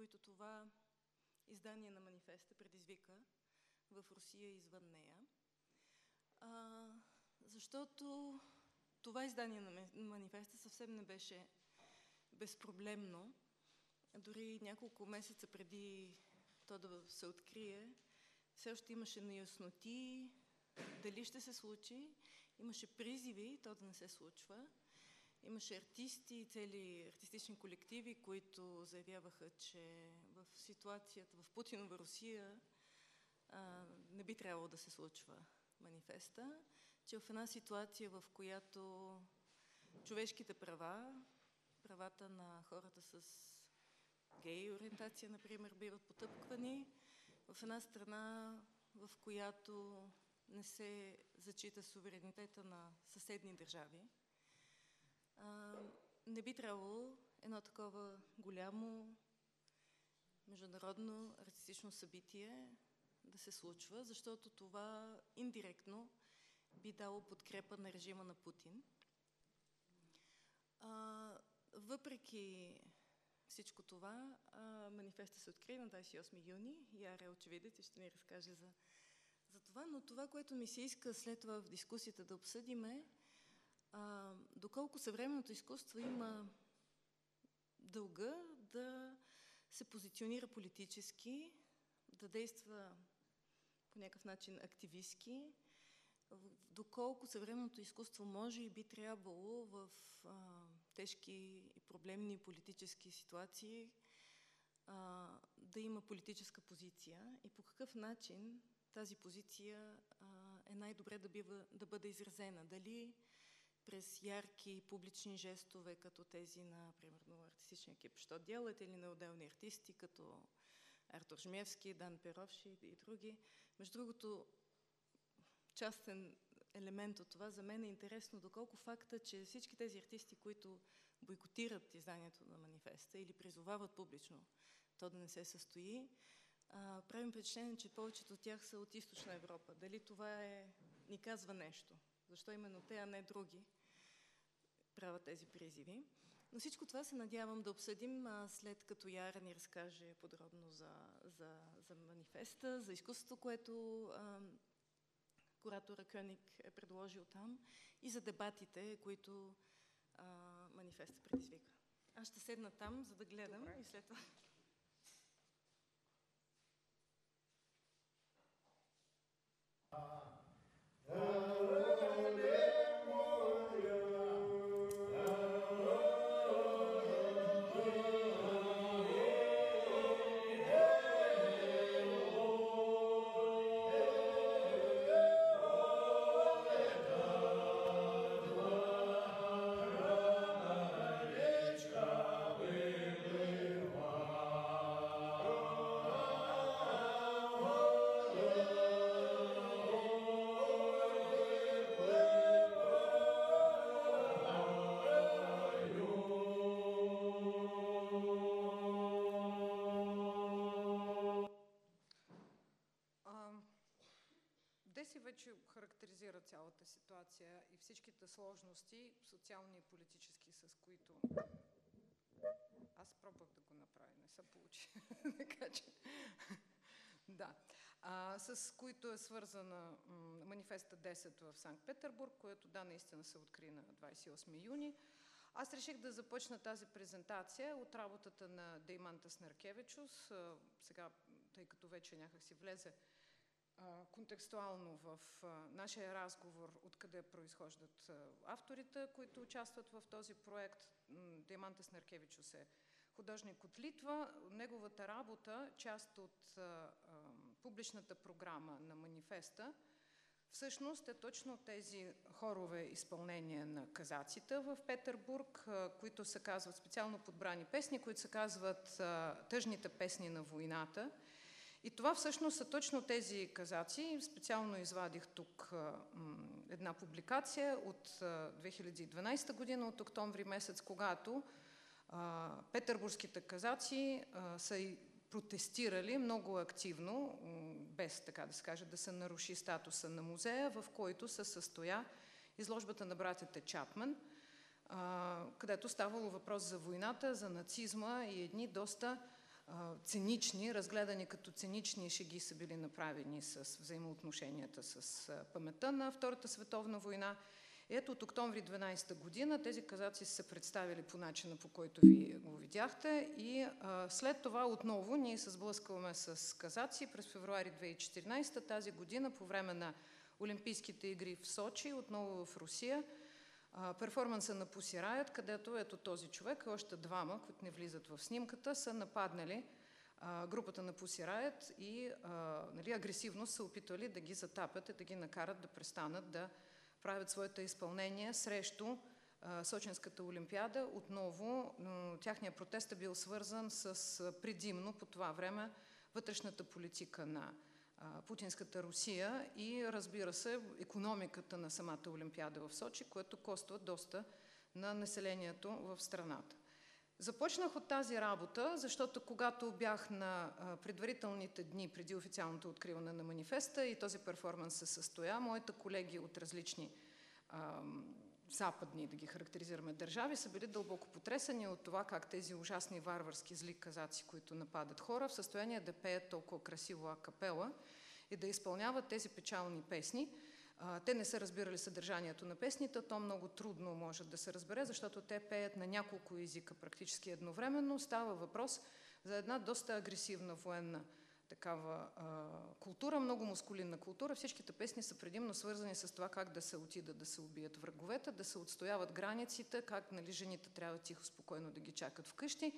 които това издание на манифеста предизвика в Русия и извън нея. А, защото това издание на манифеста съвсем не беше безпроблемно. Дори няколко месеца преди то да се открие, все още имаше неясноти дали ще се случи. Имаше призиви то да не се случва. Имаше артисти и цели артистични колективи, които заявяваха, че в ситуацията в Путинова Русия а, не би трябвало да се случва манифеста, че в една ситуация, в която човешките права, правата на хората с гей ориентация, например, биват потъпквани, в една страна, в която не се зачита суверенитета на съседни държави, а, не би трябвало едно такова голямо международно артистично събитие да се случва, защото това индиректно би дало подкрепа на режима на Путин. А, въпреки всичко това, а, манифеста се откри на 28 юни. Яре очевидец и ще ни разкаже за, за това. Но това, което ми се иска след това в дискусията да обсъдим е а, доколко съвременното изкуство има дълга да се позиционира политически, да действа по някакъв начин активистски, доколко съвременното изкуство може и би трябвало в а, тежки и проблемни политически ситуации а, да има политическа позиция и по какъв начин тази позиция а, е най-добре да, да бъде изразена. Дали през ярки публични жестове, като тези на, примерно, артистичния екип, що делат, или на отделни артисти, като Артур Жмевски, Дан Перовши и други. Между другото, частен елемент от това за мен е интересно доколко факта, че всички тези артисти, които бойкотират изданието на манифеста или призовават публично то да не се състои, правим впечатление, че повечето от тях са от източна Европа. Дали това е, ни казва нещо? Защо именно те, а не други правят тези призиви? Но всичко това се надявам да обсъдим а, след като Яра ни разкаже подробно за, за, за манифеста, за изкуството, което а, куратора Къник е предложил там и за дебатите, които а, манифеста предизвика. Аз ще седна там, за да гледам Добре. и след това... вече сложности, социални и политически, с които аз пробвах да го направя, не се получи. да. А, с които е свързана манифеста 10 в Санкт-Петербург, което да, наистина се откри на 28 юни. Аз реших да започна тази презентация от работата на Дейманта Снаркевичус. Сега, тъй като вече някак си влезе контекстуално в нашия разговор, откъде произхождат авторите, които участват в този проект. Диамантес Наркевичус е художник от Литва. Неговата работа, част от публичната програма на манифеста, всъщност е точно тези хорове изпълнения на казаците в Петербург, които се казват специално подбрани песни, които се казват тъжните песни на войната – и това всъщност са точно тези казаци. Специално извадих тук една публикация от 2012 година, от октомври месец, когато петербургските казаци са протестирали много активно, без така да се каже, да се наруши статуса на музея, в който се състоя изложбата на братята Чапман, където ставало въпрос за войната, за нацизма и едни доста цинични, разгледани като цинични шеги са били направени с взаимоотношенията с памета на Втората световна война. Ето от октомври 12 година тези казаци са се представили по начина, по който ви го видяхте и а, след това отново ние се сблъскваме с казаци през февруари 2014 тази година по време на Олимпийските игри в Сочи, отново в Русия. Перформанса на Riot, където ето този човек, още двама, които не влизат в снимката, са нападнали а, групата на Riot и а, нали, агресивно са опитвали да ги затапят и да ги накарат да престанат да правят своите изпълнения срещу Сочинската олимпиада. Отново тяхният протест е бил свързан с предимно по това време вътрешната политика на путинската Русия и разбира се економиката на самата олимпиада в Сочи, което коства доста на населението в страната. Започнах от тази работа, защото когато бях на предварителните дни преди официалното откриване на манифеста и този перформанс се състоя, моите колеги от различни западни, да ги характеризираме държави, са били дълбоко потресани от това как тези ужасни варварски зли казаци, които нападат хора, в състояние да пеят толкова красиво акапела и да изпълняват тези печални песни, те не са разбирали съдържанието на песните, то много трудно може да се разбере, защото те пеят на няколко езика практически едновременно. Става въпрос за една доста агресивна военна такава а, култура, много мускулинна култура. Всичките песни са предимно свързани с това как да се отидат да се убият враговете, да се отстояват границите, как нали, жените трябва тихо, спокойно да ги чакат вкъщи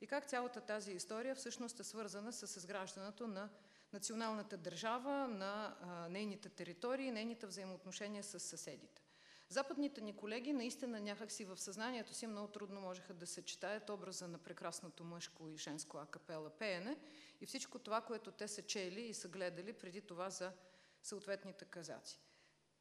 и как цялата тази история всъщност е свързана с изграждането на националната държава, на а, нейните територии, нейните взаимоотношения с съседите. Западните ни колеги наистина някакси в съзнанието си много трудно можеха да се читаят образа на прекрасното мъжко и женско акапела пеене и всичко това, което те са чели и са гледали преди това за съответните казаци.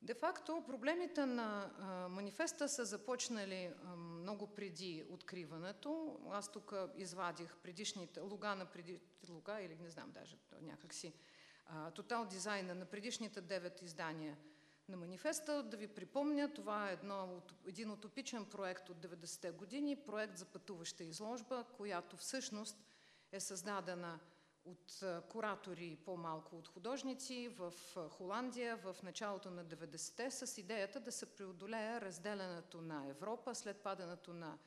Де-факто проблемите на а, манифеста са започнали а, много преди откриването. Аз тук извадих предишните, луга на преди, луга или не знам даже някакси, а, тотал дизайна на предишните девет издания на манифеста. Да ви припомня, това е едно, един утопичен проект от 90-те години, проект за пътуваща изложба, която всъщност е създадена от куратори по-малко от художници в Холандия в началото на 90-те с идеята да се преодолее разделянето на Европа след падането на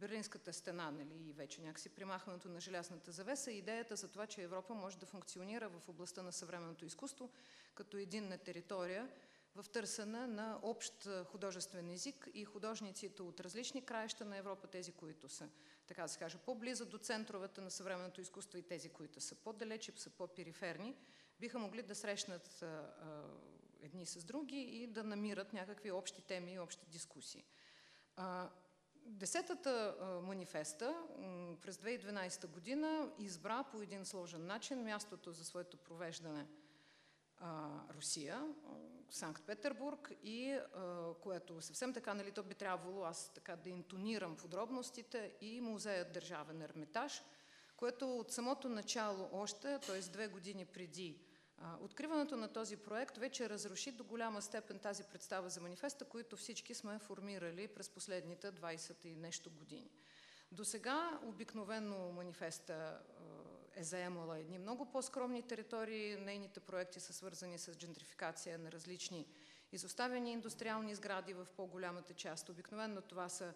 Берлинската стена нали, и вече някакси примахването на желязната завеса, идеята за това, че Европа може да функционира в областта на съвременното изкуство като единна територия в търсене на общ художествен език и художниците от различни краища на Европа, тези, които са така да се каже, по-близо до центровете на съвременното изкуство и тези, които са по-далечи, са по-периферни, биха могли да срещнат а, а, едни с други и да намират някакви общи теми и общи дискусии. А, Десетата манифеста през 2012 година избра по един сложен начин мястото за своето провеждане Русия. Санкт-Петербург и а, което съвсем така, нали, то би трябвало аз така да интонирам подробностите и музеят Държавен Ермитаж, което от самото начало още, т.е. две години преди а, откриването на този проект, вече разруши до голяма степен тази представа за манифеста, които всички сме формирали през последните 20 и нещо години. До сега обикновено манифеста е заемала едни много по-скромни територии. Нейните проекти са свързани с джентрификация на различни изоставени индустриални сгради в по-голямата част. Обикновено това са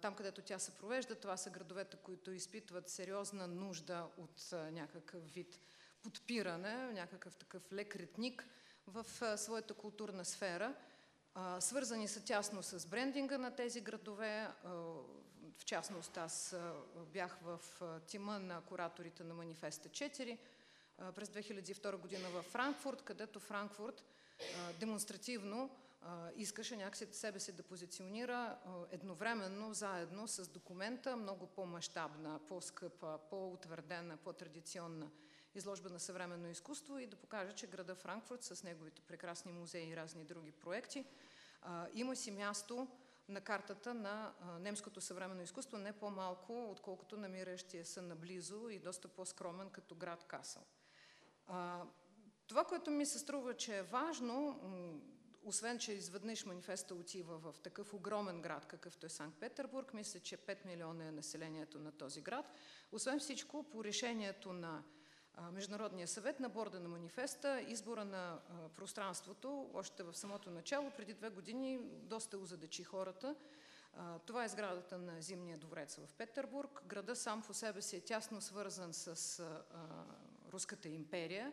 там, където тя се провежда, това са градовете, които изпитват сериозна нужда от някакъв вид подпиране, някакъв такъв лек ретник в своята културна сфера. Свързани са тясно с брендинга на тези градове, в частност, аз бях в тима на кураторите на Манифеста 4 през 2002 година в Франкфурт, където Франкфурт демонстративно искаше някакси себе си да позиционира едновременно, заедно с документа, много по-масштабна, по-скъпа, по-утвърдена, по-традиционна изложба на съвременно изкуство и да покаже, че града Франкфурт с неговите прекрасни музеи и разни други проекти има си място на картата на немското съвременно изкуство не по-малко, отколкото намиращия се наблизо и доста по-скромен като град Касъл. Това, което ми се струва, че е важно, освен, че изведнъж манифеста отива в такъв огромен град, какъвто е Санкт-Петербург, мисля, че 5 милиона е населението на този град. Освен всичко, по решението на Международния съвет на борда на манифеста, избора на пространството, още в самото начало, преди две години, доста озадачи хората. Това е сградата на Зимния дворец в Петербург. Града сам по себе си е тясно свързан с Руската империя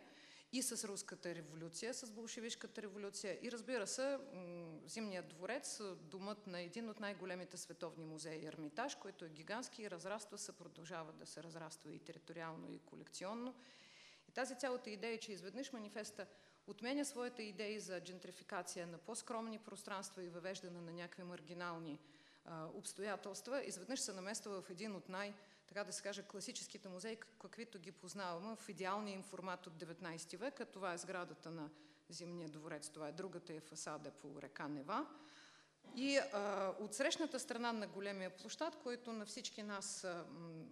и с Руската революция, с Болшевишката революция. И разбира се, Зимният дворец, домът на един от най-големите световни музеи Ермитаж, който е гигантски и разраства се, продължава да се разраства и териториално, и колекционно. И тази цялата идея, че изведнъж манифеста отменя своите идеи за джентрификация на по-скромни пространства и въвеждане на някакви маргинални а, обстоятелства, изведнъж се намества в един от най- така да се каже, класическите музеи, каквито ги познаваме в идеалния им формат от 19 век. Това е сградата на Зимния дворец, това е другата е фасада по река Нева. И а, от срещната страна на големия площад, който на всички нас а,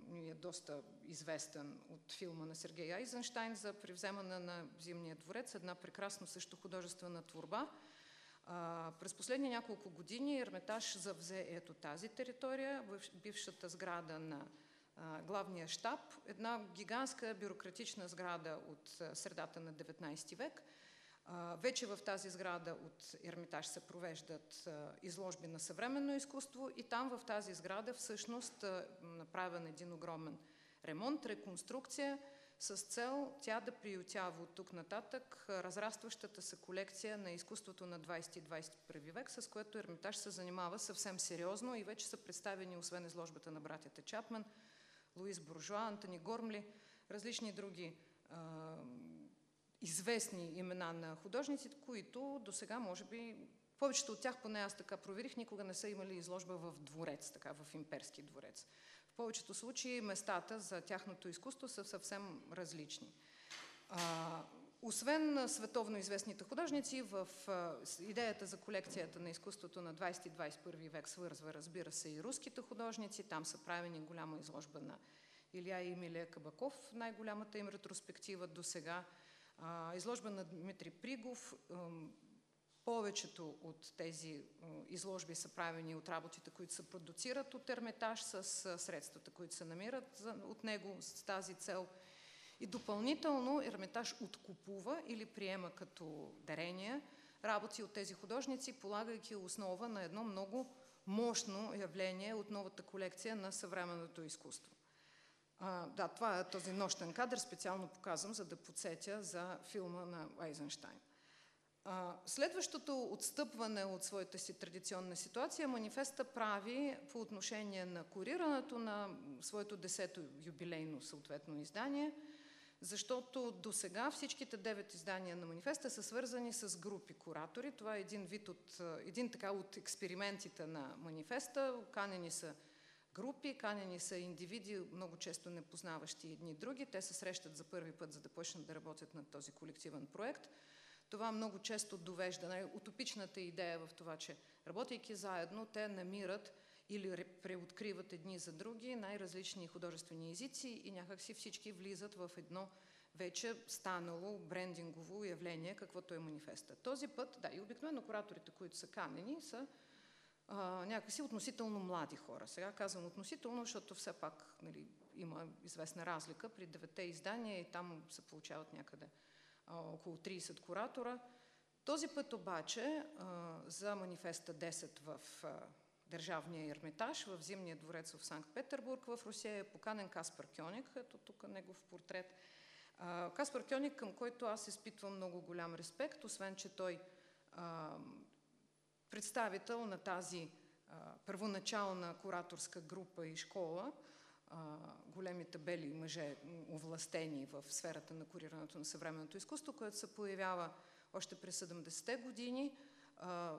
ми е доста известен от филма на Сергей Айзенштайн за привземане на Зимния дворец, една прекрасно също художествена творба. А, през последни няколко години Ерметаж завзе ето тази територия, бившата сграда на главния щаб, една гигантска бюрократична сграда от средата на 19 век. Вече в тази сграда от Ермитаж се провеждат изложби на съвременно изкуство и там в тази сграда всъщност направен един огромен ремонт, реконструкция с цел тя да приютява от тук нататък разрастващата се колекция на изкуството на 20 и 21 век, с което Ермитаж се занимава съвсем сериозно и вече са представени, освен изложбата на братята Чапман, Луис Буржуа, Антони Гормли, различни други а, известни имена на художници, които до сега, може би, повечето от тях, поне аз така проверих, никога не са имали изложба в дворец, така в имперски дворец. В повечето случаи местата за тяхното изкуство са съвсем различни. А, освен световно известните художници, в идеята за колекцията на изкуството на 20-21 век свързва, разбира се, и руските художници. Там са правени голяма изложба на Илия и Емилия Кабаков, най-голямата им ретроспектива до сега. Изложба на Дмитрий Пригов. Повечето от тези изложби са правени от работите, които се продуцират от Ерметаж с средствата, които се намират от него с тази цел – и допълнително Ермитаж откупува или приема като дарения работи от тези художници, полагайки основа на едно много мощно явление от новата колекция на съвременното изкуство. А, да, това е този нощен кадър, специално показвам, за да подсетя за филма на Айзенштайн. А, следващото отстъпване от своята си традиционна ситуация манифеста прави по отношение на курирането на своето десето юбилейно съответно издание – защото до сега всичките девет издания на манифеста са свързани с групи куратори. Това е един вид от, един така от експериментите на манифеста. Канени са групи, канени са индивиди, много често непознаващи едни други. Те се срещат за първи път, за да почнат да работят над този колективен проект. Това много често довежда, най-утопичната идея в това, че работейки заедно, те намират или преоткриват едни за други най-различни художествени езици и някакси всички влизат в едно вече станало брендингово явление, каквото е манифеста. Този път, да, и обикновено кураторите, които са канени, са а, някакси относително млади хора. Сега казвам относително, защото все пак нали, има известна разлика. При девете издания и там се получават някъде а, около 30 куратора. Този път обаче а, за манифеста 10 в а, Държавния ермитаж в Зимния дворец в Санкт-Петербург в Русия е поканен Каспар Кьоник, ето тук негов портрет. Каспар Кьоник, към който аз изпитвам много голям респект, освен, че той а, представител на тази а, първоначална кураторска група и школа, големите бели мъже, овластени в сферата на курирането на съвременното изкуство, което се появява още през 70-те години,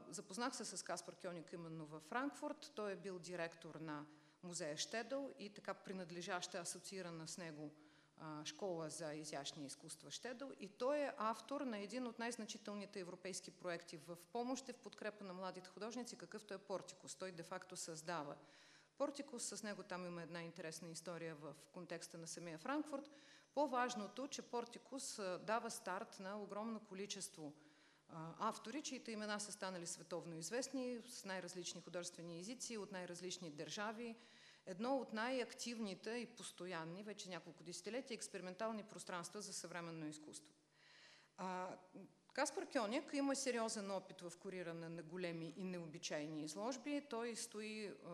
Запознах се с Каспар Кьоник именно във Франкфурт. Той е бил директор на музея Щедъл и така принадлежаща асоциирана с него школа за изящни изкуства Щедъл. И той е автор на един от най-значителните европейски проекти в помощ и в подкрепа на младите художници, какъвто е Портикус. Той де-факто създава Портикус. С него там има една интересна история в контекста на самия Франкфурт. По-важното, че Портикус дава старт на огромно количество автори, чието имена са станали световно известни с най-различни художествени езици от най-различни държави. Едно от най-активните и постоянни, вече няколко десетилетия, експериментални пространства за съвременно изкуство. А, Каспар Кьоник има сериозен опит в куриране на големи и необичайни изложби. Той стои а,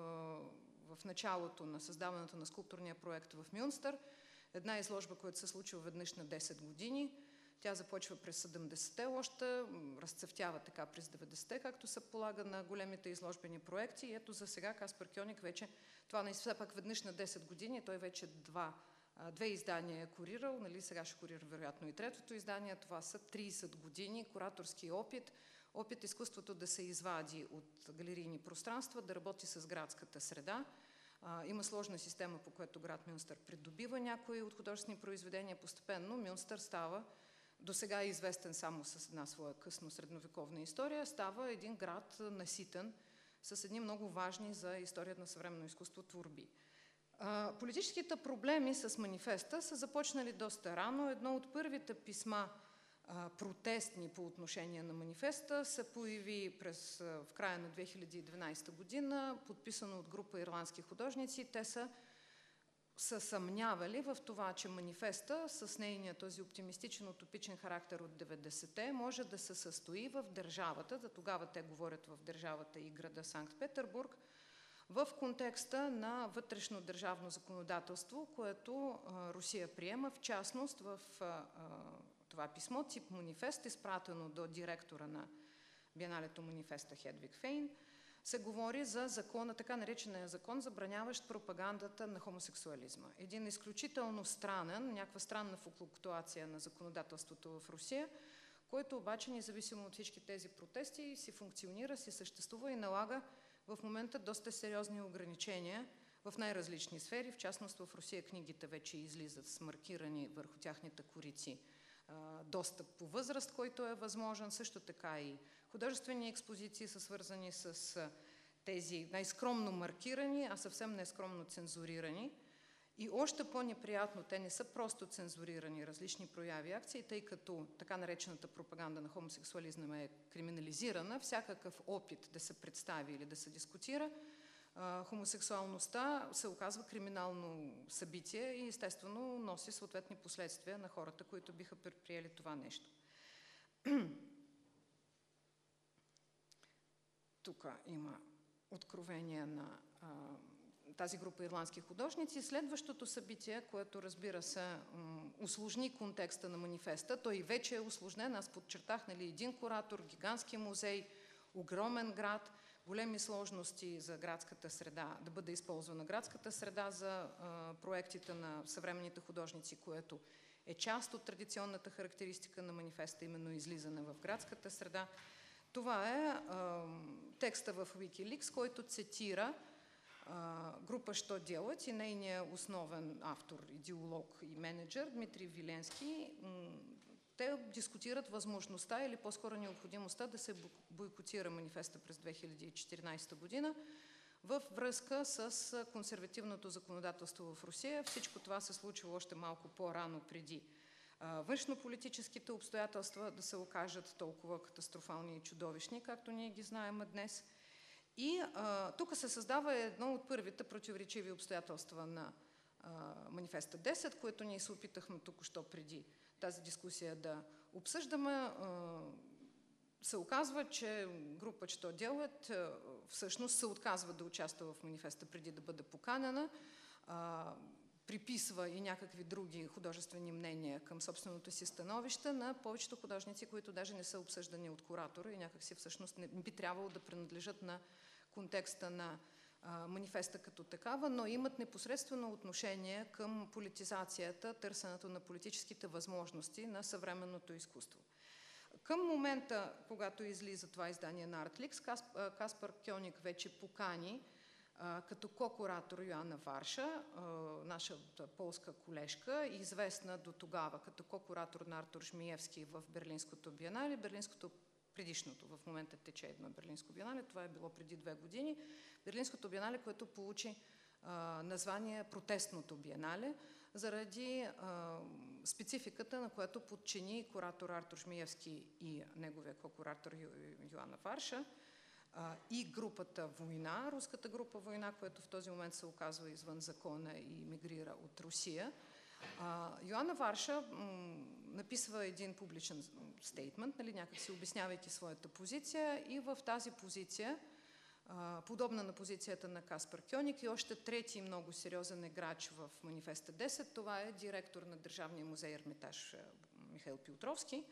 в началото на създаването на скулптурния проект в Мюнстър. Една изложба, която се случва веднъж на 10 години. Тя започва през 70-те още, разцъфтява така през 90-те, както се полага на големите изложбени проекти. И ето за сега Каспар Кьоник вече, това не все пак веднъж на 10 години, той вече два Две издания е курирал, нали, сега ще курира вероятно и третото издание. Това са 30 години кураторски опит, опит изкуството да се извади от галерийни пространства, да работи с градската среда. Има сложна система, по която град Мюнстър придобива някои от художествени произведения. Постепенно Мюнстър става, до сега е известен само с една своя късно средновековна история, става един град наситен с едни много важни за историята на съвременно изкуство творби. Политическите проблеми с манифеста са започнали доста рано. Едно от първите писма протестни по отношение на манифеста се появи през, в края на 2012 година, подписано от група ирландски художници. Те са са съмнявали в това, че манифеста с нейния този оптимистичен, утопичен характер от 90-те може да се състои в държавата, да тогава те говорят в държавата и града Санкт-Петербург, в контекста на вътрешно държавно законодателство, което Русия приема, в частност в това писмо, тип манифест, изпратено до директора на Биеналето манифеста Хедвиг Фейн, се говори за закона, така наречения закон, забраняващ пропагандата на хомосексуализма. Един изключително странен, някаква странна флуктуация на законодателството в Русия, който обаче, независимо от всички тези протести, си функционира, си съществува и налага в момента доста сериозни ограничения в най-различни сфери. В частност в Русия книгите вече излизат с маркирани върху тяхните корици достъп по възраст, който е възможен. Също така и художествени експозиции са свързани с тези най-скромно маркирани, а съвсем нескромно цензурирани. И още по-неприятно, те не са просто цензурирани различни прояви акции, тъй като така наречената пропаганда на хомосексуализма е криминализирана, всякакъв опит да се представи или да се дискутира, хомосексуалността се оказва криминално събитие и естествено носи съответни последствия на хората, които биха предприели това нещо. Тук има откровение на тази група ирландски художници. Следващото събитие, което разбира се усложни контекста на манифеста, той вече е усложнен, аз подчертах, нали, един куратор, гигантски музей, огромен град, големи сложности за градската среда, да бъде използвана градската среда за проектите на съвременните художници, което е част от традиционната характеристика на манифеста, именно излизане в градската среда. Това е текста в Wikileaks, който цитира група «Що делать» и нейният основен автор, идеолог и менеджер Дмитрий Виленски. Те дискутират възможността или по-скоро необходимостта да се бойкотира манифеста през 2014 година във връзка с консервативното законодателство в Русия. Всичко това се случило още малко по-рано преди външнополитическите обстоятелства да се окажат толкова катастрофални и чудовищни, както ние ги знаем днес – и а, тук се създава едно от първите противоречиви обстоятелства на а, манифеста 10, което ние се опитахме тук-що преди тази дискусия да обсъждаме. Се оказва, че група Що делат всъщност се отказва да участва в манифеста преди да бъде поканена, приписва и някакви други художествени мнения към собственото си становище на повечето художници, които даже не са обсъждани от куратора и някакси всъщност не би трябвало да принадлежат на контекста на манифеста като такава, но имат непосредствено отношение към политизацията, търсенето на политическите възможности на съвременното изкуство. Към момента, когато излиза това издание на Артликс, Каспар Кьоник вече покани като ко-куратор Йоанна Варша, нашата полска колежка, известна до тогава като ко-куратор на Артур Шмиевски в Берлинското биенале. Берлинското предишното. В момента тече едно Берлинско биенале. Това е било преди две години. Берлинското биенале, което получи а, название Протестното биенале, заради а, спецификата, на която подчини куратор Артур Шмиевски и неговия ко-куратор Йоанна Варша и групата Война, руската група Война, която в този момент се оказва извън закона и мигрира от Русия. Йоанна Варша написва един публичен стейтмент, нали, някак си обяснявайки своята позиция и в тази позиция подобна на позицията на Каспар Кьоник и още трети много сериозен играч в Манифеста 10. Това е директор на Държавния музей Ермитаж Михаил Пилтровски.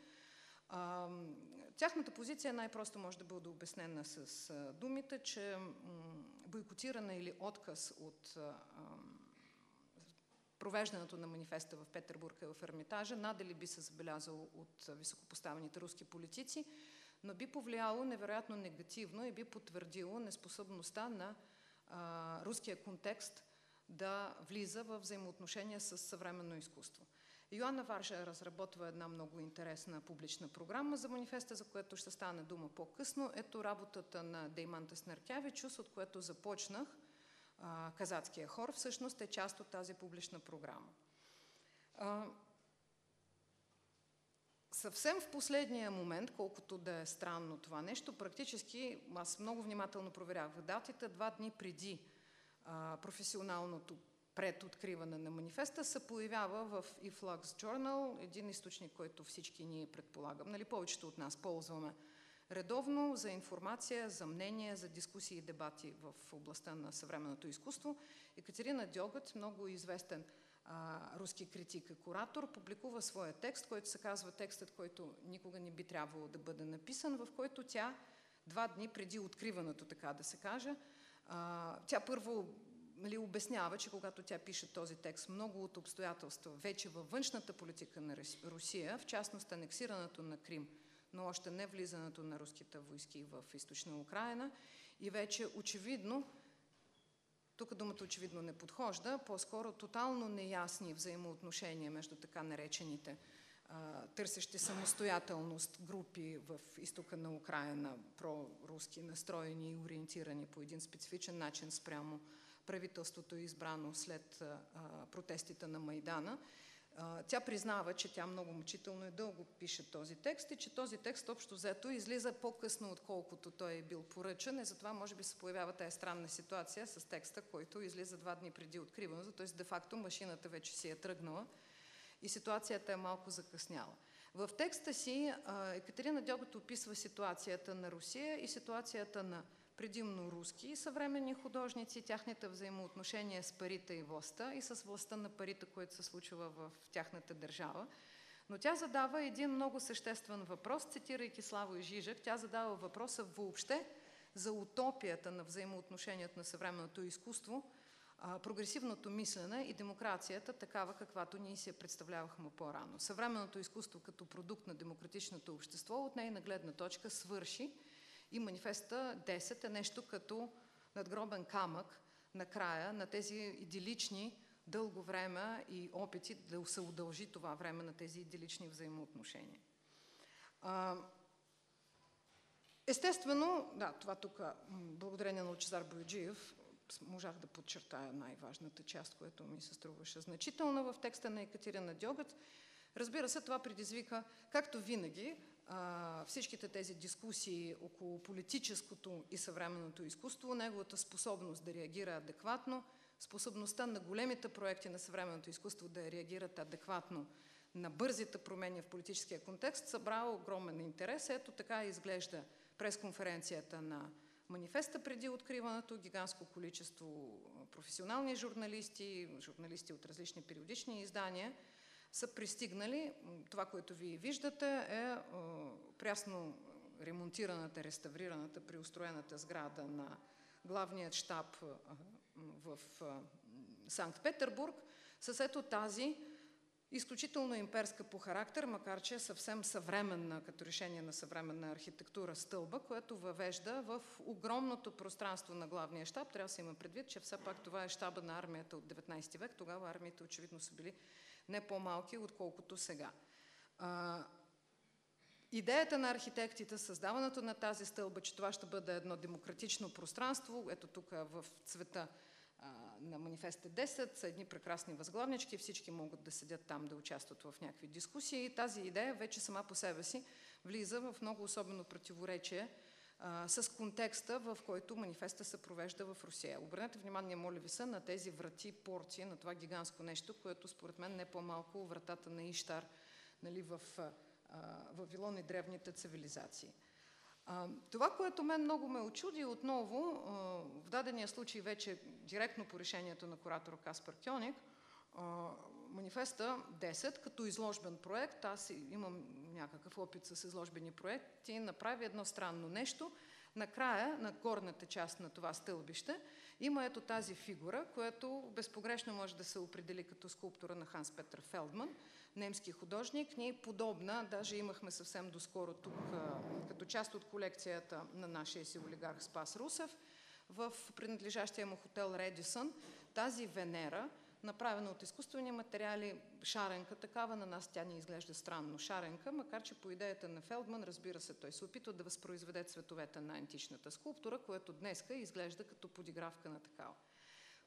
Тяхната позиция най-просто може да бъде обяснена с думите, че бойкотиране или отказ от провеждането на манифеста в Петербург и в Ермитажа надали би се забелязал от високопоставените руски политици, но би повлияло невероятно негативно и би потвърдило неспособността на а, руския контекст да влиза в взаимоотношения с съвременно изкуство. Йоанна Варша разработва една много интересна публична програма за манифеста, за което ще стане дума по-късно. Ето работата на Дейманта Снаркявичус, от което започнах. А, казацкия хор всъщност е част от тази публична програма. А, съвсем в последния момент, колкото да е странно това нещо, практически аз много внимателно проверях датите, два дни преди а, професионалното предоткриване на манифеста се появява в eFlux Journal, един източник, който всички ние предполагам, нали, повечето от нас ползваме редовно за информация, за мнение, за дискусии и дебати в областта на съвременното изкуство. Екатерина Дьогът, много известен а, руски критик и куратор, публикува своя текст, който се казва текстът, който никога не би трябвало да бъде написан, в който тя два дни преди откриването, така да се каже, а, тя първо нали, обяснява, че когато тя пише този текст, много от обстоятелства вече във външната политика на Русия, в частност анексирането на Крим, но още не влизането на руските войски в източна Украина и вече очевидно, тук думата очевидно не подхожда, по-скоро тотално неясни взаимоотношения между така наречените търсещи самостоятелност групи в изтока на Украина, проруски настроени и ориентирани по един специфичен начин спрямо правителството избрано след протестите на Майдана. Тя признава, че тя много мъчително и дълго пише този текст и че този текст общо взето излиза по-късно, отколкото той е бил поръчан и затова може би се появява тази странна ситуация с текста, който излиза два дни преди откриването, т.е. де-факто машината вече си е тръгнала и ситуацията е малко закъсняла. В текста си Екатерина Дьогът описва ситуацията на Русия и ситуацията на предимно руски съвременни художници, тяхните взаимоотношения с парите и властта и с властта на парите, което се случва в тяхната държава. Но тя задава един много съществен въпрос, цитирайки Славо и Жижек, тя задава въпроса въобще за утопията на взаимоотношенията на съвременното изкуство, прогресивното мислене и демокрацията, такава каквато ние си я представлявахме по-рано. Съвременното изкуство като продукт на демократичното общество от нейна гледна точка свърши и манифеста 10 е нещо като надгробен камък на края на тези идилични дълго време и опити да се удължи това време на тези идилични взаимоотношения. Естествено, да, това тук, благодарение на Лучезар Бояджиев, можах да подчертая най-важната част, която ми се струваше значителна в текста на Екатерина Дьогът. Разбира се, това предизвика, както винаги, всичките тези дискусии около политическото и съвременното изкуство, неговата способност да реагира адекватно, способността на големите проекти на съвременното изкуство да реагират адекватно на бързите промени в политическия контекст, събра огромен интерес. Ето така изглежда пресконференцията на манифеста преди откриването, гигантско количество професионални журналисти, журналисти от различни периодични издания – са пристигнали. Това, което вие виждате е прясно ремонтираната, реставрираната, преустроената сграда на главният штаб в Санкт-Петербург с ето тази изключително имперска по характер, макар че е съвсем съвременна, като решение на съвременна архитектура стълба, което въвежда в огромното пространство на главния щаб. Трябва да се има предвид, че все пак това е щаба на армията от 19 век. Тогава армиите очевидно са били не по-малки, отколкото сега. Идеята на архитектите, създаването на тази стълба, че това ще бъде едно демократично пространство, ето тук в цвета на манифеста 10 са едни прекрасни възглавнички, всички могат да седят там да участват в някакви дискусии. И тази идея вече сама по себе си влиза в много особено противоречие а, с контекста, в който манифеста се провежда в Русия. Обърнете внимание, моля ви се, на тези врати, порции, на това гигантско нещо, което според мен не е по-малко вратата на Иштар нали, в Вавилон и древните цивилизации. А, това, което мен много ме очуди отново, а, в дадения случай вече директно по решението на куратора Каспар Кьоник, а, манифеста 10 като изложбен проект, аз имам някакъв опит с изложбени проекти, направи едно странно нещо. Накрая, на горната част на това стълбище, има ето тази фигура, която безпогрешно може да се определи като скулптура на Ханс Петър Фелдман, немски художник. Ние подобна, даже имахме съвсем доскоро тук, като част от колекцията на нашия си олигарх Спас Русев, в принадлежащия му хотел Редисън, тази Венера, направена от изкуствени материали, шаренка такава, на нас тя ни изглежда странно шаренка, макар че по идеята на Фелдман, разбира се, той се опитва да възпроизведе цветовете на античната скулптура, което днеска изглежда като подигравка на такава.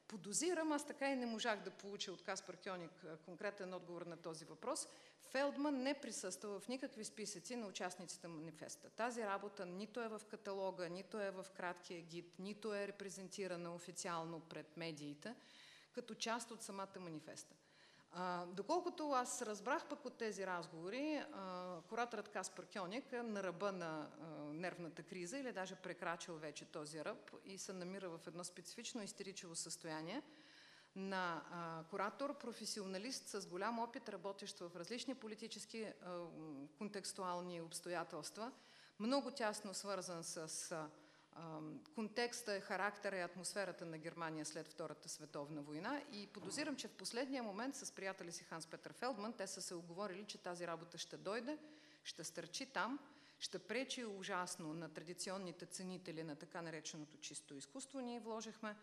Подозирам, аз така и не можах да получа от Каспар Кьоник конкретен отговор на този въпрос. Фелдман не присъства в никакви списъци на участниците на манифеста. Тази работа нито е в каталога, нито е в краткия гид, нито е репрезентирана официално пред медиите като част от самата манифеста. А, доколкото аз разбрах пък от тези разговори, кураторът Каспар Кьоник е на ръба на а, нервната криза или даже прекрачил вече този ръб и се намира в едно специфично истеричево състояние на а, куратор, професионалист с голям опит, работещ в различни политически а, контекстуални обстоятелства, много тясно свързан с а, контекста, характера и атмосферата на Германия след Втората световна война и подозирам, че в последния момент с приятели си Ханс Петър Фелдман те са се оговорили, че тази работа ще дойде, ще стърчи там, ще пречи ужасно на традиционните ценители на така нареченото чисто изкуство. Ние вложихме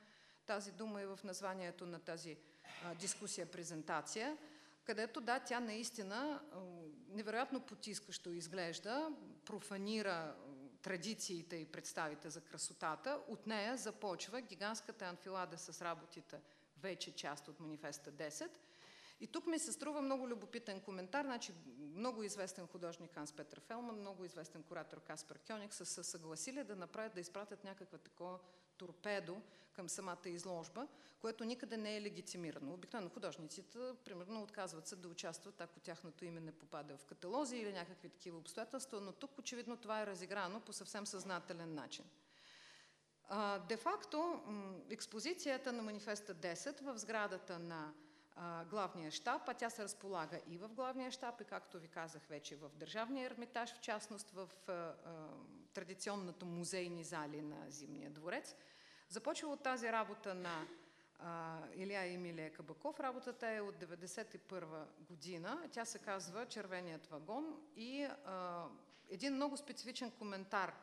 тази дума и в названието на тази дискусия, презентация, където да, тя наистина невероятно потискащо изглежда, профанира традициите и представите за красотата, от нея започва гигантската анфилада с работите, вече част от манифеста 10. И тук ми се струва много любопитен коментар. Значи, много известен художник Ханс Петър Фелман, много известен куратор Каспар Кьоник са се съгласили да направят, да изпратят някаква такова торпедо към самата изложба, което никъде не е легитимирано. Обикновено художниците, примерно, отказват се да участват, ако тяхното име не попада в каталози или някакви такива обстоятелства, но тук очевидно това е разиграно по съвсем съзнателен начин. Де-факто, експозицията на манифеста 10 в сградата на главния щаб, а тя се разполага и в главния щаб, и както ви казах вече в Държавния ермитаж, в частност в традиционната музейни зали на Зимния дворец. Започва от тази работа на Илия Емилия Кабаков. Работата е от 1991 година. Тя се казва Червеният вагон и един много специфичен коментар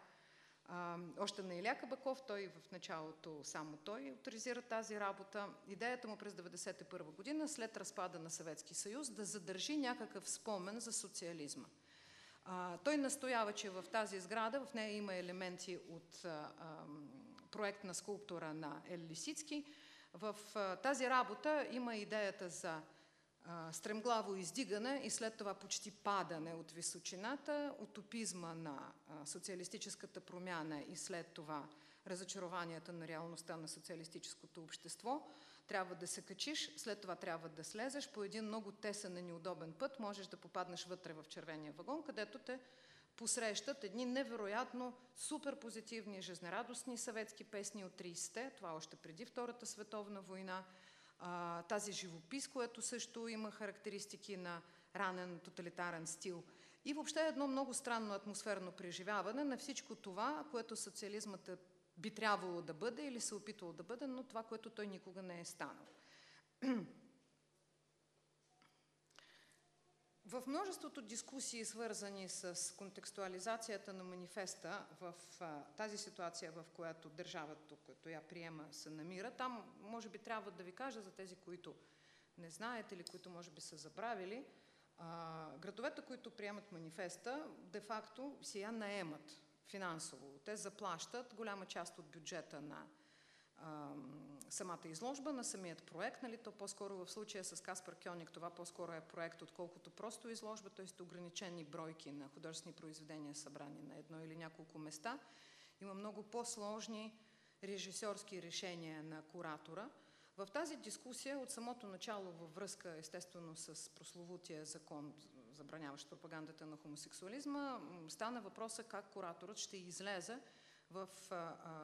а, още на Илия Кабаков, той в началото само той авторизира тази работа. Идеята му през 1991 година, след разпада на Съветски съюз, да задържи някакъв спомен за социализма. А, той настоява, че в тази сграда, в нея има елементи от а, а, проектна скулптура на Ел Лисицки. В а, тази работа има идеята за стремглаво издигане и след това почти падане от височината, утопизма на социалистическата промяна и след това разочарованията на реалността на социалистическото общество. Трябва да се качиш, след това трябва да слезеш. По един много тесен и неудобен път, можеш да попаднеш вътре в червения вагон, където те посрещат едни невероятно супер позитивни, жизнерадостни съветски песни от 30-те, това още преди Втората световна война, тази живопис, което също има характеристики на ранен тоталитарен стил. И въобще едно много странно атмосферно преживяване на всичко това, което социализмът е би трябвало да бъде или се опитвал да бъде, но това, което той никога не е станал. В множеството дискусии, свързани с контекстуализацията на манифеста в а, тази ситуация, в която държавата, която я приема, се намира, там може би трябва да ви кажа за тези, които не знаете или които може би са забравили, а, градовете, които приемат манифеста, де-факто си я наемат финансово. Те заплащат голяма част от бюджета на самата изложба, на самият проект. Нали? То по-скоро в случая с Каспар Кьоник това по-скоро е проект, отколкото просто изложба, т.е. ограничени бройки на художествени произведения събрани на едно или няколко места. Има много по-сложни режисьорски решения на куратора. В тази дискусия от самото начало във връзка естествено с прословутия закон, забраняващ пропагандата на хомосексуализма, стана въпроса как кураторът ще излезе в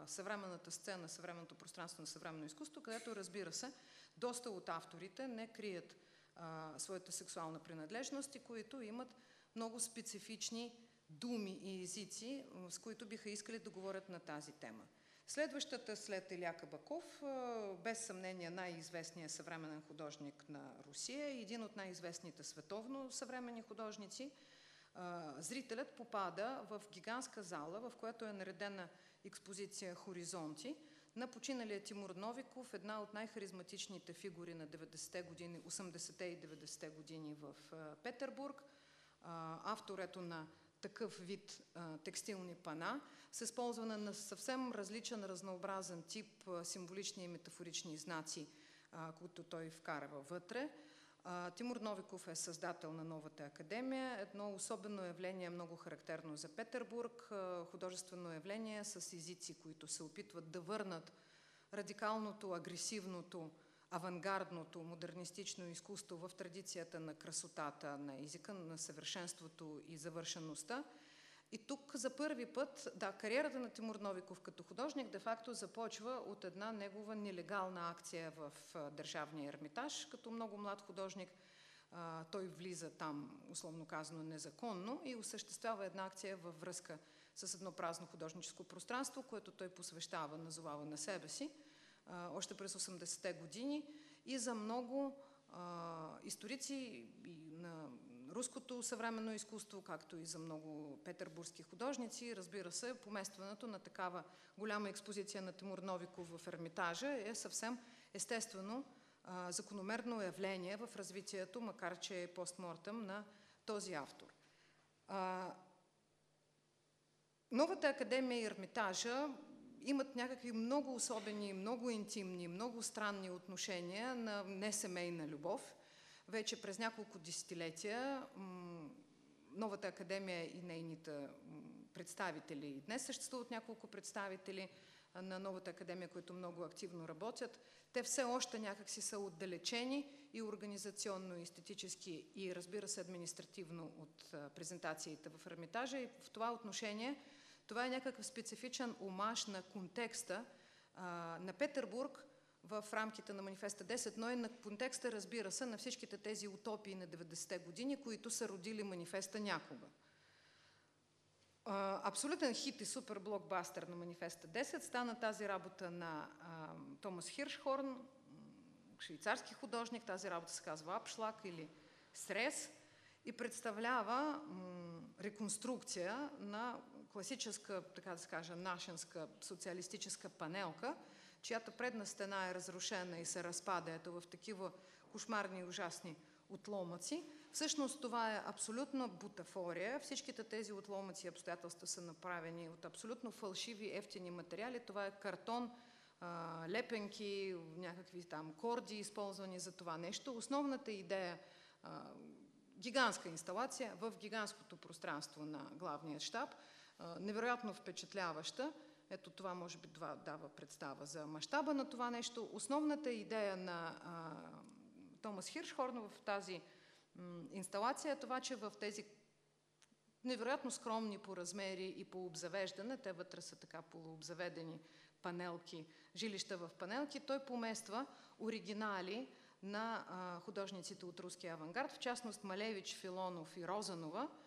съвременната сцена, съвременното пространство на съвременно изкуство, където, разбира се, доста от авторите не крият а, своята сексуална принадлежност и които имат много специфични думи и езици, с които биха искали да говорят на тази тема. Следващата след Иля Кабаков, без съмнение най-известният съвременен художник на Русия и един от най-известните световно съвременни художници – зрителят попада в гигантска зала, в която е наредена експозиция Хоризонти на починалия Тимур Новиков, една от най-харизматичните фигури на 90-те години, 80-те и 90-те години в Петербург. Автор ето на такъв вид текстилни пана, с използване на съвсем различен, разнообразен тип символични и метафорични знаци, които той вкарва вътре. Тимур Новиков е създател на новата академия. Едно особено явление, много характерно за Петербург, художествено явление с езици, които се опитват да върнат радикалното, агресивното, авангардното, модернистично изкуство в традицията на красотата на езика, на съвършенството и завършеността – и тук за първи път, да, кариерата на Тимур Новиков като художник де-факто започва от една негова нелегална акция в Държавния ермитаж. Като много млад художник той влиза там, условно казано, незаконно и осъществява една акция във връзка с едно празно художническо пространство, което той посвещава, назовава на себе си, още през 80-те години. И за много историци руското съвременно изкуство, както и за много петербургски художници. Разбира се, поместването на такава голяма експозиция на Тимур Новиков в Ермитажа е съвсем естествено закономерно явление в развитието, макар че е постмортъм на този автор. новата академия и Ермитажа имат някакви много особени, много интимни, много странни отношения на несемейна любов – вече през няколко десетилетия новата академия и нейните представители, днес съществуват няколко представители на новата академия, които много активно работят, те все още някакси са отдалечени и организационно, и естетически, и разбира се административно от презентациите в Ермитажа. И в това отношение това е някакъв специфичен омаж на контекста на Петербург, в рамките на манифеста 10, но и на контекста, разбира се, на всичките тези утопии на 90-те години, които са родили манифеста някога. Абсолютен хит и супер блокбастер на манифеста 10 стана тази работа на Томас Хиршхорн, швейцарски художник. Тази работа се казва Апшлак или Срез и представлява реконструкция на класическа, така да се каже, нашенска социалистическа панелка – чиято предна стена е разрушена и се разпада ето в такива кошмарни и ужасни отломъци. Всъщност това е абсолютна бутафория. Всичките тези отломъци и обстоятелства са направени от абсолютно фалшиви, ефтини материали. Това е картон, лепенки, някакви там корди, използвани за това нещо. Основната идея гигантска инсталация в гигантското пространство на главния щаб, невероятно впечатляваща. Ето това може би това дава представа за мащаба на това нещо. Основната идея на а, Томас Хиршхорн в тази инсталация е това, че в тези невероятно скромни по размери и по обзавеждане, те вътре са така полуобзаведени панелки, жилища в панелки, той помества оригинали на а, художниците от руския авангард, в частност Малевич, Филонов и Розанова –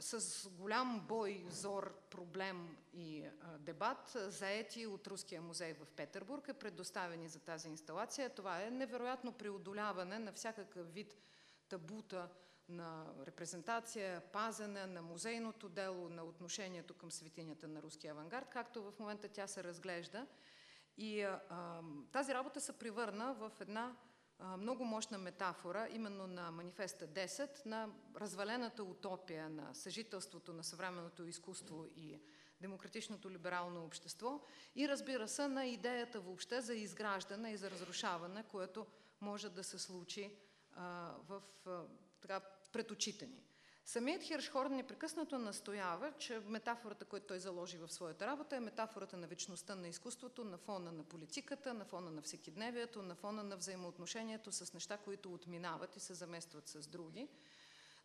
с голям бой, зор, проблем и а, дебат, заети от Руския музей в Петербург, е предоставени за тази инсталация. Това е невероятно преодоляване на всякакъв вид табута на репрезентация, пазене на музейното дело, на отношението към светинята на руския авангард, както в момента тя се разглежда. И а, тази работа се превърна в една много мощна метафора именно на манифеста 10, на развалената утопия на съжителството на съвременното изкуство и демократичното либерално общество и разбира се на идеята въобще за изграждане и за разрушаване, което може да се случи а, в, а, така, пред очите ни. Самият Хиршхорн непрекъснато настоява, че метафората, която той заложи в своята работа, е метафората на вечността на изкуството, на фона на политиката, на фона на всекидневието, на фона на взаимоотношението с неща, които отминават и се заместват с други.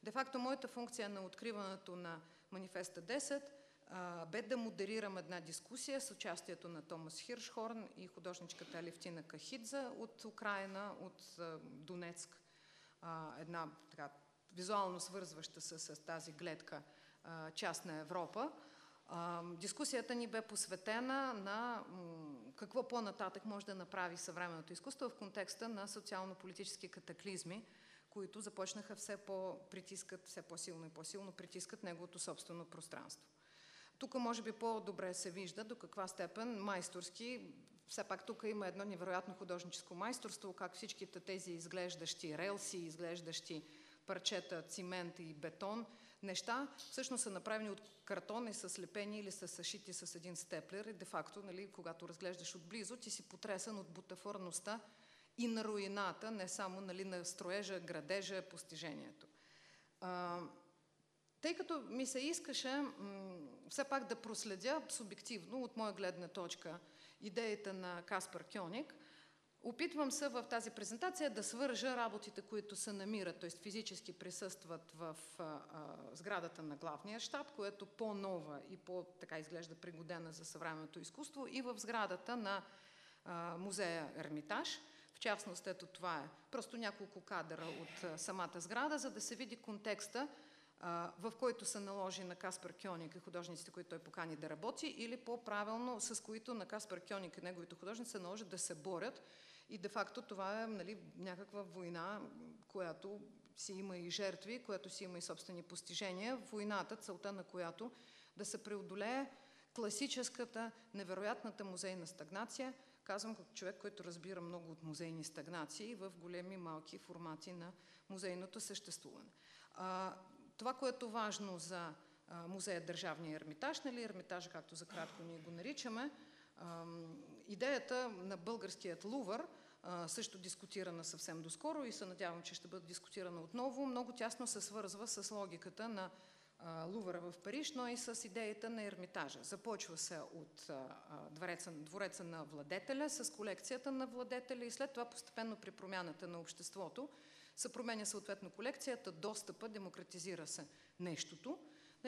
Де-факто, моята функция на откриването на Манифеста 10 а, бе да модерирам една дискусия с участието на Томас Хиршхорн и художничката Левтина Кахидза от Украина, от Донецк. Една така, визуално свързваща се с тази гледка част на Европа. Дискусията ни бе посветена на какво по-нататък може да направи съвременното изкуство в контекста на социално-политически катаклизми, които започнаха все по-притискат, все по-силно и по-силно притискат неговото собствено пространство. Тук може би по-добре се вижда до каква степен майсторски, все пак тук има едно невероятно художническо майсторство, как всичките тези изглеждащи релси, изглеждащи парчета цимент и бетон, неща всъщност са направени от картон и са слепени или са съшити с един степлер и де-факто, нали, когато разглеждаш отблизо, ти си потресен от бутафорността и на руината, не само нали, на строежа, градежа, постижението. А, тъй като ми се искаше все пак да проследя субективно, от моя гледна точка, идеята на Каспар Кьоник – Опитвам се в тази презентация да свържа работите, които се намират, т.е. физически присъстват в а, сградата на главния щаб, което по-нова и по-така изглежда пригодена за съвременното изкуство, и в сградата на а, музея Ермитаж. В частност, ето това е просто няколко кадъра от а, самата сграда, за да се види контекста, в който се наложи на Каспар Кьоник и художниците, които той покани да работи, или по-правилно с които на Каспар Кьоник и неговите художници се наложи да се борят и де-факто това е нали, някаква война, която си има и жертви, която си има и собствени постижения. Войната, целта на която да се преодолее класическата, невероятната музейна стагнация. Казвам като човек, който разбира много от музейни стагнации в големи, малки формати на музейното съществуване. А, това, което е важно за музея Държавния ермитаж, нали, ермитажа, както за кратко ние го наричаме, Идеята на българският Лувър също дискутирана съвсем доскоро и се надявам, че ще бъде дискутирана отново, много тясно се свързва с логиката на Лувъра в Париж, но и с идеята на Ермитажа. Започва се от двореца, двореца на владетеля, с колекцията на владетеля и след това постепенно при промяната на обществото се променя съответно колекцията, достъпа, демократизира се нещото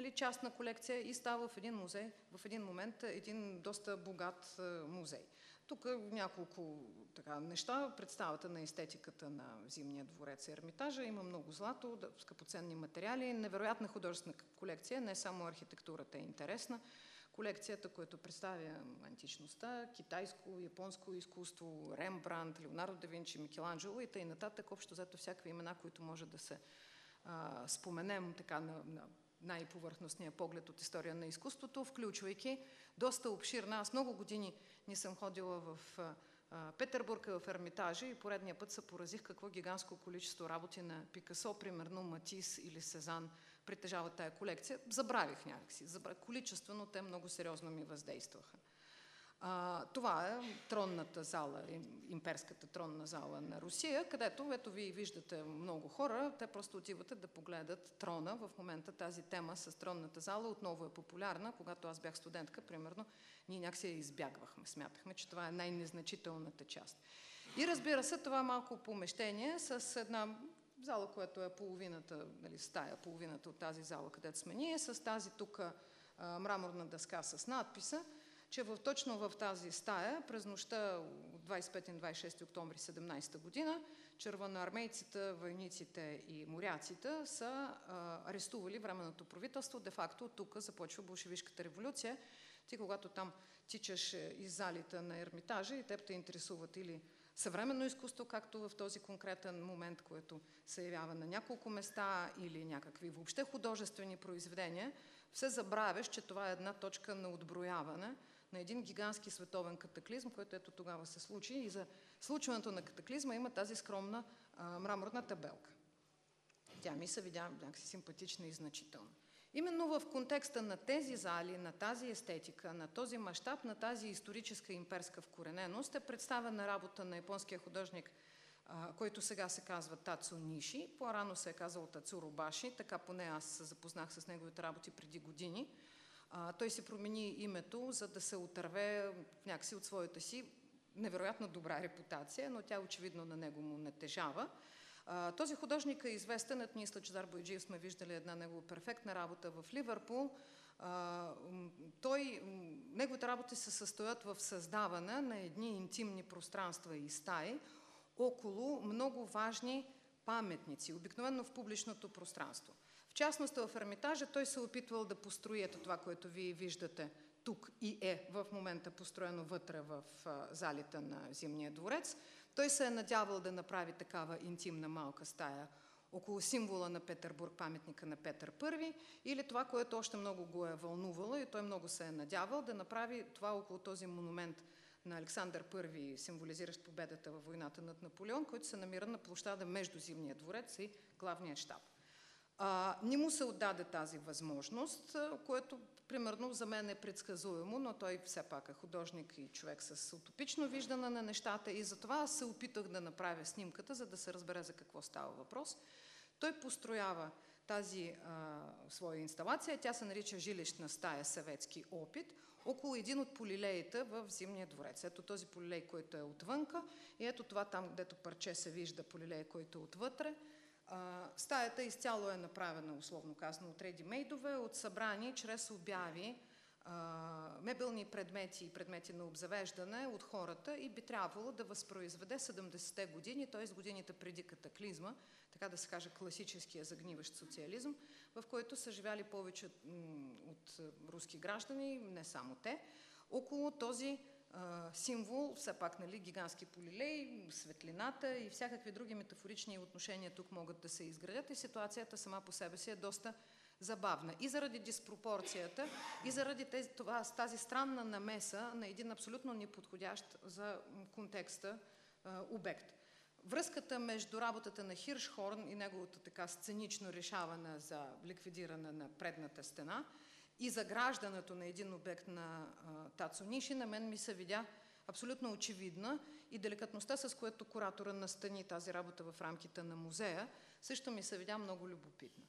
нали, частна колекция и става в един музей, в един момент един доста богат е, музей. Тук няколко така, неща, представата на естетиката на Зимния дворец и Ермитажа. Има много злато, скъпоценни материали, невероятна художествена колекция, не само архитектурата е интересна. Колекцията, която представя античността, китайско, японско изкуство, Рембрандт, Леонардо да Винчи, Микеланджело и т.н. Общо взето всякакви имена, които може да се а, споменем така на, на най-повърхностния поглед от история на изкуството, включвайки доста обширна. Аз много години не съм ходила в Петербург в Ермитажа и поредния път се поразих какво гигантско количество работи на Пикасо, примерно Матис или Сезан притежават тая колекция. Забравих някакси. Забравих. Количествено те много сериозно ми въздействаха. А, това е тронната зала, имперската тронна зала на Русия, където, ето вие виждате много хора, те просто отивате да погледат трона. В момента тази тема с тронната зала отново е популярна. Когато аз бях студентка, примерно, ние някакси я избягвахме. Смятахме, че това е най-незначителната част. И разбира се, това е малко помещение с една зала, която е половината, нали, стая, половината от тази зала, където сме ние, с тази тук мраморна дъска с надписа – че в, точно в тази стая, през нощта от 25-26 октомври 17 година, червоноармейците, войниците и моряците са а, арестували временното правителство. Де-факто тук започва болшевишката революция. Ти когато там тичаш е, из залите на Ермитажа и теб те интересуват или съвременно изкуство, както в този конкретен момент, което се явява на няколко места, или някакви въобще художествени произведения, все забравяш, че това е една точка на отброяване – на един гигантски световен катаклизм, който ето тогава се случи. И за случването на катаклизма има тази скромна а, мраморна табелка. Тя ми се видя някакси симпатична и значителна. Именно в контекста на тези зали, на тази естетика, на този мащаб, на тази историческа имперска вкорененост е представена работа на японския художник, който сега се казва Тацу Ниши. По-рано се е казал Тацуро Баши, така поне аз се запознах с неговите работи преди години. Той си промени името, за да се отърве някакси от своята си невероятно добра репутация, но тя очевидно на него му натежава. Този художник е известен, ето ние с Лъчезар Бойджиев сме виждали една негова перфектна работа в Ливърпул. Той, неговите работи се състоят в създаване на едни интимни пространства и стаи около много важни паметници, обикновено в публичното пространство. Частност в Ермитажа той се е опитвал да построи ето това, което вие виждате тук и е в момента построено вътре в залите на Зимния дворец. Той се е надявал да направи такава интимна малка стая около символа на Петербург, паметника на Петър I, или това, което още много го е вълнувало и той много се е надявал да направи това около този монумент на Александър I, символизиращ победата във войната над Наполеон, който се намира на площада между Зимния дворец и главния щаб. А, не му се отдаде тази възможност, което примерно за мен е предсказуемо, но той все пак е художник и човек с утопично виждане на нещата и затова се опитах да направя снимката, за да се разбере за какво става въпрос. Той построява тази а, своя инсталация, тя се нарича жилищна стая съветски опит, около един от полилеите в Зимния дворец. Ето този полилей, който е отвънка и ето това там, където парче се вижда полилей, който е отвътре. Стаята изцяло е направена, условно казано, от редимейдове, от събрани чрез обяви мебелни предмети и предмети на обзавеждане от хората и би трябвало да възпроизведе 70-те години, т.е. годините преди катаклизма, така да се каже класическия загниващ социализъм, в който са живяли повече от руски граждани, не само те, около този символ, все пак, нали, гигантски полилей, светлината и всякакви други метафорични отношения тук могат да се изградят и ситуацията сама по себе си е доста забавна. И заради диспропорцията, и заради тези, това, тази странна намеса на един абсолютно неподходящ за контекста а, обект. Връзката между работата на Хиршхорн и неговото така сценично решаване за ликвидиране на предната стена – и заграждането на един обект на Тацо Ниши, на мен ми се видя абсолютно очевидна и деликатността, с което куратора настани тази работа в рамките на музея, също ми се видя много любопитна.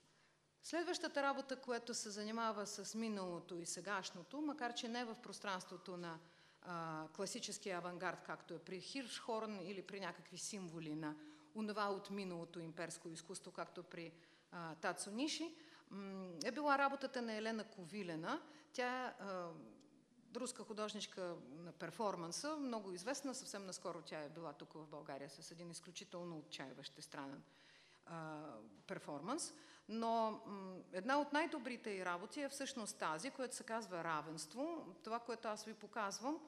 Следващата работа, която се занимава с миналото и сегашното, макар че не в пространството на а, класическия авангард, както е при Хиршхорн или при някакви символи на онова от миналото имперско изкуство, както при а, Тацо Ниши, е била работата на Елена Ковилена. Тя е руска художничка на перформанса, много известна. Съвсем наскоро тя е била тук в България с един изключително отчаиващ странен перформанс. Но една от най-добрите й работи е всъщност тази, която се казва равенство. Това, което аз ви показвам,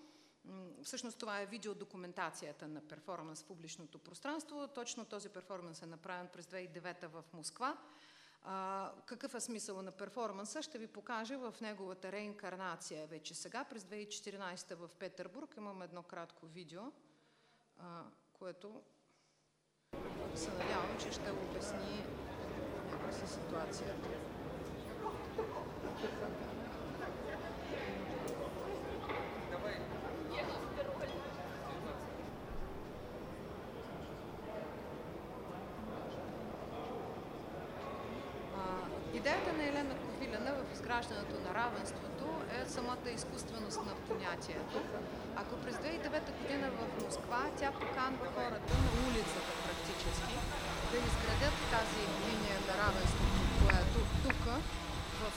всъщност това е видеодокументацията на перформанс в публичното пространство. Точно този перформанс е направен през 2009 в Москва. А, какъв е смисъл на перформанса? Ще ви покажа в неговата реинкарнация вече сега, през 2014 в Петербург. Имам едно кратко видео, а, което се надявам, че ще обясни някакси ситуацията. Идеята на Елена Ковилена в изграждането на равенството е самата изкуственост на понятието. Ако през 2009 година в Москва тя поканва хората на улицата практически да изградят тази линия на равенството, която тук в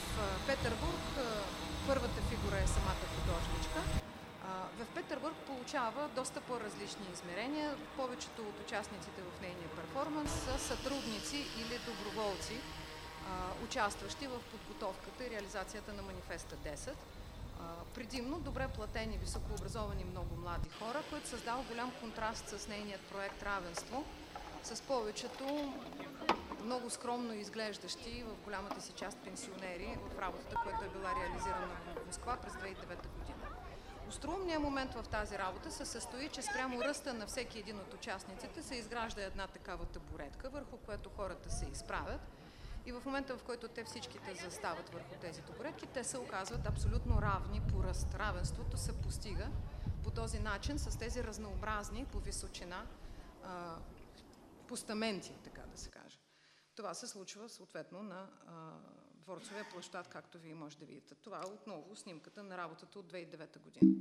Петербург първата фигура е самата художничка. В Петербург получава доста по-различни измерения. Повечето от участниците в нейния перформанс са сътрудници или доброволци, участващи в подготовката и реализацията на манифеста 10. предимно добре платени, високообразовани много млади хора, които създава голям контраст с нейният проект Равенство, с повечето много скромно изглеждащи в голямата си част пенсионери в работата, която е била реализирана в Москва през 2009 година. Остроумният момент в тази работа се състои, че спрямо ръста на всеки един от участниците се изгражда една такава табуретка, върху която хората се изправят И в момента, в който те всичките застават върху тези табуретки, те се оказват абсолютно равни по ръст. Равенството се постига по този начин с тези разнообразни по височина а, постаменти, така да се каже. Това се случва съответно на а, дворцовия площад, както вие може да видите. Това е отново снимката на работата от 2009 година.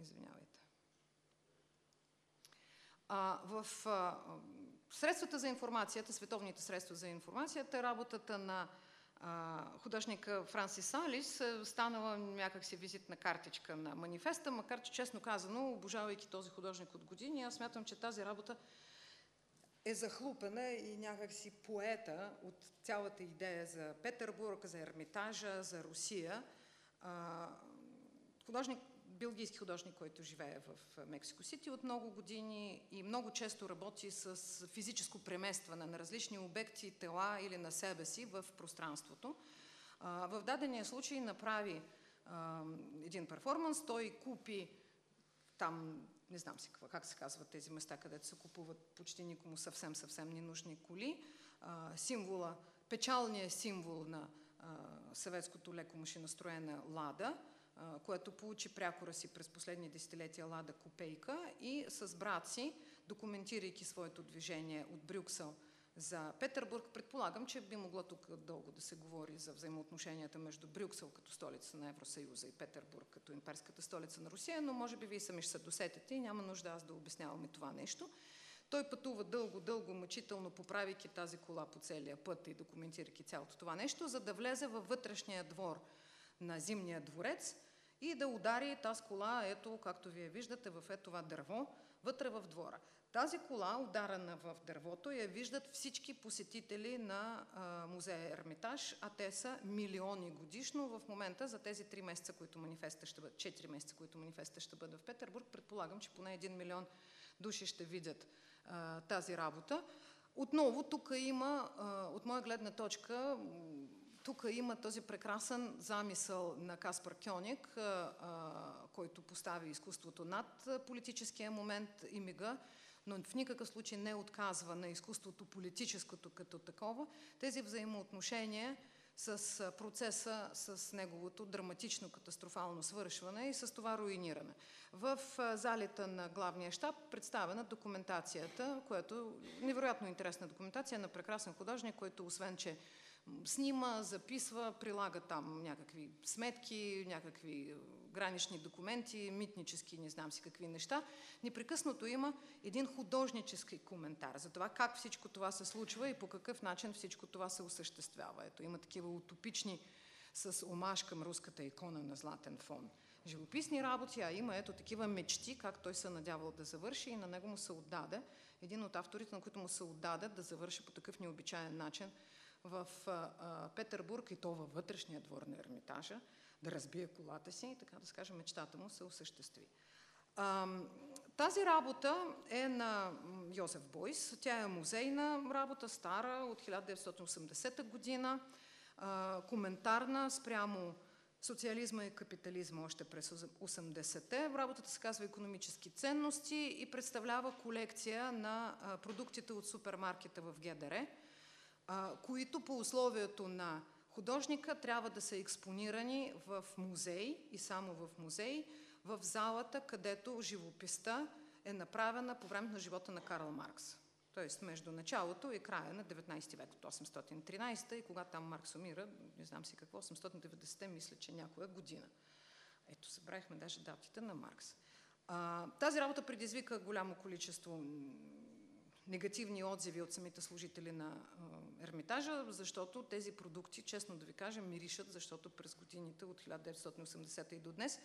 Извинявайте. А, в а, средствата за информацията, световните средства за информацията, работата на художника Франсис Алис е станала някакси визитна картичка на манифеста, макар че честно казано, обожавайки този художник от години, аз смятам, че тази работа е захлупена и някакси поета от цялата идея за Петербург, за Ермитажа, за Русия. Художник, белгийски художник, който живее в Мексико Сити от много години и много често работи с физическо преместване на различни обекти, тела или на себе си в пространството. В дадения случай направи един перформанс, той купи там не знам си как се казват тези места, където се купуват почти никому съвсем, съвсем ненужни коли. Символа, печалният символ на съветското леко машиностроена Лада, което получи прякора си през последни десетилетия Лада Копейка и с брат си, документирайки своето движение от Брюксел за Петербург. Предполагам, че би могло тук дълго да се говори за взаимоотношенията между Брюксел като столица на Евросъюза и Петербург като имперската столица на Русия, но може би вие сами ще се досетите и няма нужда аз да обяснявам и това нещо. Той пътува дълго, дълго, мъчително, поправяйки тази кола по целия път и документирайки цялото това нещо, за да влезе във вътрешния двор на Зимния дворец и да удари тази кола, ето, както вие виждате, в ето това дърво, вътре в двора. Тази кола, ударена в дървото, я виждат всички посетители на музея Ермитаж, а те са милиони годишно. В момента за тези 3 месеца, които манифеста ще бъдат, 4 месеца, които манифеста ще бъде в Петербург, предполагам, че поне 1 милион души ще видят тази работа. Отново, тук има, от моя гледна точка, тук има този прекрасен замисъл на Каспар Кьоник, който постави изкуството над политическия момент и мига но в никакъв случай не отказва на изкуството политическото като такова, тези взаимоотношения с процеса, с неговото драматично катастрофално свършване и с това руиниране. В залите на главния щаб представена документацията, което е невероятно интересна документация на прекрасен художник, който освен, че снима, записва, прилага там някакви сметки, някакви гранични документи, митнически, не знам си какви неща. Непрекъснато има един художнически коментар за това как всичко това се случва и по какъв начин всичко това се осъществява. Ето, има такива утопични с омаш към руската икона на златен фон. Живописни работи, а има ето такива мечти, как той се надявал да завърши и на него му се отдаде. Един от авторите, на които му се отдаде да завърши по такъв необичаен начин в а, Петербург и то във вътрешния двор на Ермитажа, да разбие колата си и така да скажем мечтата му се осъществи. А, тази работа е на Йозеф Бойс. Тя е музейна работа, стара, от 1980 година, а, коментарна спрямо социализма и капитализма още през 80-те. Работата се казва економически ценности и представлява колекция на продуктите от супермаркета в ГДР които по условието на художника трябва да са експонирани в музей и само в музей, в залата, където живописта е направена по време на живота на Карл Маркс. Тоест между началото и края на 19 век, от 813 и когато там Маркс умира, не знам си какво, 890 мисля, че някоя година. Ето, събрахме даже датите на Маркс. А, тази работа предизвика голямо количество негативни отзиви от самите служители на Ермитажа, защото тези продукти, честно да ви кажа, миришат, защото през годините от 1980 и до днес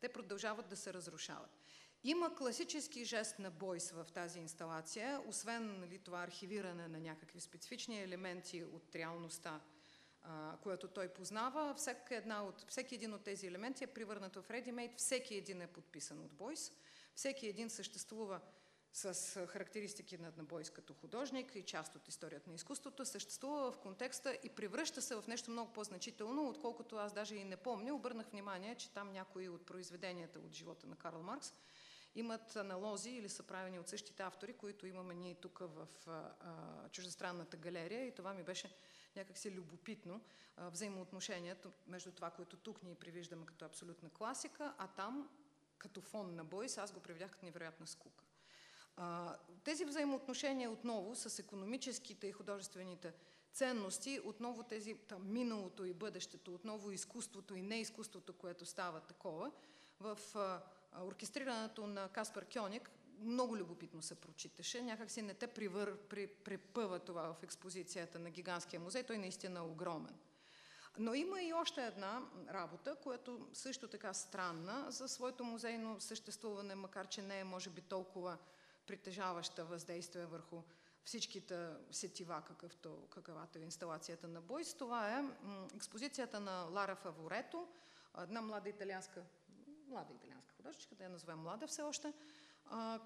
те продължават да се разрушават. Има класически жест на Бойс в тази инсталация, освен нали, това архивиране на някакви специфични елементи от реалността, а, което той познава. Всеки, една от, всеки един от тези елементи е превърнат в редимейт, всеки един е подписан от Бойс, всеки един съществува с характеристики на Бойс като художник и част от историята на изкуството, съществува в контекста и превръща се в нещо много по-значително, отколкото аз даже и не помня. Обърнах внимание, че там някои от произведенията от живота на Карл Маркс имат аналози или са правени от същите автори, които имаме ние тук в а, чуждестранната галерия и това ми беше някакси любопитно а, взаимоотношението между това, което тук ние привиждаме като абсолютна класика, а там като фон на Бойс аз го привидях като невероятна скука. А, тези взаимоотношения отново с економическите и художествените ценности, отново тези там, миналото и бъдещето, отново изкуството и неизкуството, което става такова, в а, оркестрирането на Каспар Кьоник много любопитно се прочиташе. Някак си не те привър, при, препъва това в експозицията на Гигантския музей. Той наистина е огромен. Но има и още една работа, която също така странна за своето музейно съществуване, макар че не е може би толкова притежаваща въздействие върху всичките сетива, какъвто, какъвато е инсталацията на Бойс. Това е експозицията на Лара Фаворето, една млада италианска, млада италианска художничка, да я назовем млада все още,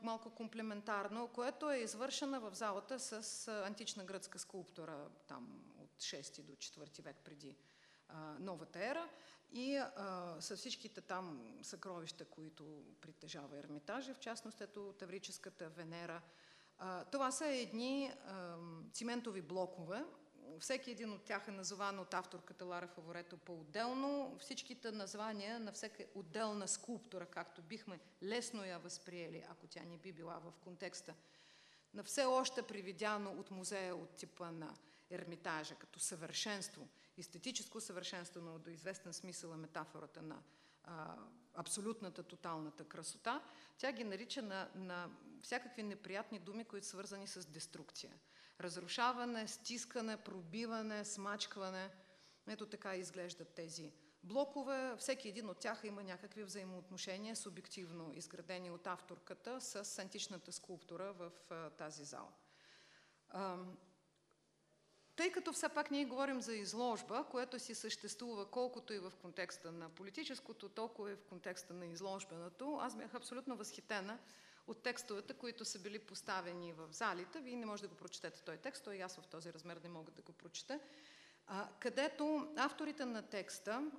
малко комплементарно, което е извършена в залата с антична гръцка скулптура там от 6 до 4 век преди новата ера и а, с всичките там съкровища, които притежава Ермитажа, в частност ето Таврическата Венера. А, това са едни а, циментови блокове. Всеки един от тях е назован от авторката Лара Фаворето по-отделно. Всичките названия на всяка отделна скулптура, както бихме лесно я възприели, ако тя не би била в контекста на все още привидяно от музея от типа на Ермитажа, като съвършенство – естетическо съвършенство, но до известен смисъл е метафората на а, абсолютната, тоталната красота, тя ги нарича на, на всякакви неприятни думи, които са свързани с деструкция. Разрушаване, стискане, пробиване, смачкване. Ето така изглеждат тези блокове. Всеки един от тях има някакви взаимоотношения, субективно изградени от авторката с античната скулптура в а, тази зала. Тъй като все пак ние говорим за изложба, което си съществува колкото и в контекста на политическото, толкова и в контекста на изложбеното, аз бях абсолютно възхитена от текстовете, които са били поставени в залите. Вие не можете да го прочетете този текст, той и аз в този размер не мога да го прочета. Където авторите на текста,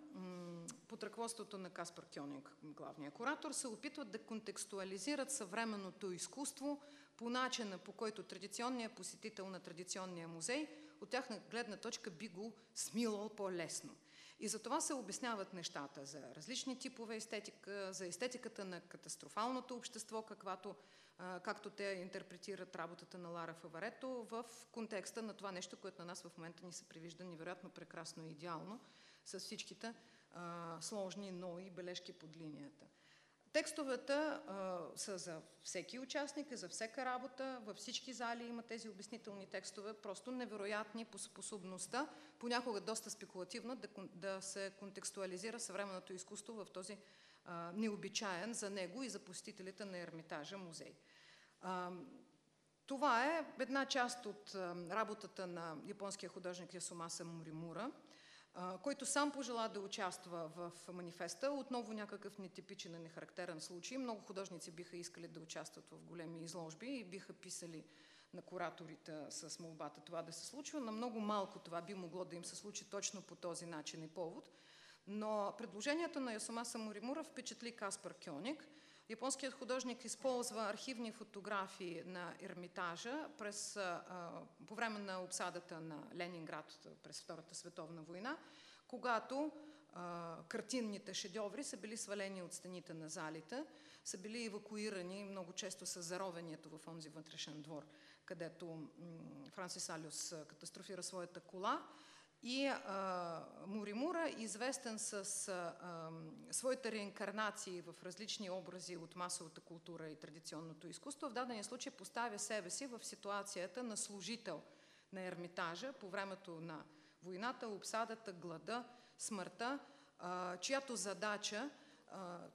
под ръководството на Каспар Кьонинг, главния куратор, се опитват да контекстуализират съвременното изкуство по начина, по който традиционният посетител на традиционния музей от тяхна гледна точка би го смилал по-лесно. И за това се обясняват нещата за различни типове естетика, за естетиката на катастрофалното общество, каквато, както те интерпретират работата на Лара Фаварето в контекста на това нещо, което на нас в момента ни се привижда невероятно прекрасно и идеално, с всичките а, сложни, но и бележки под линията. Текстовете а, са за всеки участник, за всяка работа. Във всички зали има тези обяснителни текстове, просто невероятни по способността, понякога доста спекулативно, да, да се контекстуализира съвременното изкуство в този а, необичаен за него и за посетителите на Ермитажа музей. А, това е една част от работата на японския художник Ясумаса Моримура който сам пожела да участва в манифеста. Отново някакъв нетипичен и нехарактерен случай. Много художници биха искали да участват в големи изложби и биха писали на кураторите с молбата това да се случва. На много малко това би могло да им се случи точно по този начин и повод. Но предложението на Ясомаса Моримура впечатли Каспар Кьоник – Японският художник използва архивни фотографии на Ермитажа през, по време на обсадата на Ленинград през Втората световна война, когато картинните шедьоври са били свалени от стените на залите, са били евакуирани много често с заровението в онзи вътрешен двор, където Франсис Алюс катастрофира своята кола и а, Муримура, известен с а, своите реинкарнации в различни образи от масовата култура и традиционното изкуство, в дадения случай поставя себе си в ситуацията на служител на Ермитажа по времето на войната, обсадата, глада, смъртта, а, чиято задача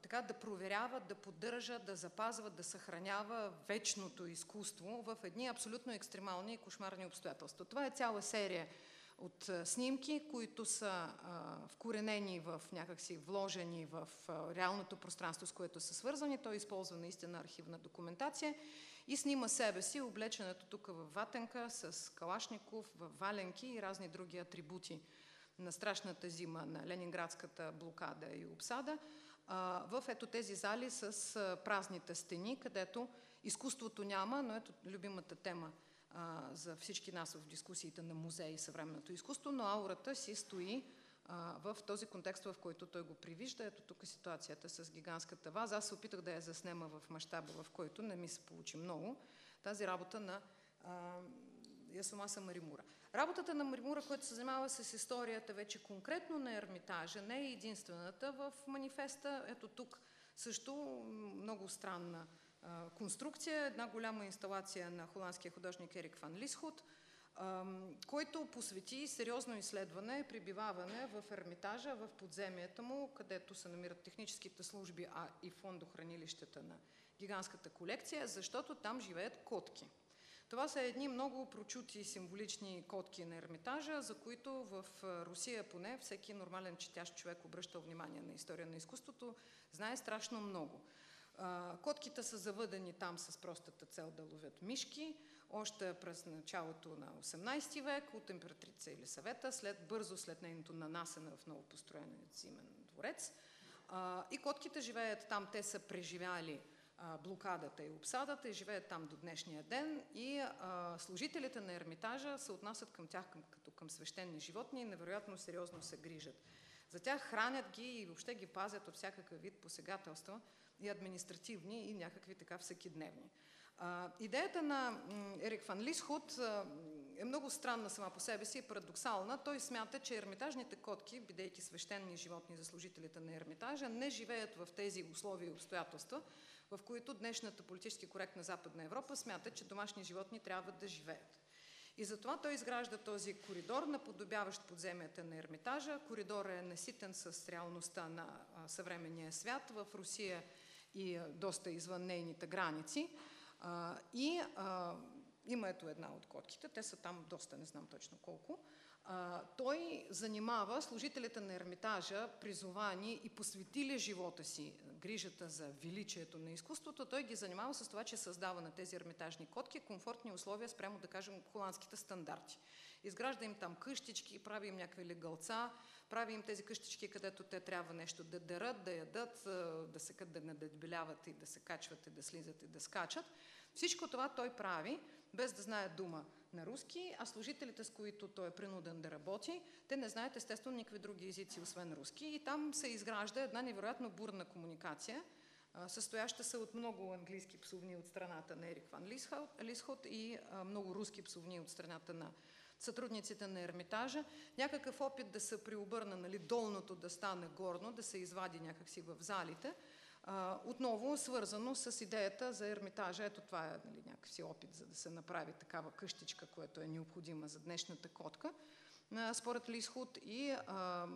така да проверява, да поддържа, да запазва, да съхранява вечното изкуство в едни абсолютно екстремални и кошмарни обстоятелства. Това е цяла серия от снимки, които са вкоренени в някакси вложени в реалното пространство, с което са свързани. Той използва наистина архивна документация и снима себе си, облеченето тук в ватенка с калашников, в валенки и разни други атрибути на страшната зима на Ленинградската блокада и обсада. в ето тези зали с празните стени, където изкуството няма, но ето любимата тема за всички нас в дискусиите на музеи и съвременното изкуство, но аурата си стои в този контекст, в който той го привижда. Ето тук е ситуацията с гигантската ваза. Аз се опитах да я заснема в мащаба, в който не ми се получи много. Тази работа на Ясомаса Маримура. Работата на Маримура, която се занимава с историята вече конкретно на Ермитажа, не е единствената в манифеста. Ето тук също много странна а, конструкция, една голяма инсталация на холандския художник Ерик Ван Лисхот, а, който посвети сериозно изследване, прибиваване в Ермитажа, в подземията му, където се намират техническите служби, а и фондохранилищата на гигантската колекция, защото там живеят котки. Това са едни много прочути символични котки на Ермитажа, за които в Русия поне всеки нормален четящ човек обръща внимание на история на изкуството, знае страшно много. Котките са завъдени там с простата цел да ловят мишки, още през началото на 18 век от императрица Елисавета, след, бързо след нейното нанасене в новопостроен зимен дворец. И котките живеят там, те са преживяли блокадата и обсадата и живеят там до днешния ден и служителите на Ермитажа се отнасят към тях към, като към свещени животни и невероятно сериозно се грижат. За тях хранят ги и въобще ги пазят от всякакъв вид посегателства и административни и някакви така всекидневни. А, идеята на Ерик Фан Лисхут е много странна сама по себе си и парадоксална. Той смята, че ермитажните котки, бидейки свещени животни за служителите на Ермитажа, не живеят в тези условия и обстоятелства, в които днешната политически коректна Западна Европа смята, че домашни животни трябва да живеят. И затова той изгражда този коридор, наподобяващ подземията на Ермитажа. Коридор е наситен с реалността на съвременния свят в Русия и а, доста извън нейните граници. А, и има ето една от котките, те са там доста, не знам точно колко. А, той занимава служителите на Ермитажа, призовани и посветили живота си грижата за величието на изкуството, той ги занимава с това, че създава на тези ермитажни котки комфортни условия спрямо, да кажем, холандските стандарти. Изгражда им там къщички, прави им някакви легалца, прави им тези къщички, където те трябва нещо да дърат, да ядат, да се да надебеляват и да се качват и да слизат и да скачат. Всичко това той прави, без да знае дума на руски, а служителите, с които той е принуден да работи, те не знаят естествено никакви други езици, освен руски. И там се изгражда една невероятно бурна комуникация, състояща се от много английски псовни от страната на Ерик Ван Лисхот и много руски псовни от страната на сътрудниците на Ермитажа. Някакъв опит да се приобърна, нали, долното да стане горно, да се извади някакси в залите – отново свързано с идеята за ермитажа. Ето това е нали, някакси опит, за да се направи такава къщичка, която е необходима за днешната котка. Според Лисхуд и а,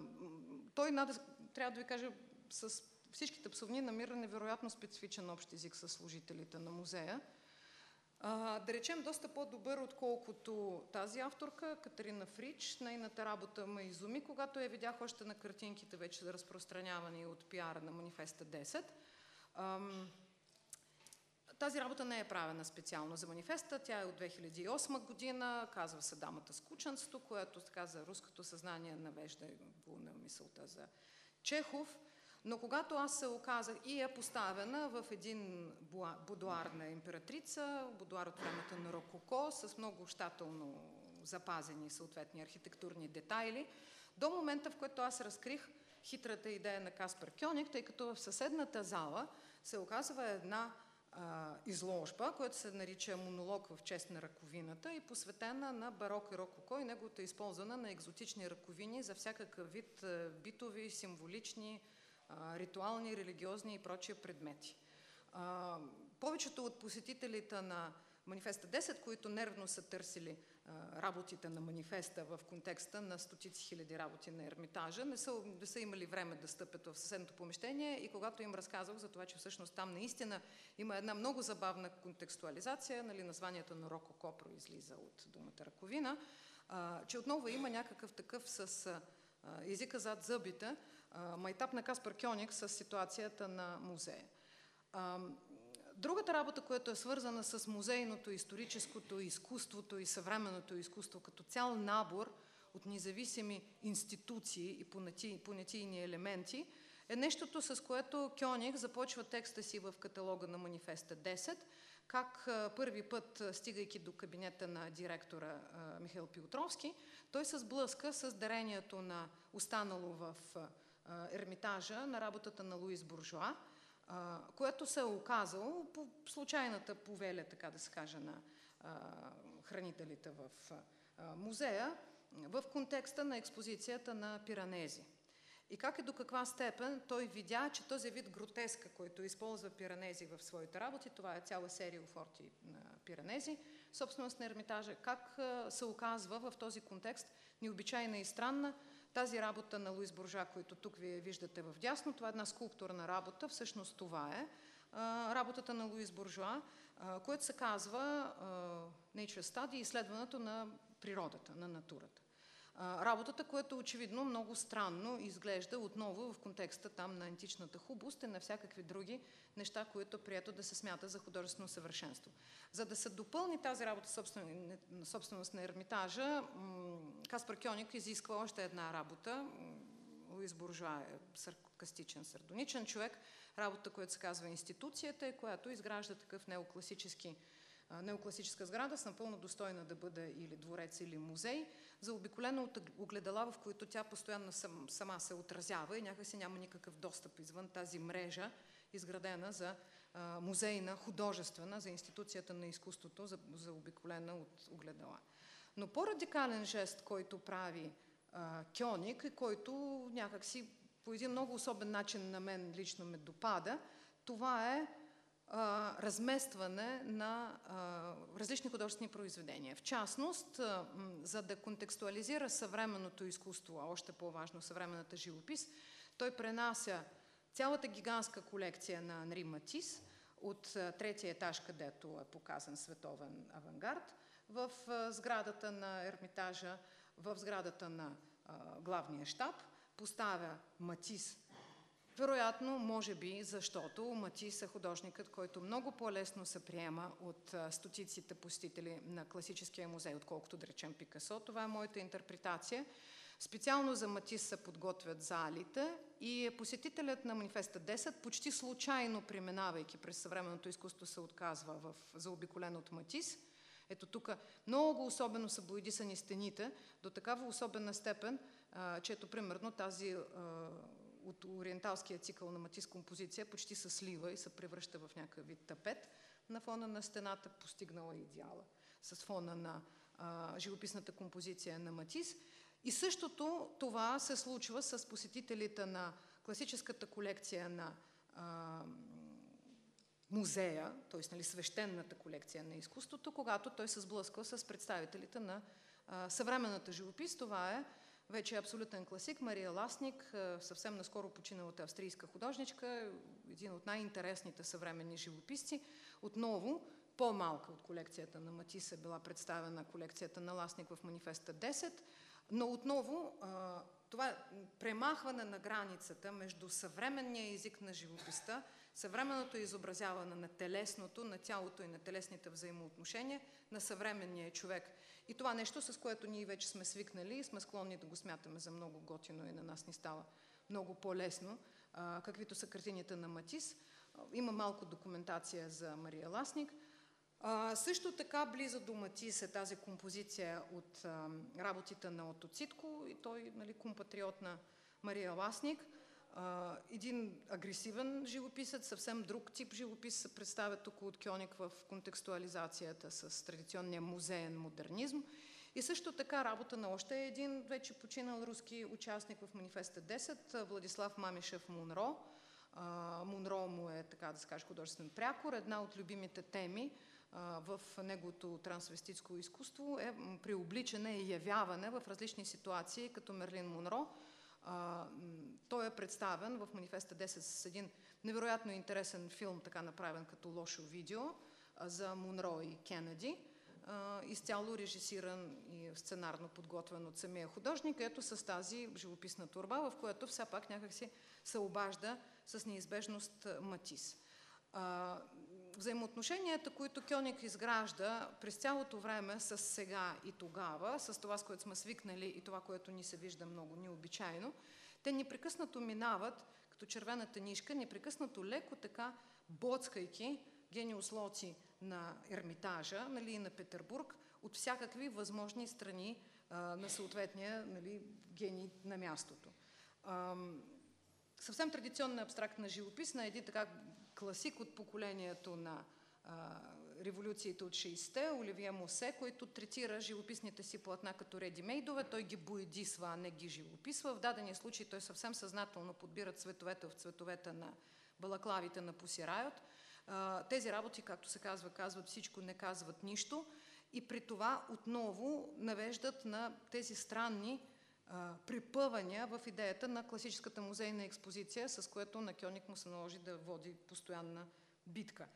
той, надо, трябва да ви кажа, с всичките псовни намира невероятно специфичен общ език с служителите на музея. А, да речем, доста по-добър, отколкото тази авторка, Катерина Фрич. Нейната работа ме изуми, когато я видях още на картинките, вече за разпространяване от пиара на Манифеста 10. Ам, тази работа не е правена специално за манифеста, тя е от 2008 година, казва се Дамата с кученцето, което така за руското съзнание навежда на мисълта за Чехов. Но когато аз се оказах и е поставена в един будуар на императрица, будуар от времето на Рококо, с много щателно запазени съответни архитектурни детайли, до момента, в който аз разкрих хитрата идея на Каспер Кьоник, тъй като в съседната зала се оказва една а, изложба, която се нарича монолог в чест на ръковината и посветена на барок и рококо и неговото използване на екзотични ръковини за всякакъв вид битови, символични, ритуални, религиозни и прочие предмети. Повечето от посетителите на Манифеста 10, които нервно са търсили работите на манифеста в контекста на стотици хиляди работи на Ермитажа, не са, не са имали време да стъпят в съседното помещение и когато им разказах за това, че всъщност там наистина има една много забавна контекстуализация, нали, названието на Рококо произлиза от думата ръковина, че отново има някакъв такъв с езика зад зъбите, майтап на Каспар Кьоник с ситуацията на музея. Другата работа, която е свързана с музейното, историческото, изкуството и съвременното изкуство като цял набор от независими институции и понятийни елементи, е нещото, с което Кьоник започва текста си в каталога на Манифеста 10, как първи път, стигайки до кабинета на директора Михаил Пилтровски, той се сблъска с дарението на останало в Ермитажа на работата на Луис Буржуа, което се е оказало по случайната повеля, така да се каже, на хранителите в музея, в контекста на експозицията на Пиранези. И как и до каква степен той видя, че този вид гротеска, който използва Пиранези в своите работи, това е цяла серия офорти на Пиранези, собственост на Ермитажа, как се оказва в този контекст необичайна и странна тази работа на Луис Боржа, който тук вие виждате в дясно, това е една скулптурна работа, всъщност това е работата на Луис Буржуа, което се казва Nature Study, изследването на природата, на натурата работата, което очевидно много странно изглежда отново в контекста там на античната хубост и на всякакви други неща, които е прието да се смята за художествено съвършенство. За да се допълни тази работа собственост на Ермитажа, Каспар Кьоник изисква още една работа. Луис Буржуа е саркастичен, сардоничен човек. Работа, която се казва Институцията, която изгражда такъв неокласически неокласическа сграда, с напълно достойна да бъде или дворец, или музей, заобиколена от огледала, в които тя постоянно сам, сама се отразява и някакси няма никакъв достъп извън тази мрежа, изградена за музейна, художествена, за институцията на изкуството, за, заобиколена от огледала. Но по-радикален жест, който прави Кьоник и който някакси по един много особен начин на мен лично ме допада, това е разместване на различни художествени произведения. В частност, за да контекстуализира съвременното изкуство, а още по-важно съвременната живопис, той пренася цялата гигантска колекция на Анри Матис от третия етаж, където е показан световен авангард, в сградата на Ермитажа, в сградата на главния щаб, поставя Матис вероятно, може би, защото Матис е художникът, който много по-лесно се приема от стотиците посетители на класическия музей, отколкото да речем Пикасо. Това е моята интерпретация. Специално за Матис се подготвят залите и посетителят на Манифеста 10, почти случайно преминавайки през съвременното изкуство, се отказва в заобиколен от Матис. Ето тук много особено са боядисани стените, до такава особена степен, че ето примерно тази от ориенталския цикъл на Матис композиция почти се слива и се превръща в някакъв вид тапет на фона на стената, постигнала идеала с фона на а, живописната композиция на Матис. И същото това се случва с посетителите на класическата колекция на а, музея, т.е. Нали, свещената колекция на изкуството, когато той се сблъсква с представителите на а, съвременната живопис. Това е вече е абсолютен класик. Мария Ласник, съвсем наскоро починалата австрийска художничка, един от най-интересните съвременни живописци. Отново, по-малка от колекцията на Матис е била представена колекцията на Ласник в Манифеста 10, но отново това премахване на границата между съвременния език на живописта, съвременното изобразяване на телесното, на тялото и на телесните взаимоотношения на съвременния човек – и това нещо, с което ние вече сме свикнали и сме склонни да го смятаме за много готино и на нас ни става много по-лесно, каквито са картините на Матис. Има малко документация за Мария Ласник. Също така близо до Матис е тази композиция от работите на Ото Цитко и той нали, компатриот на Мария Ласник – един агресивен живописец, съвсем друг тип живопис се представя тук от Кьоник в контекстуализацията с традиционния музеен модернизм. И също така работа на още един вече починал руски участник в Манифеста 10, Владислав Мамишев Мунро. Мунро му е, така да се каже, художествен прякор. Една от любимите теми в неговото трансвеститско изкуство е приобличане и явяване в различни ситуации, като Мерлин Мунро – а, той е представен в Манифеста 10 с един невероятно интересен филм, така направен като лошо видео за Монро и Кеннеди. Изцяло режисиран и сценарно подготвен от самия художник, ето с тази живописна турба, в която все пак някакси се обажда с неизбежност Матис. А, взаимоотношенията, които Кьоник изгражда през цялото време с сега и тогава, с това, с което сме свикнали и това, което ни се вижда много необичайно, те непрекъснато минават, като червената нишка, непрекъснато леко така, боцкайки гениус лоци на Ермитажа нали, и на Петербург от всякакви възможни страни а, на съответния нали, гений на мястото. А, съвсем традиционна абстрактна живопис на един така класик от поколението на а, революциите от 60-те, Оливия Мосе, който третира живописните си платна като редимейдове. Той ги боедисва, а не ги живописва. В дадения случай той съвсем съзнателно подбира цветовете в цветовете на балаклавите на Пусирайот. Тези работи, както се казва, казват всичко, не казват нищо. И при това отново навеждат на тези странни а, припъвания в идеята на класическата музейна експозиция, с което на Кьоник му се наложи да води постоянна битка.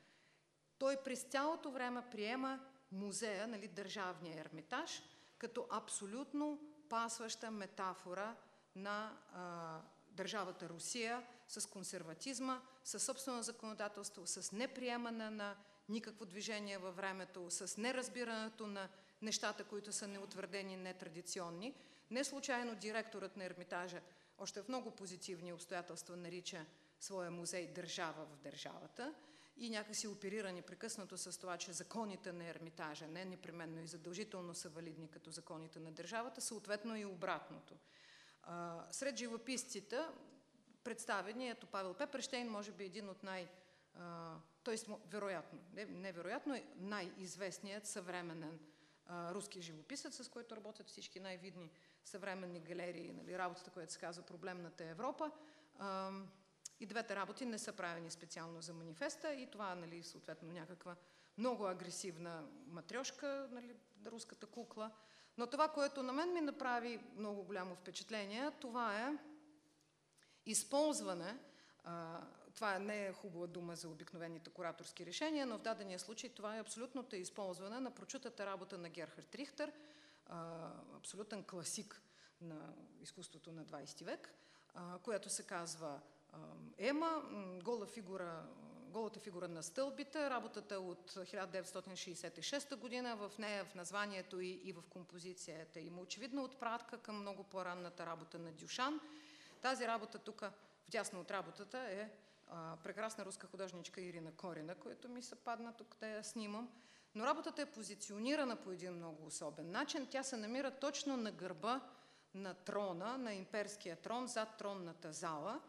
Той през цялото време приема музея, нали, държавния ермитаж, като абсолютно пасваща метафора на а, държавата Русия с консерватизма, с собствено законодателство, с неприемане на никакво движение във времето, с неразбирането на нещата, които са неутвърдени, нетрадиционни. Не случайно директорът на Ермитажа още в много позитивни обстоятелства нарича своя музей държава в държавата и някакси оперира непрекъснато с това, че законите на Ермитажа не непременно и задължително са валидни като законите на държавата, съответно и обратното. Сред живописците представени, ето Павел Пепрештейн, може би един от най- т.е. вероятно, не, невероятно, най-известният съвременен руски живописец, с който работят всички най-видни съвременни галерии, нали, работата, която се казва Проблемната Европа. И двете работи не са правени специално за манифеста и това, нали, съответно, някаква много агресивна матрешка, нали, руската кукла. Но това, което на мен ми направи много голямо впечатление, това е използване, това не е хубава дума за обикновените кураторски решения, но в дадения случай това е абсолютното използване на прочутата работа на Герхард Рихтер, абсолютен класик на изкуството на 20 век, която се казва Ема, гола фигура, голата фигура на стълбите, работата от 1966 година, в нея в названието и, и в композицията има очевидно отпратка към много по-ранната работа на Дюшан. Тази работа тук, вдясно от работата, е прекрасна руска художничка Ирина Корина, която ми се падна тук да я снимам. Но работата е позиционирана по един много особен начин. Тя се намира точно на гърба на трона, на имперския трон, зад тронната зала.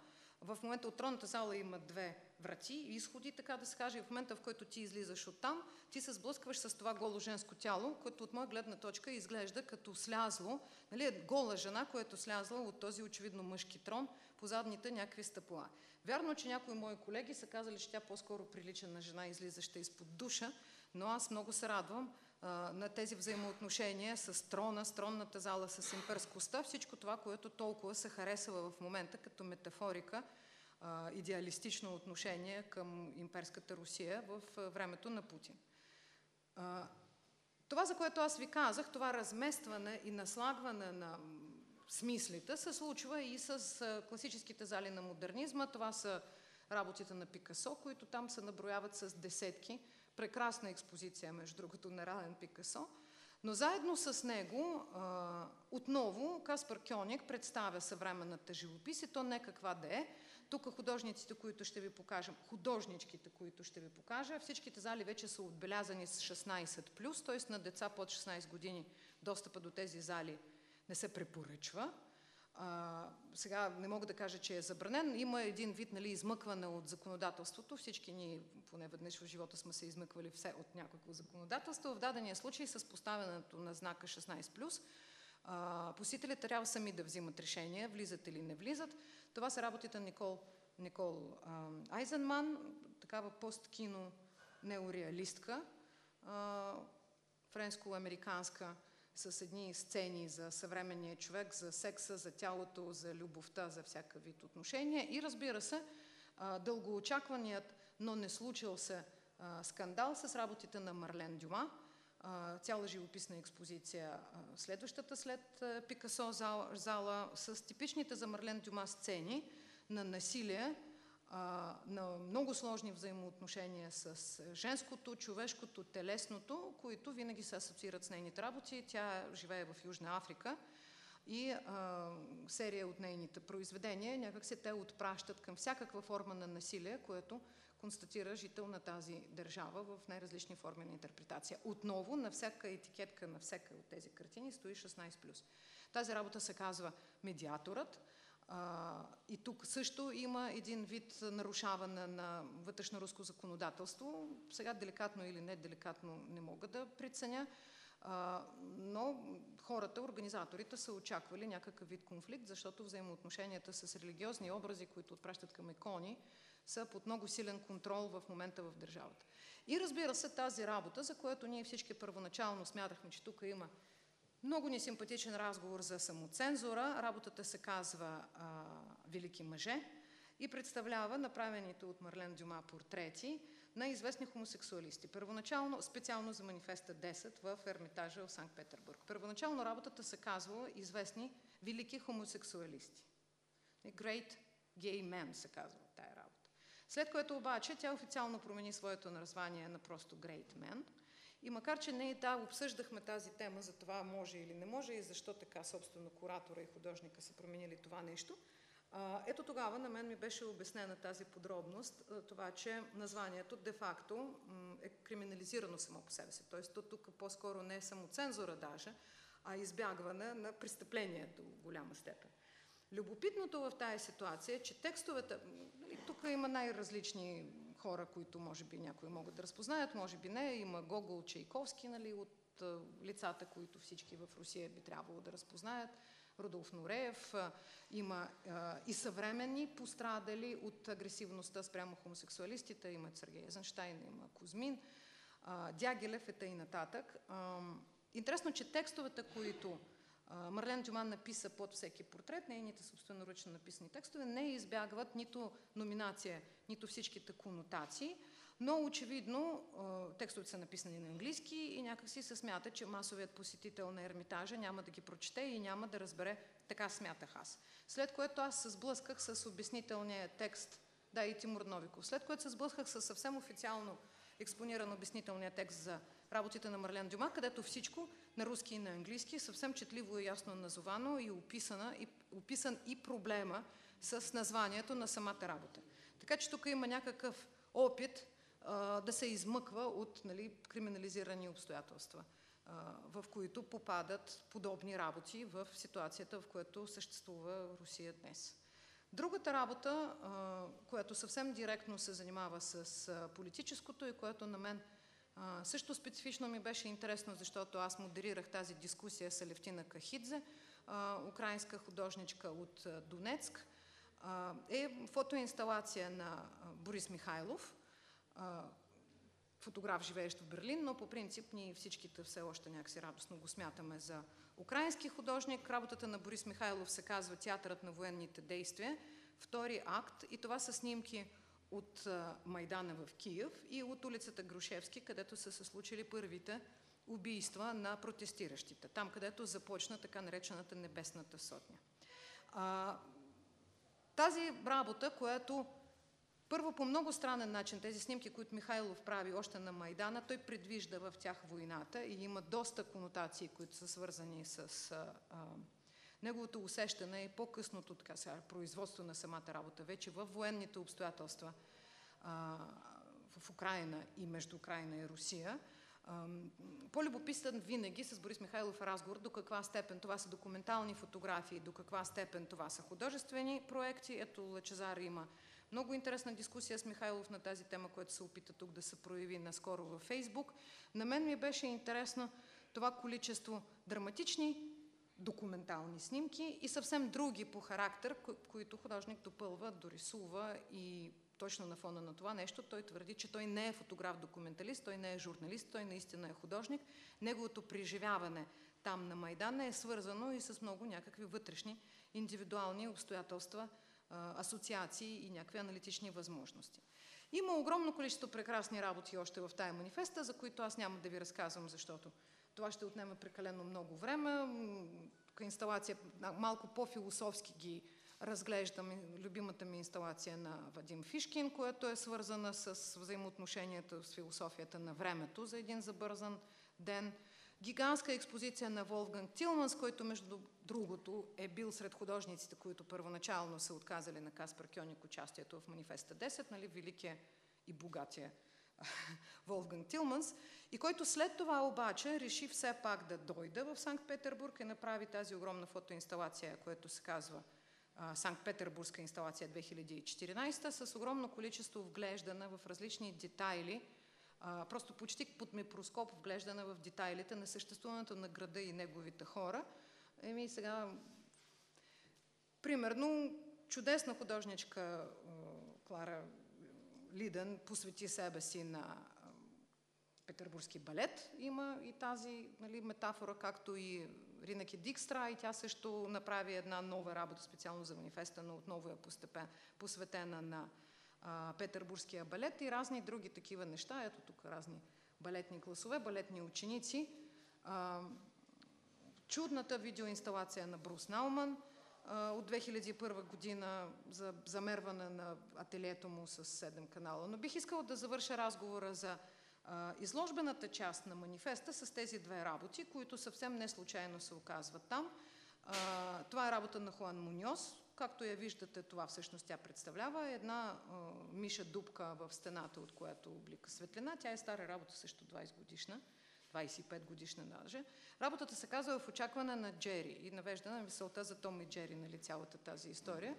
В момента от тронната зала има две врати, изходи, така да се каже. И в момента, в който ти излизаш оттам, ти се сблъскваш с това голо женско тяло, което от моя гледна точка изглежда като слязло, нали, е гола жена, която слязла от този очевидно мъжки трон, по задните някакви стъпла. Вярно, че някои мои колеги са казали, че тя по-скоро прилича на жена, излизаща изпод душа, но аз много се радвам а, на тези взаимоотношения с трона, с тронната зала, с имперскостта, всичко това, което толкова се харесва в момента като метафорика, а, идеалистично отношение към имперската Русия в времето на Путин. А, това, за което аз ви казах, това разместване и наслагване на смислите се случва и с класическите зали на модернизма. Това са работите на Пикасо, които там се наброяват с десетки. Прекрасна експозиция, между другото, на Рален Пикасо. Но заедно с него отново Каспар Кьоник представя съвременната живопис и то не каква да е. Тук художниците, които ще ви покажа, художничките, които ще ви покажа, всичките зали вече са отбелязани с 16+, т.е. на деца под 16 години достъпа до тези зали не се препоръчва. А, сега не мога да кажа, че е забранен. Има един вид нали, измъкване от законодателството. Всички ние поне веднъж в живота сме се измъквали все от някакво законодателство. В дадения случай с поставянето на знака 16+, а, посетителите трябва сами да взимат решение, влизат или не влизат. Това са работите на Никол, Никол а, Айзенман, такава посткино неореалистка, френско-американска с едни сцени за съвременния човек, за секса, за тялото, за любовта, за всяка вид отношения. И разбира се, дългоочакваният, но не случил се скандал с работите на Марлен Дюма. Цяла живописна експозиция следващата след Пикасо зала с типичните за Марлен Дюма сцени на насилие, на много сложни взаимоотношения с женското, човешкото, телесното, които винаги се асоциират с нейните работи. Тя живее в Южна Африка. и а, серия от нейните произведения, някак се те отпращат към всякаква форма на насилие, което констатира жител на тази държава в най-различни форми на интерпретация. Отново на всяка етикетка на всяка от тези картини стои 16+. Тази работа се казва Медиаторът. А, и тук също има един вид нарушаване на вътрешно руско законодателство. Сега деликатно или не деликатно не мога да преценя, а, но хората, организаторите са очаквали някакъв вид конфликт, защото взаимоотношенията с религиозни образи, които отпращат към икони, са под много силен контрол в момента в държавата. И разбира се, тази работа, за която ние всички първоначално смятахме, че тук има много несимпатичен разговор за самоцензура. Работата се казва а, Велики мъже и представлява направените от Марлен Дюма портрети на известни хомосексуалисти. Първоначално, специално за манифеста 10 в Ермитажа в Санкт-Петербург. Първоначално работата се казва известни велики хомосексуалисти. Great Gay Men се казва тая работа. След което обаче тя официално промени своето название на просто Great Men – и макар, че не и да обсъждахме тази тема за това може или не може и защо така собствено куратора и художника са променили това нещо, ето тогава на мен ми беше обяснена тази подробност, това, че названието де-факто е криминализирано само по себе си. Тоест, то тук по-скоро не е самоцензура даже, а избягване на престъпление до голяма степен. Любопитното в тази ситуация е, че текстовете, тук има най-различни хора, които може би някои могат да разпознаят, може би не. Има Гогол Чайковски, нали, от лицата, които всички в Русия би трябвало да разпознаят. Рудолф Нореев, има а, и съвременни пострадали от агресивността спрямо хомосексуалистите, има Сергей Езенштайн, има Кузмин, а, Дягилев е и нататък. А, интересно, че текстовете, които Марлен Дюман написа под всеки портрет, нейните собственоръчно написани текстове не избягват нито номинация, нито всичките конотации, но очевидно текстовете са написани на английски и някакси се смята, че масовият посетител на Ермитажа няма да ги прочете и няма да разбере, така смятах аз. След което аз се сблъсках с обяснителния текст, да, и Тимур Новиков, след което се сблъсках с съвсем официално експониран обяснителния текст за работите на Марлен Дюма, където всичко на руски и на английски съвсем четливо и ясно назовано и, описана, и описан и проблема с названието на самата работа. Така че тук има някакъв опит а, да се измъква от нали, криминализирани обстоятелства, а, в които попадат подобни работи в ситуацията, в която съществува Русия днес. Другата работа, а, която съвсем директно се занимава с политическото и което на мен също специфично ми беше интересно, защото аз модерирах тази дискусия с Алевтина Кахидзе, украинска художничка от Донецк. Е фотоинсталация на Борис Михайлов, фотограф, живеещ в Берлин, но по принцип ние всичките все още някакси радостно го смятаме за украински художник. Работата на Борис Михайлов се казва Театърът на военните действия, втори акт и това са снимки от Майдана в Киев и от улицата Грушевски, където са се случили първите убийства на протестиращите. Там, където започна така наречената Небесната сотня. А, тази работа, която първо по много странен начин, тези снимки, които Михайлов прави още на Майдана, той предвижда в тях войната и има доста конотации, които са свързани с а, неговото усещане и по-късното така сега, производство на самата работа, вече във военните обстоятелства а, в Украина и между Украина и Русия. По-любопитен винаги с Борис Михайлов разговор до каква степен това са документални фотографии, до каква степен това са художествени проекти. Ето Лачезар има много интересна дискусия с Михайлов на тази тема, която се опита тук да се прояви наскоро във Фейсбук. На мен ми беше интересно това количество драматични документални снимки и съвсем други по характер, които художник допълва, дорисува и точно на фона на това нещо той твърди, че той не е фотограф-документалист, той не е журналист, той наистина е художник. Неговото преживяване там на Майдана е свързано и с много някакви вътрешни индивидуални обстоятелства, асоциации и някакви аналитични възможности. Има огромно количество прекрасни работи още в тая манифеста, за които аз няма да ви разказвам, защото това ще отнеме прекалено много време. Тук инсталация малко по-философски ги разглеждам. Любимата ми инсталация на Вадим Фишкин, която е свързана с взаимоотношенията с философията на времето за един забързан ден. Гигантска експозиция на Волфганг Тилманс, който между другото е бил сред художниците, които първоначално са отказали на Каспар Кьоник участието в Манифеста 10, нали, великия и богатия Волфганг Тилманс, и който след това обаче реши все пак да дойде в Санкт-Петербург и направи тази огромна фотоинсталация, която се казва Санкт-Петербургска инсталация 2014, с огромно количество вглеждане в различни детайли, просто почти под микроскоп вглеждане в детайлите на съществуването на града и неговите хора. Еми сега, примерно, чудесна художничка Клара Лиден посвети себе си на петербургски балет. Има и тази нали, метафора, както и Ринаки Дикстра, и тя също направи една нова работа специално за манифеста, но отново е постепен, посветена на а, петербургския балет и разни други такива неща. Ето тук разни балетни класове, балетни ученици. А, чудната видеоинсталация на Брус Науман – от 2001 година за замерване на ателието му с 7 канала. Но бих искала да завърша разговора за изложбената част на манифеста с тези две работи, които съвсем не случайно се оказват там. Това е работа на Хуан Муньос. Както я виждате, това всъщност тя представлява една миша дупка в стената, от която облика светлина. Тя е стара работа, също 20 годишна. 25 годишна даже. Работата се казва в очакване на Джери и навежда на мисълта за Том и Джери, нали, цялата тази история.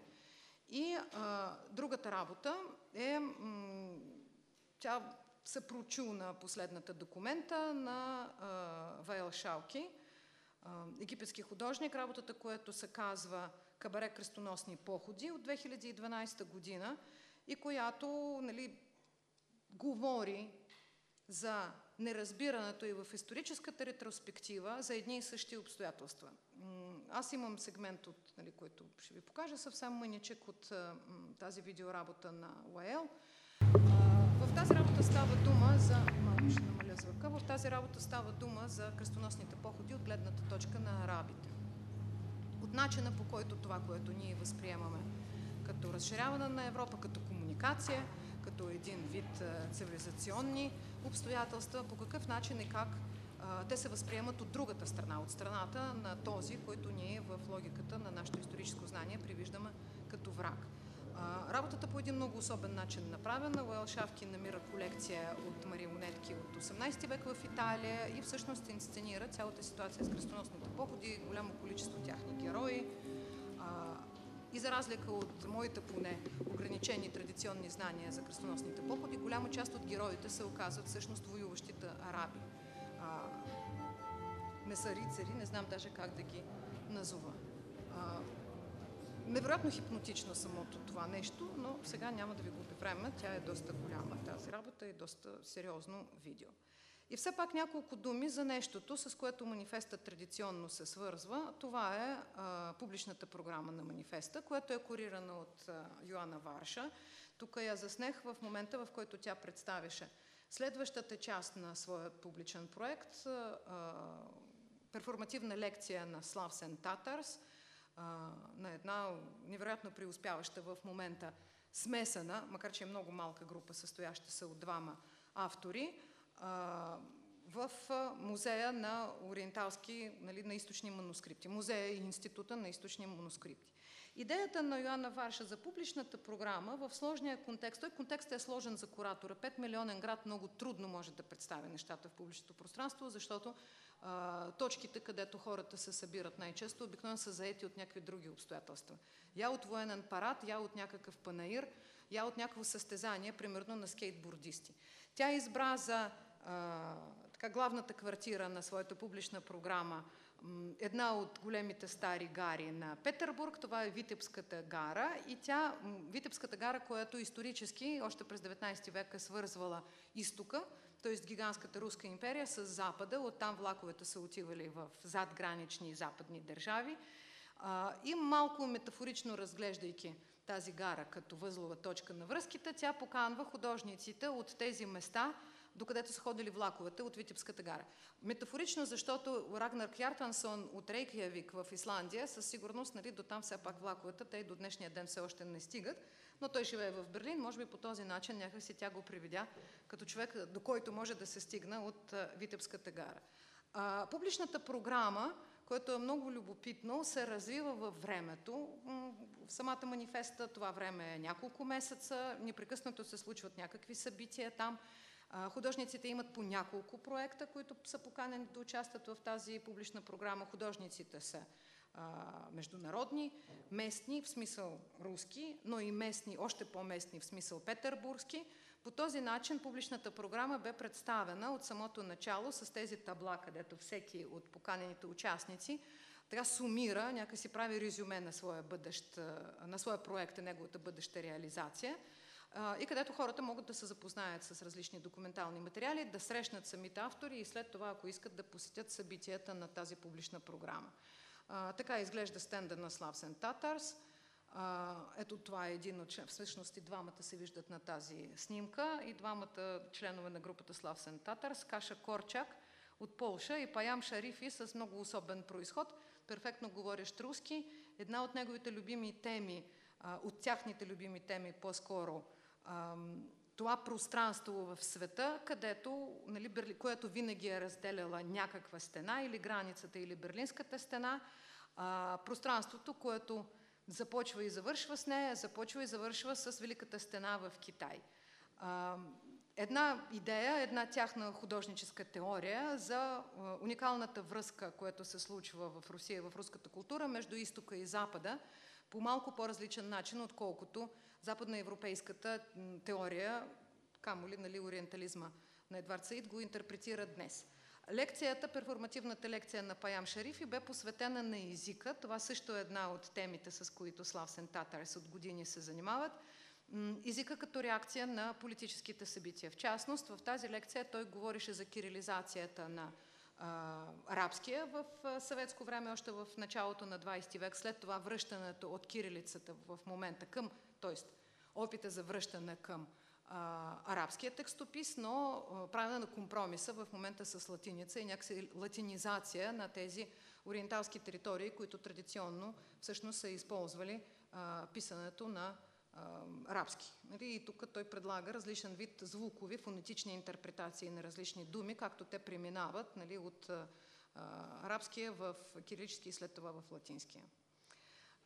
И а, другата работа е, тя се прочу на последната документа на а, Вайл Шалки, а, египетски художник, работата, която се казва Кабаре кръстоносни походи от 2012 година и която нали, говори за неразбирането и в историческата ретроспектива за едни и същи обстоятелства. Аз имам сегмент, от, нали, който ще ви покажа съвсем мъничък от тази видеоработа на Уаел. В тази работа става дума за... Малко ще намаля звука. В тази работа става дума за кръстоносните походи от гледната точка на арабите. От начина по който това, което ние възприемаме като разширяване на Европа, като комуникация, като един вид цивилизационни обстоятелства, по какъв начин и как те се възприемат от другата страна, от страната на този, който ние в логиката на нашето историческо знание привиждаме като враг. Работата по един много особен начин направена. Уел Шавки намира колекция от марионетки от 18 век в Италия и всъщност инсценира цялата ситуация с кръстоносните походи, голямо количество тяхни герои, и за разлика от моите поне ограничени традиционни знания за кръстоносните походи, голяма част от героите се оказват всъщност воюващите араби. А, не са рицари, не знам даже как да ги назова. А, невероятно хипнотично самото това нещо, но сега няма да ви го време. Тя е доста голяма тази работа и доста сериозно видео. И все пак няколко думи за нещото, с което манифеста традиционно се свързва. Това е а, публичната програма на манифеста, която е корирана от а, Йоанна Варша. Тук я заснех в момента, в който тя представяше следващата част на своя публичен проект, а, перформативна лекция на Славсен Татарс, а, на една невероятно преуспяваща в момента смесена, макар че е много малка група, състояща се от двама автори, в музея на ориенталски, нали, на източни манускрипти. Музея и института на източни манускрипти. Идеята на Йоанна Варша за публичната програма в сложния контекст, той контекстът е сложен за куратора. 5 милионен град много трудно може да представи нещата в публичното пространство, защото а, точките, където хората се събират най-често, обикновено са заети от някакви други обстоятелства. Я от военен парад, я от някакъв панаир, я от някакво състезание, примерно на скейтбордисти. Тя избра за така, главната квартира на своята публична програма една от големите стари гари на Петербург. Това е Витебската гара и тя, Витебската гара, която исторически още през 19 век е свързвала изтока, т.е. гигантската руска империя с запада. Оттам влаковете са отивали в задгранични западни държави. И малко метафорично разглеждайки тази гара като възлова точка на връзките, тя поканва художниците от тези места – докъдето са ходили влаковете от Витебската гара. Метафорично, защото Рагнар Кяртансон от Рейкявик в Исландия, със сигурност нали, до там все пак влаковете, те и до днешния ден все още не стигат, но той живее в Берлин, може би по този начин някакси тя го привидя като човек, до който може да се стигна от Витебската гара. А, публичната програма, което е много любопитно, се развива във времето. В самата манифеста това време е няколко месеца, непрекъснато се случват някакви събития там. Художниците имат по няколко проекта, които са поканени да участват в тази публична програма. Художниците са международни, местни, в смисъл руски, но и местни, още по-местни, в смисъл петербургски. По този начин публичната програма бе представена от самото начало с тези табла, където всеки от поканените участници така сумира, някакси прави резюме на своя, бъдещ, на своя проект, неговата бъдеща реализация и където хората могат да се запознаят с различни документални материали, да срещнат самите автори и след това, ако искат, да посетят събитията на тази публична програма. Така изглежда стенда на Славсен Татарс. Ето това е един от всъщност и двамата се виждат на тази снимка и двамата членове на групата Славсен Татарс, Каша Корчак от Полша и Паям Шарифи с много особен происход, перфектно говорещ руски. Една от неговите любими теми, от тяхните любими теми по-скоро, това пространство в света, където, нали, Берли, което винаги е разделяла някаква стена или границата или Берлинската стена, а, пространството, което започва и завършва с нея, започва и завършва с Великата стена в Китай. А, една идея, една тяхна художническа теория за уникалната връзка, която се случва в Русия, в руската култура, между изтока и запада, по малко по-различен начин, отколкото западноевропейската теория, камо ли, нали, ориентализма на Едвард Саид, го интерпретира днес. Лекцията, перформативната лекция на Паям Шарифи бе посветена на езика. Това също е една от темите, с които Славсен Татарес от години се занимават. Езика като реакция на политическите събития. В частност, в тази лекция той говореше за кирилизацията на арабския в съветско време, още в началото на 20 век, след това връщането от кирилицата в момента към, т.е. опита за връщане към а, арабския текстопис, но правене на компромиса в момента с латиница и някакси латинизация на тези ориенталски територии, които традиционно всъщност са използвали а, писането на арабски. Нали, и тук той предлага различен вид звукови, фонетични интерпретации на различни думи, както те преминават нали, от арабския в кирилически и след това в латинския.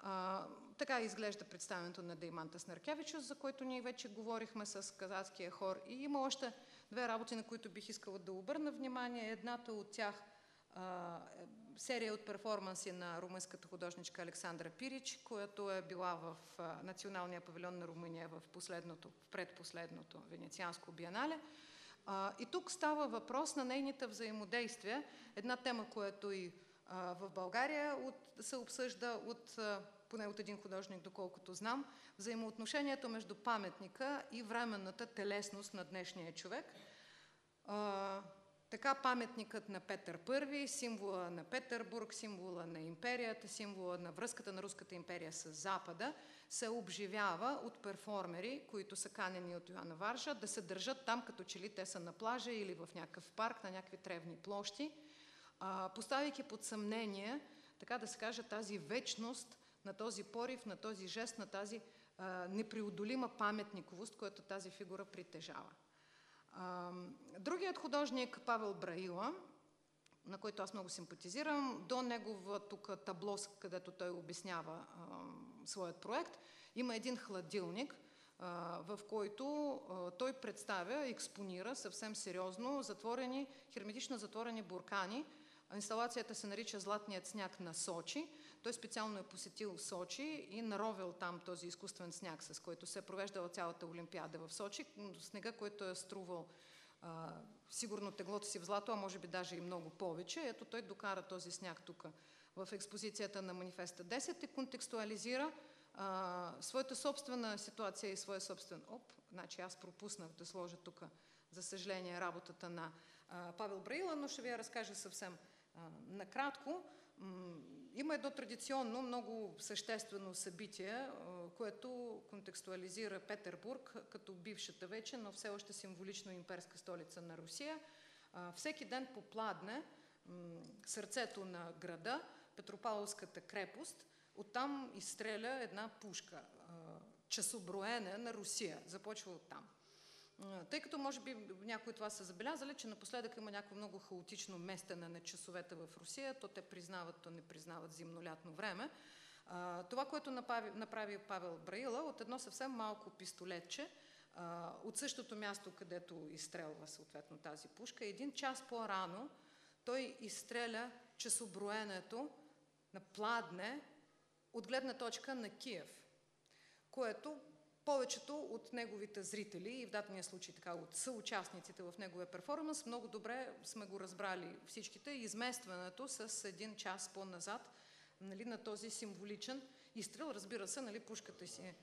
А, така изглежда представенето на Дейманта Снаркевичус, за който ние вече говорихме с казацкия хор. И има още две работи, на които бих искала да обърна внимание. Едната от тях а, серия от перформанси на румънската художничка Александра Пирич, която е била в Националния павилион на Румъния в, последното, в предпоследното Венецианско биенале. И тук става въпрос на нейните взаимодействия. Една тема, която и в България се обсъжда от, поне от един художник, доколкото знам, взаимоотношението между паметника и временната телесност на днешния човек. Така паметникът на Петър I, символа на Петербург, символа на империята, символа на връзката на Руската империя с Запада, се обживява от перформери, които са канени от Йоанна Варша, да се държат там, като че ли те са на плажа или в някакъв парк, на някакви тревни площи поставяйки под съмнение, така да се каже, тази вечност на този порив, на този жест, на тази непреодолима паметниковост, която тази фигура притежава. Другият художник Павел Браила, на който аз много симпатизирам, до негова тук табло, където той обяснява а, своят проект, има един хладилник, в който той представя, експонира съвсем сериозно затворени, херметично затворени буркани, Инсталацията се нарича Златният сняг на Сочи. Той специално е посетил Сочи и наровил там този изкуствен сняг, с който се е провеждала цялата Олимпиада в Сочи. Снега, който е струвал а, сигурно теглото си в злато, а може би даже и много повече. Ето той докара този сняг тук в експозицията на Манифеста 10 и контекстуализира а, своята собствена ситуация и своя собствен... Оп, значи аз пропуснах да сложа тук, за съжаление, работата на а, Павел Браила, но ще ви я разкажа съвсем накратко, има едно традиционно, много съществено събитие, което контекстуализира Петербург като бившата вече, но все още символично имперска столица на Русия. Всеки ден по пладне сърцето на града, Петропавловската крепост, оттам изстреля една пушка. Часоброене на Русия. Започва оттам. Тъй като може би някои от вас са забелязали, че напоследък има някакво много хаотично местене на часовете в Русия, то те признават, то не признават зимно-лятно време. Това, което направи, направи Павел Браила от едно съвсем малко пистолетче, от същото място, където изстрелва съответно тази пушка, един час по-рано той изстреля часоброенето на Пладне от гледна точка на Киев, което повечето от неговите зрители и в датния случай така от съучастниците в неговия перформанс много добре сме го разбрали всичките. Изместването с един час по-назад нали, на този символичен изстрел, разбира се, нали, пушката си е...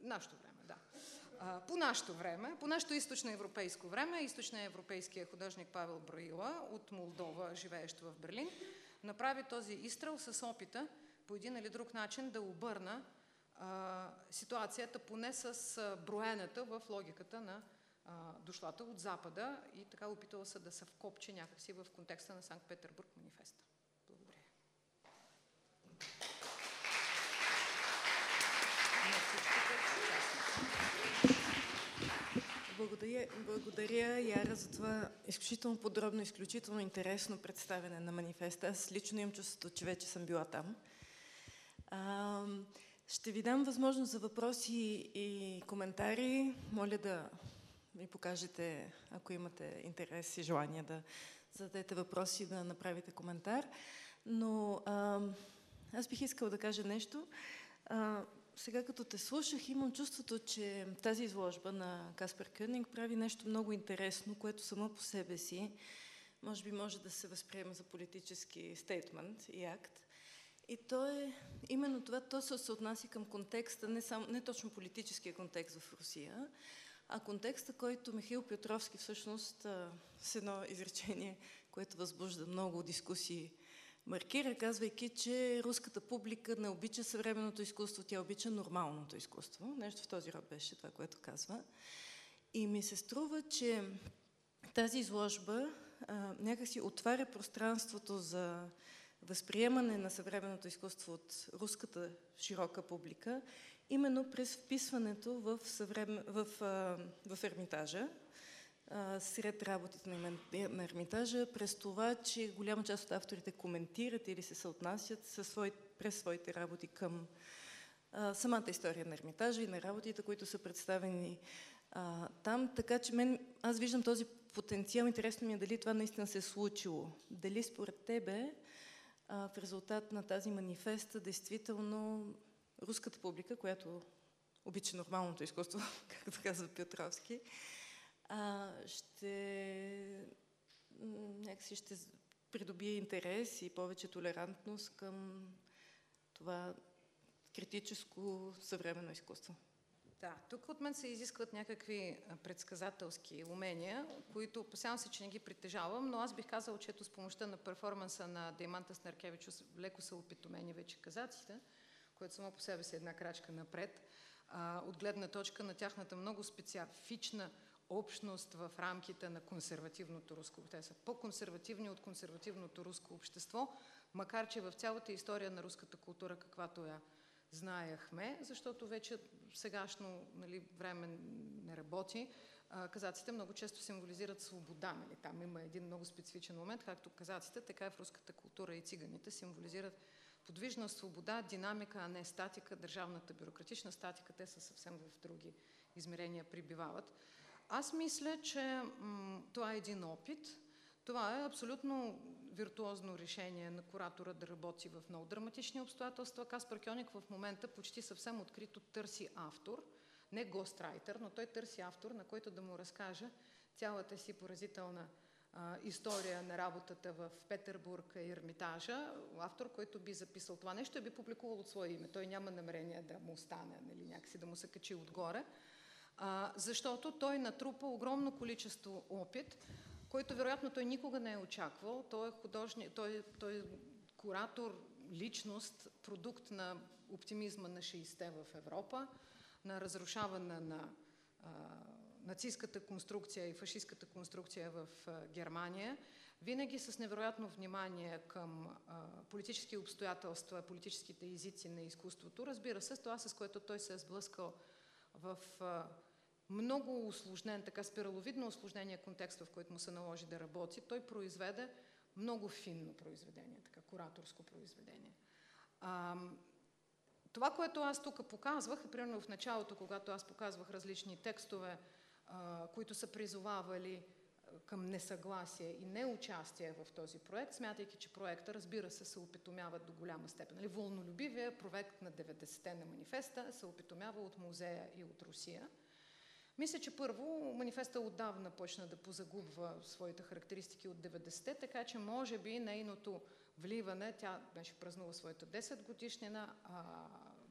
Нашето време, да. А, по нашето време, по нашето източно европейско време, източно европейския художник Павел Браила от Молдова, живеещ в Берлин, направи този изстрел с опита по един или друг начин да обърна а, ситуацията поне с а, броенето в логиката на а, дошлата от Запада и така опитала се да се вкопче някакси в контекста на Санкт-Петербург манифеста. Благодаря. Благодаря, благодаря, Яра, за това изключително подробно, изключително интересно представяне на манифеста. Аз лично имам чувството, че вече съм била там. Ще ви дам възможност за въпроси и коментари. Моля да ми покажете, ако имате интерес и желание да зададете въпроси, да направите коментар. Но аз бих искала да кажа нещо. А, сега като те слушах, имам чувството, че тази изложба на Каспер Кънинг прави нещо много интересно, което само по себе си може би може да се възприема за политически стейтмент и акт. И то е именно това, то се, се отнася към контекста, не, само, не точно политическия контекст в Русия, а контекста, който Михаил Петровски всъщност с едно изречение, което възбужда много дискусии, маркира, казвайки, че руската публика не обича съвременното изкуство, тя обича нормалното изкуство. Нещо в този род беше това, което казва. И ми се струва, че тази изложба а, някакси отваря пространството за възприемане на съвременното изкуство от руската широка публика, именно през вписването в, съвремен... в, в Ермитажа, сред работите на Ермитажа, през това, че голяма част от авторите коментират или се съотнасят със свои, през своите работи към самата история на Ермитажа и на работите, които са представени а, там. Така че мен, аз виждам този потенциал. Интересно ми е дали това наистина се е случило. Дали според тебе в резултат на тази манифеста, действително, руската публика, която обича нормалното изкуство, както казва Петровски, ще някакси ще придобие интерес и повече толерантност към това критическо съвременно изкуство. Да, тук от мен се изискват някакви предсказателски умения, които опасявам се, че не ги притежавам, но аз бих казала, че ето с помощта на перформанса на Дейманта Снаркевич леко са опитомени вече казаците, което само по себе си е една крачка напред, а, от гледна точка на тяхната много специфична общност в рамките на консервативното руско. Те са по-консервативни от консервативното руско общество, макар че в цялата история на руската култура, каквато я знаехме, защото вече сегашно нали, време не работи. казаците много често символизират свобода. Нали? Там има един много специфичен момент, както казаците, така и в руската култура и циганите символизират подвижна свобода, динамика, а не статика, държавната бюрократична статика. Те са съвсем в други измерения прибивават. Аз мисля, че това е един опит. Това е абсолютно виртуозно решение на куратора да работи в много драматични обстоятелства. Каспар Кьоник в момента почти съвсем открито търси автор, не гострайтер, но той търси автор, на който да му разкаже цялата си поразителна а, история на работата в Петербург и Ермитажа. Автор, който би записал това нещо и би публикувал от свое име. Той няма намерение да му стане, нали, някакси да му се качи отгоре. А, защото той натрупа огромно количество опит, който вероятно той никога не е очаквал. Той е художник, той, той е куратор, личност, продукт на оптимизма на 60-те в Европа, на разрушаване на а, нацистската конструкция и фашистската конструкция в а, Германия, винаги с невероятно внимание към а, политически обстоятелства, политическите езици на изкуството. Разбира се, това с което той се е сблъскал в а, много усложнен, така спираловидно осложнение контекст, в който му се наложи да работи, той произведе много финно произведение, така кураторско произведение. А, това, което аз тук показвах, примерно в началото, когато аз показвах различни текстове, а, които са призовавали към несъгласие и неучастие в този проект, смятайки, че проекта, разбира се, се опитомява до голяма степен. Нали, волнолюбивия проект на 90-те на манифеста се опитомява от музея и от Русия. Мисля, че първо манифеста отдавна почна да позагубва своите характеристики от 90-те, така че може би нейното вливане, тя беше празнува своята 10 годишнина, а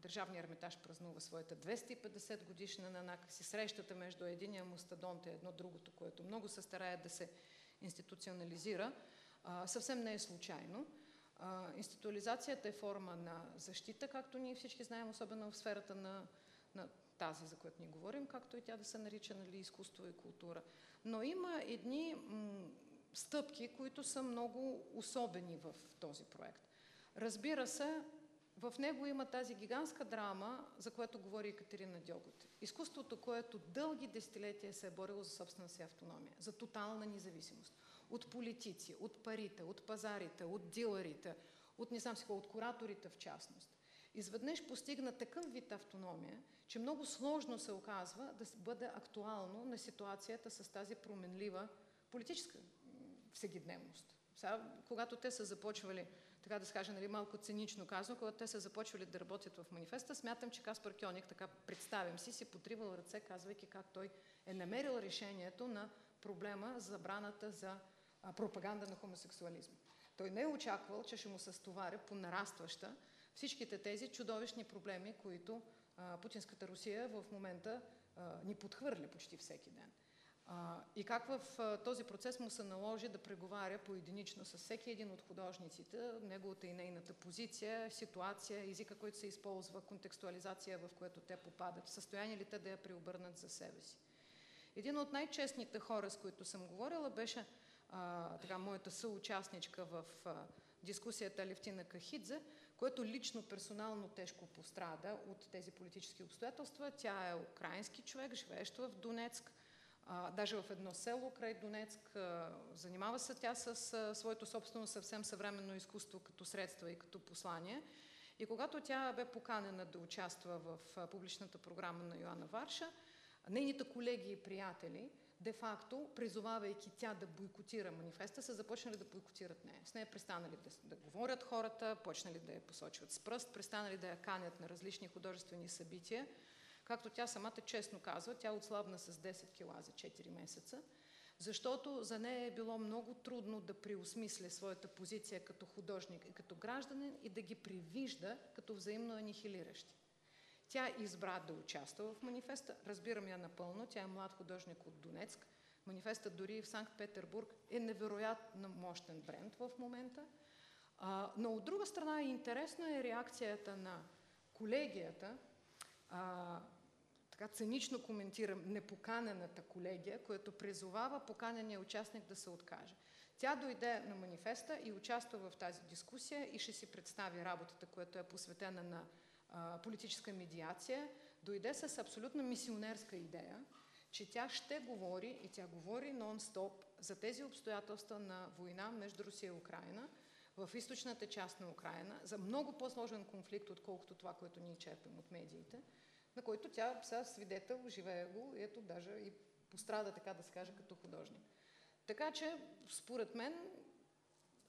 Държавния ермитаж празнува своята 250 годишна на накъси. Срещата между единия мустадонт и едно другото, което много се старае да се институционализира, а, съвсем не е случайно. А, институализацията е форма на защита, както ние всички знаем, особено в сферата на, на тази, за която ни говорим, както и тя да се нарича нали, изкуство и култура. Но има едни стъпки, които са много особени в този проект. Разбира се, в него има тази гигантска драма, за която говори Екатерина Дьогот. Изкуството, което дълги десетилетия се е борило за собствена си автономия, за тотална независимост. От политици, от парите, от пазарите, от дилерите, от не знам си от кураторите в частност. Изведнъж постигна такъв вид автономия, че много сложно се оказва да бъде актуално на ситуацията с тази променлива политическа всегидневност. Сега, когато те са започвали така да скажа, нали, малко цинично казано, когато те са започвали да работят в манифеста, смятам, че Каспар Кьоник, така представям си, си потривал ръце, казвайки как той е намерил решението на проблема за забраната за пропаганда на хомосексуализма. Той не е очаквал, че ще му се стоваря по нарастваща всичките тези чудовищни проблеми, които а, путинската Русия в момента а, ни подхвърля почти всеки ден. А, и как в а, този процес му се наложи да преговаря поединично с всеки един от художниците, неговата и нейната позиция, ситуация, езика, който се използва, контекстуализация, в което те попадат, в състояние ли те да я преобърнат за себе си. Един от най-честните хора, с които съм говорила, беше а, така, моята съучастничка в а, дискусията Левтина Кахидзе, което лично, персонално тежко пострада от тези политически обстоятелства. Тя е украински човек, живеещ в Донецк, а, даже в едно село край Донецк. Занимава се тя с своето собствено съвсем съвременно изкуство като средства и като послание. И когато тя бе поканена да участва в публичната програма на Йоанна Варша, нейните колеги и приятели, де-факто, призовавайки тя да бойкотира манифеста, са започнали да бойкотират нея. С нея престанали да, да говорят хората, почнали да я посочват с пръст, престанали да я канят на различни художествени събития. Както тя самата честно казва, тя отслабна с 10 кила за 4 месеца, защото за нея е било много трудно да преосмисля своята позиция като художник и като гражданин и да ги привижда като взаимно анихилиращи. Тя избра да участва в манифеста. Разбирам я напълно. Тя е млад художник от Донецк. Манифестът дори в Санкт-Петербург е невероятно мощен бренд в момента. А, но от друга страна интересна е реакцията на колегията, а, така цинично коментирам непоканената колегия, която призовава поканения участник да се откаже. Тя дойде на манифеста и участва в тази дискусия и ще си представи работата, която е посветена на политическа медиация. Дойде с абсолютно мисионерска идея, че тя ще говори и тя говори нон-стоп за тези обстоятелства на война между Русия и Украина в източната част на Украина, за много по-сложен конфликт, отколкото това, което ние черпим от медиите на който тя са свидетел, живее го, ето даже и пострада, така да се каже, като художник. Така че, според мен,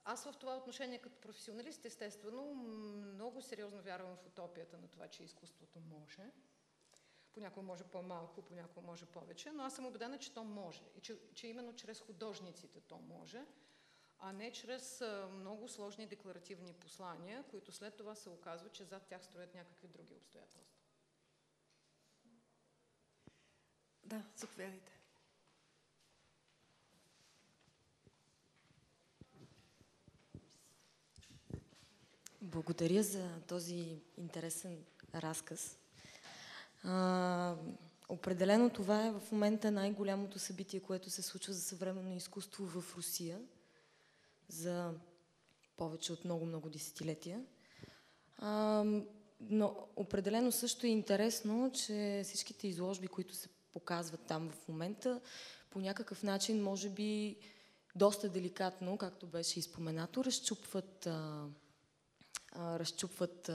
аз в това отношение като професионалист, естествено, много сериозно вярвам в утопията на това, че изкуството може. Понякога може по-малко, понякога може повече, но аз съм убедена, че то може. И че, че именно чрез художниците то може, а не чрез много сложни декларативни послания, които след това се оказва, че зад тях строят някакви други обстоятелства. Да, заповядайте. Благодаря за този интересен разказ. А, определено това е в момента най-голямото събитие, което се случва за съвременно изкуство в Русия за повече от много-много десетилетия. А, но определено също е интересно, че всичките изложби, които се показват там в момента, по някакъв начин, може би, доста деликатно, както беше изпоменато, разчупват, а, разчупват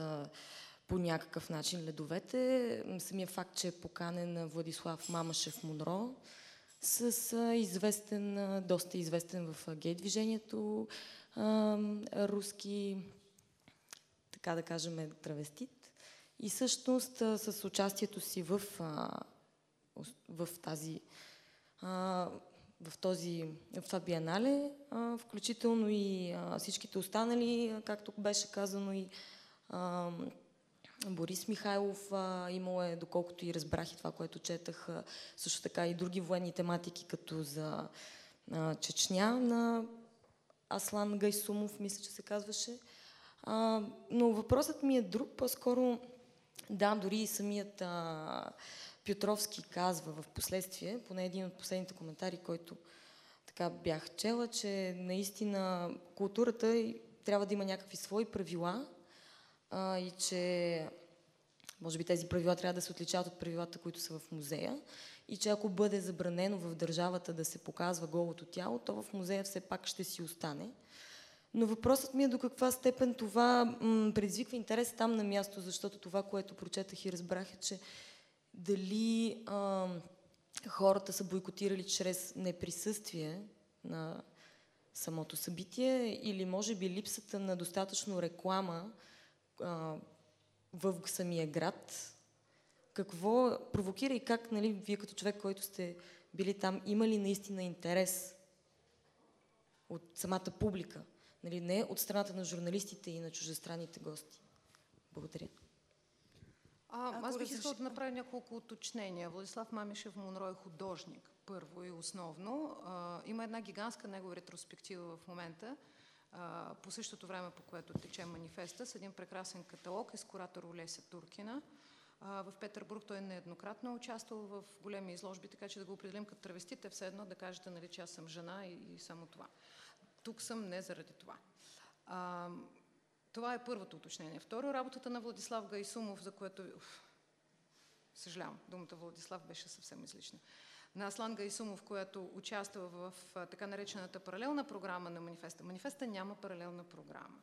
по някакъв начин ледовете. Самия факт, че е поканен Владислав Мамашев Монро с известен, доста известен в гей движението руски, така да кажем, травестит. И всъщност с участието си в, в тази в, този, в това биенале, включително и всичките останали, както беше казано и Борис Михайлов имало е, доколкото и разбрах и това, което четах, също така и други военни тематики, като за Чечня на Аслан Гайсумов, мисля, че се казваше. Но въпросът ми е друг, по-скоро, да, дори и самият Пютровски казва в последствие, поне един от последните коментари, който така бях чела, че наистина културата трябва да има някакви свои правила а, и че може би тези правила трябва да се отличават от правилата, които са в музея и че ако бъде забранено в държавата да се показва голото тяло, то в музея все пак ще си остане. Но въпросът ми е до каква степен това предизвиква интерес там на място, защото това, което прочетах и разбрах е, че дали а, хората са бойкотирали чрез неприсъствие на самото събитие или може би липсата на достатъчно реклама а, в самия град. Какво провокира и как, нали, вие като човек, който сте били там, има ли наистина интерес от самата публика? Нали, не от страната на журналистите и на чужестранните гости. Благодаря. А, аз бих искала да направя няколко уточнения. Владислав Мамишев Монро е художник, първо и основно. А, има една гигантска негова ретроспектива в момента, а, по същото време, по което тече манифеста, с един прекрасен каталог, с куратор Олеся Туркина. А, в Петербург той нееднократно е участвал в големи изложби, така че да го определим като травестите, все едно да кажете, нали, че аз съм жена и, и само това. Тук съм не заради това. А, това е първото уточнение. Второ, работата на Владислав Гайсумов, за което... Съжалявам, думата Владислав беше съвсем излишна. На Аслан Гайсумов, която участва в така наречената паралелна програма на манифеста. Манифеста няма паралелна програма.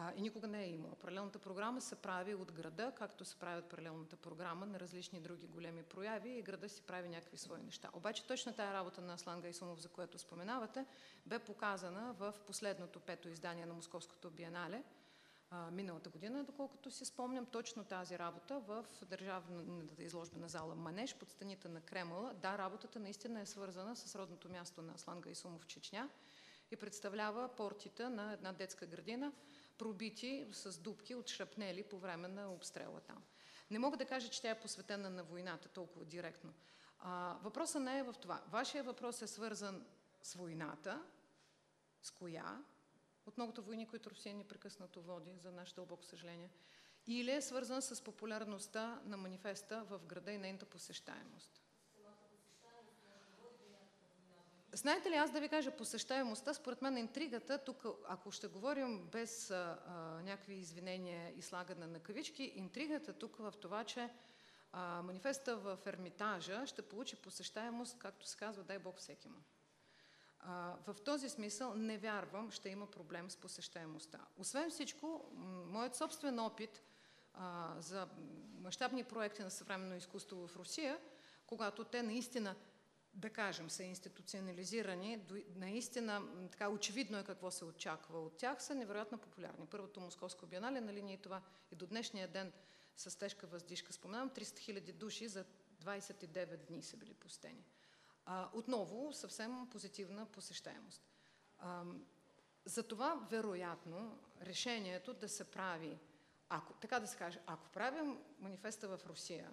А, и никога не е имало. Паралелната програма се прави от града, както се правят паралелната програма на различни други големи прояви и града си прави някакви свои неща. Обаче точно тая работа на Аслан Гайсумов, за което споменавате, бе показана в последното пето издание на Московското биенале, миналата година, доколкото си спомням точно тази работа в държавната изложбена зала Манеж под стените на Кремъла. Да, работата наистина е свързана с родното място на Аслан Гайсумов в Чечня и представлява портите на една детска градина, пробити с дубки от шрапнели по време на обстрела там. Не мога да кажа, че тя е посветена на войната толкова директно. А, въпросът не е в това. Вашия въпрос е свързан с войната, с коя, от многото войни, които Русия непрекъснато води, за наше дълбоко съжаление, или е свързан с популярността на манифеста в града и нейната посещаемост. Знаете ли, аз да ви кажа посещаемостта, според мен интригата, тук, ако ще говорим без а, а, някакви извинения и слагане на кавички, интригата тук в това, че а, манифеста в Ермитажа ще получи посещаемост, както се казва, дай Бог всеки му. А, в този смисъл не вярвам, ще има проблем с посещаемостта. Освен всичко, моят собствен опит а, за мащабни проекти на съвременно изкуство в Русия, когато те наистина да кажем, са институционализирани, наистина така очевидно е какво се очаква от тях, са невероятно популярни. Първото Московско биенале на линия и това и до днешния ден с тежка въздишка. Споменавам 300 хиляди души за 29 дни са били пустени. А, отново съвсем позитивна посещаемост. А, затова, вероятно, решението да се прави, ако, така да се каже, ако правим манифеста в Русия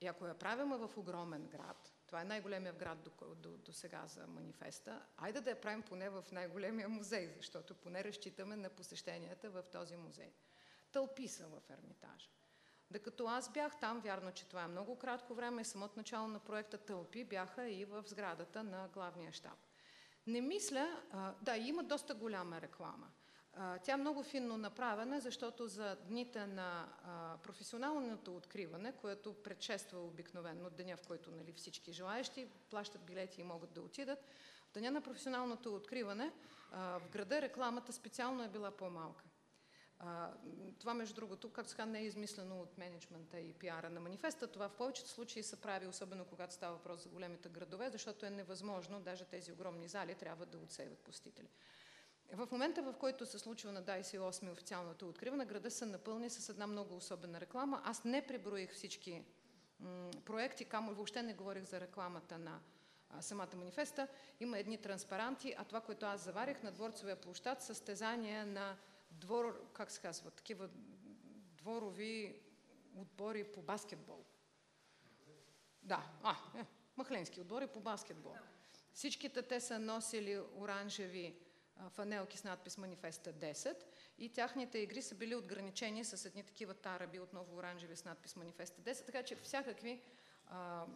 и ако я правим в огромен град, това е най-големия град до, до, до сега за манифеста. Айде да я правим поне в най-големия музей, защото поне разчитаме на посещенията в този музей. Тълпи са в Ермитажа. Докато аз бях там, вярно, че това е много кратко време, самото начало на проекта тълпи бяха и в сградата на главния щаб. Не мисля, а, да, има доста голяма реклама. Тя е много финно направена, защото за дните на професионалното откриване, което предшества обикновено деня, в който нали, всички желаящи плащат билети и могат да отидат, в деня на професионалното откриване в града рекламата специално е била по-малка. това, между другото, както сега не е измислено от менеджмента и пиара на манифеста. Това в повечето случаи се прави, особено когато става въпрос за големите градове, защото е невъзможно, даже тези огромни зали трябва да отсейват посетители. В момента, в който се случва на 28 официалното откриване, града се напълни с една много особена реклама. Аз не преброих всички проекти, камо въобще не говорих за рекламата на самата манифеста. Има едни транспаранти, а това, което аз заварих на Дворцовия площад, състезания на двор, как се казва, такива дворови отбори по баскетбол. Да, а, е, махленски отбори по баскетбол. Всичките те са носили оранжеви фанелки с надпис Манифеста 10 и тяхните игри са били отграничени с едни такива тараби, отново оранжеви с надпис Манифеста 10, така че всякакви а,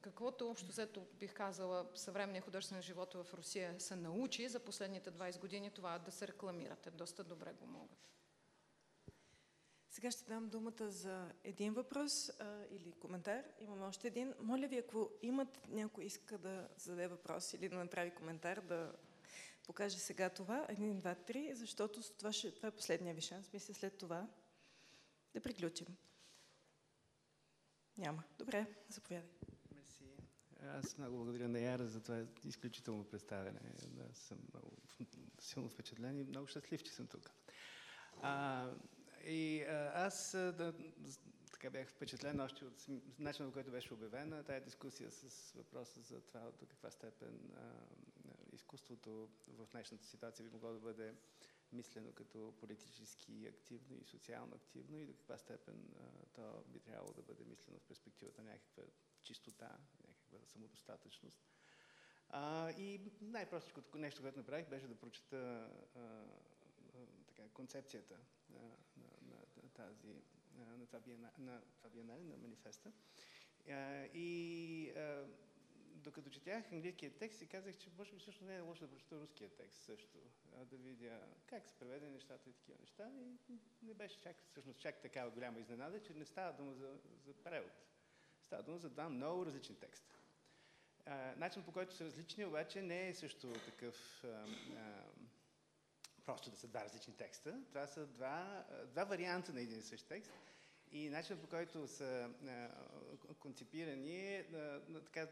каквото общо взето бих казала съвременния художествен живот в Русия се научи за последните 20 години това да се рекламират. Доста добре го могат. Сега ще дам думата за един въпрос а, или коментар. Имаме още един. Моля ви, ако имат някой иска да зададе въпрос или да направи коментар, да покаже сега това. Един, два, три, защото това, ще, това е последния ви шанс. Мисля след това да приключим. Няма. Добре, заповядай. Мерси. Аз много благодаря на Яра за това изключително представяне. Да, съм много силно впечатлен и много щастлив, че съм тук. А, и а, аз да, така бях впечатлен още от начина, по който беше обявена тая дискусия с въпроса за това до каква степен а, изкуството в днешната ситуация би могло да бъде мислено като политически активно и социално активно и до каква степен а, то би трябвало да бъде мислено в перспективата на някаква чистота, някаква самодостатъчност. А, и най-простичкото нещо, което направих, беше да прочета а, а, така, концепцията на, на, на, на тази на на това биенале, на манифеста. А, и а, докато четях английския текст и казах, че може би също не е лошо да прочета руския текст също, да видя как са преведени нещата и такива неща. И не беше чак, всъщност чак такава голяма изненада, че не става дума за, за превод. Става дума за два много различни текста. А, начин по който са различни, обаче не е също такъв а, а, просто да са два различни текста. Това са два, два варианта на един и същ текст. И начинът по който са а, концепирани е така,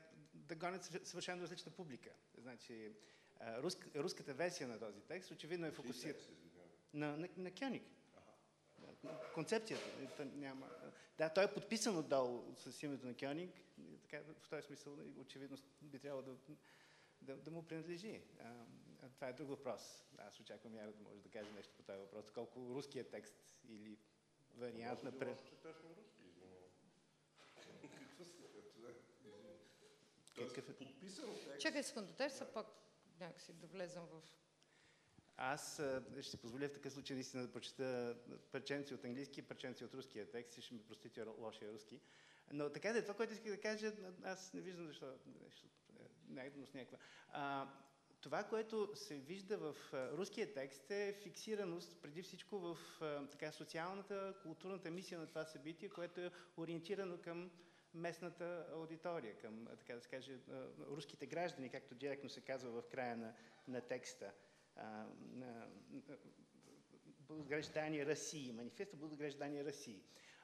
да гонят съвършено различна публика. Значи, руск, руската версия на този текст очевидно е фокусирана на, на, на Кьоник. Концепцията. Няма. Да, той е подписан отдолу с името на Кьоник. Така, в този смисъл очевидно би трябвало да, да, да му принадлежи. А, това е друг въпрос. Аз очаквам Яра да може да каже нещо по този въпрос. Колко руският текст или вариант на пред... Какъв е? Подписан текст. Чакай секунда, те са пак някакси да влезам в... Аз ще си позволя в такъв случай наистина да прочета парченци от английски и парченци от руския текст и ще ми простите лошия руски. Но така да е, това, което исках да кажа, аз не виждам защо нещо, с някаква. А, това, което се вижда в руския текст е фиксираност преди всичко в така, социалната, културната мисия на това събитие, което е ориентирано към местната аудитория, към, така да се каже, руските граждани, както директно се казва в края на, на текста. Благограждание России, манифеста Благограждание России.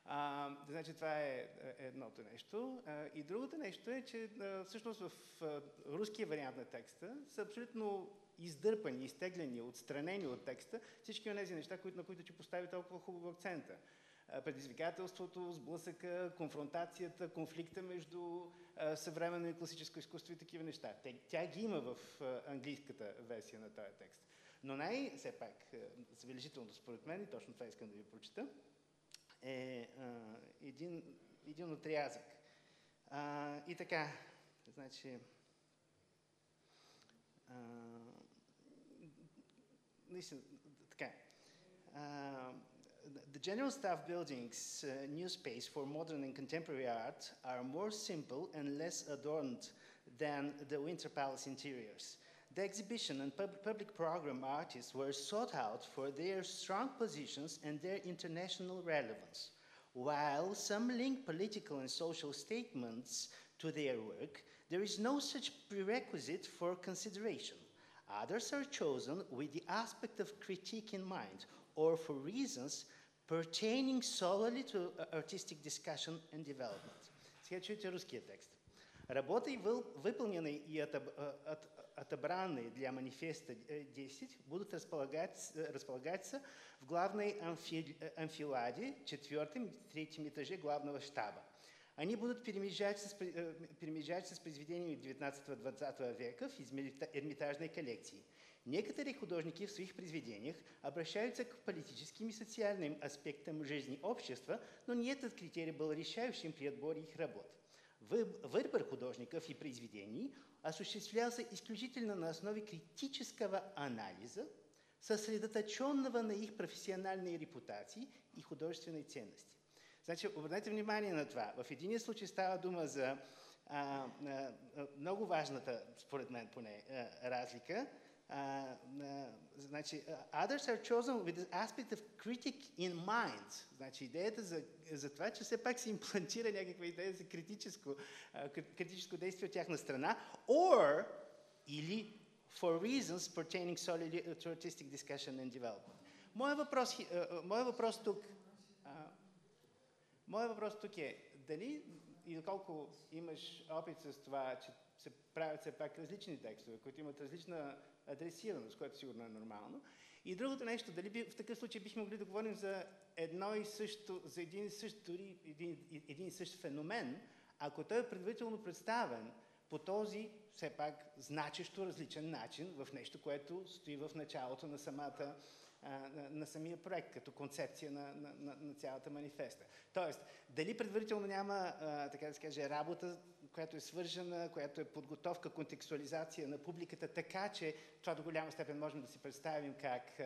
А, значи това е, е едното нещо. А, и другото нещо е, че а, всъщност в а, руския вариант на текста са абсолютно издърпани, изтеглени, отстранени от текста всички от тези неща, които, на които ти постави толкова хубаво акцента. А, предизвикателството, сблъсъка, конфронтацията, конфликта между а, съвременно и класическо изкуство и такива неща. Тя ги има в а, английската версия на този текст. Но най, все пак, забележителното според мен, и точно това искам да ви прочита, е а, един, един отрязък. А, и така, значи, а, наистина, така, uh, the general staff building's uh, new space for modern and contemporary art are more simple and less adorned than the Winter Palace interiors. The exhibition and pub- public program artists were sought out for their strong positions and their international relevance. While some link political and social statements to their work, there is no such prerequisite for consideration. Others are chosen with the aspect of critique in mind or for reasons pertaining solely to uh, artistic discussion and development. Сега чуйте руския текст. Работы, выполненные и э, от- отобранные для манифеста э, 10 будут располагать- э, располагаться в главной э, амфиладе, четвертом, третьем этаже главного штаба. Они будут перемежаться с, перемежаться с произведениями 19-20 веков из Эрмита- Эрмитажной коллекции. Некоторые художники в своих произведениях обращаются к политическим и социальным аспектам жизни общества, но не этот критерий был решающим при отборе их работ. Вы- Выбор художников и произведений осуществлялся исключительно на основе критического анализа, сосредоточенного на их профессиональной репутации и художественной ценности. Значи, обърнете внимание на това. В един случай става дума за а, а, много важната, според мен поне, а, разлика. А, а, значи, а, others are chosen with the aspect of critic in mind. Значи, идеята за, за това, че все пак се имплантира някаква идея за критическо, а, кри- критическо действие от тяхна страна, or или for reasons pertaining solely to artistic discussion and development. Моя въпрос, хи- а, а, моя въпрос тук а, Моят въпрос тук е, дали и доколко имаш опит с това, че се правят все пак различни текстове, които имат различна адресираност, което сигурно е нормално. И другото нещо, дали би, в такъв случай бихме могли да говорим за едно и също, за един и същ, дори един, един и същ феномен, ако той е предварително представен по този все пак значещо различен начин в нещо, което стои в началото на самата на самия проект, като концепция на, на, на, на цялата манифеста. Тоест, дали предварително няма, а, така да се каже, работа, която е свържена, която е подготовка, контекстуализация на публиката, така че това до голяма степен можем да си представим как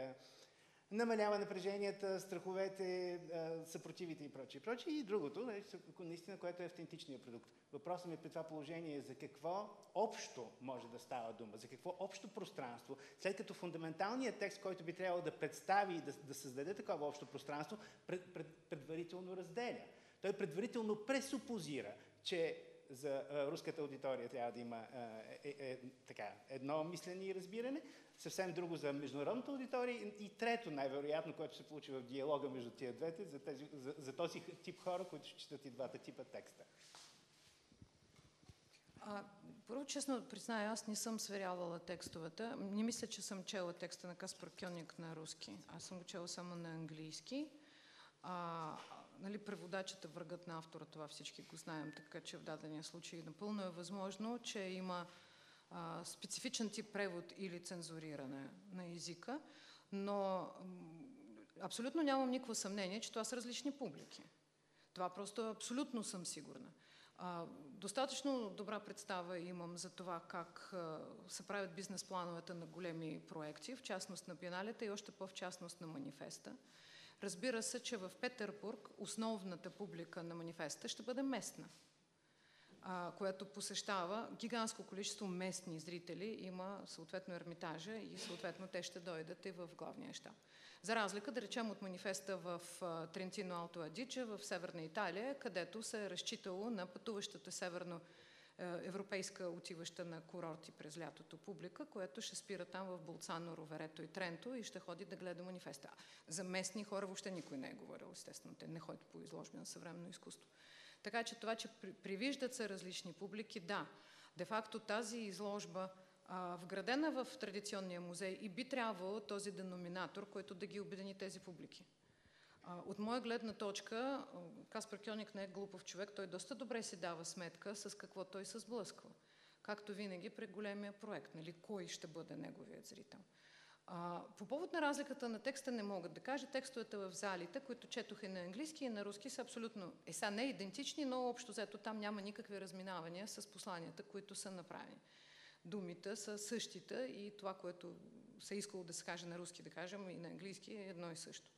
намалява напреженията, страховете, съпротивите и прочее, прочее. И другото, нали, наистина, което е автентичният продукт. Въпросът ми при това положение е за какво общо може да става дума, за какво общо пространство, след като фундаменталният текст, който би трябвало да представи и да, да създаде такова общо пространство, пред, пред, предварително разделя. Той предварително пресупозира, че за руската аудитория трябва да има е, е, така, едно мислене и разбиране, съвсем друго за международната аудитория и, и трето, най-вероятно, което се получи в диалога между тия двете, за, тези, за, за този тип хора, които ще четат и двата типа текста. А, първо, честно призная, аз не съм сверявала текстовете. Не мисля, че съм чела текста на Каспар Кьоник на руски. Аз съм го чела само на английски. А, нали, преводачът е врагът на автора, това всички го знаем, така че в дадения случай напълно е възможно, че има а, специфичен тип превод или цензуриране на езика, но абсолютно нямам никакво съмнение, че това са различни публики. Това просто абсолютно съм сигурна. А, достатъчно добра представа имам за това как а, се правят бизнес плановете на големи проекти, в частност на биеналета и още по-в частност на манифеста. Разбира се, че в Петербург основната публика на манифеста ще бъде местна, а, която посещава гигантско количество местни зрители. Има съответно ермитажа и съответно те ще дойдат и в главния щаб. За разлика, да речем, от манифеста в а, Трентино Алто Адиче в Северна Италия, където се е разчитало на пътуващата северно европейска отиваща на курорти през лятото публика, което ще спира там в Болцано, Роверето и Тренто и ще ходи да гледа манифеста. За местни хора въобще никой не е говорил, естествено. Те не ходят по изложби на съвременно изкуство. Така че това, че при- привиждат се различни публики, да. Де-факто тази изложба вградена в традиционния музей и би трябвало този деноминатор, който да ги обедини тези публики. От моя гледна точка, Каспар Кьоник не е глупав човек, той доста добре си дава сметка с какво той се сблъсква. Както винаги при големия проект, нали, кой ще бъде неговият зрител. А, по повод на разликата на текста не могат да кажа. Текстовете в залите, които четох и на английски и на руски, са абсолютно, е са не идентични, но общо взето там няма никакви разминавания с посланията, които са направени. Думите са същите и това, което се искало да се каже на руски, да кажем, и на английски е едно и също.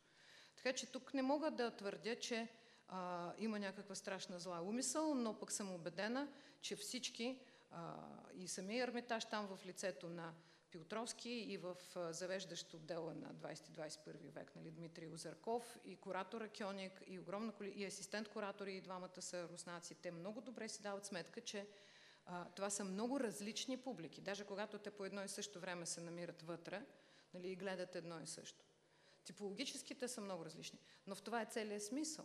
Така че тук не мога да твърдя, че а, има някаква страшна зла умисъл, но пък съм убедена, че всички а, и самия Ермитаж там в лицето на Пилтровски и в завеждащ отдела на 20-21 век, нали, Дмитрий Озарков и куратора Кьоник и, огромна, и асистент куратори и двамата са руснаци. Те много добре си дават сметка, че а, това са много различни публики. Даже когато те по едно и също време се намират вътре нали, и гледат едно и също. Типологически те са много различни. Но в това е целият смисъл.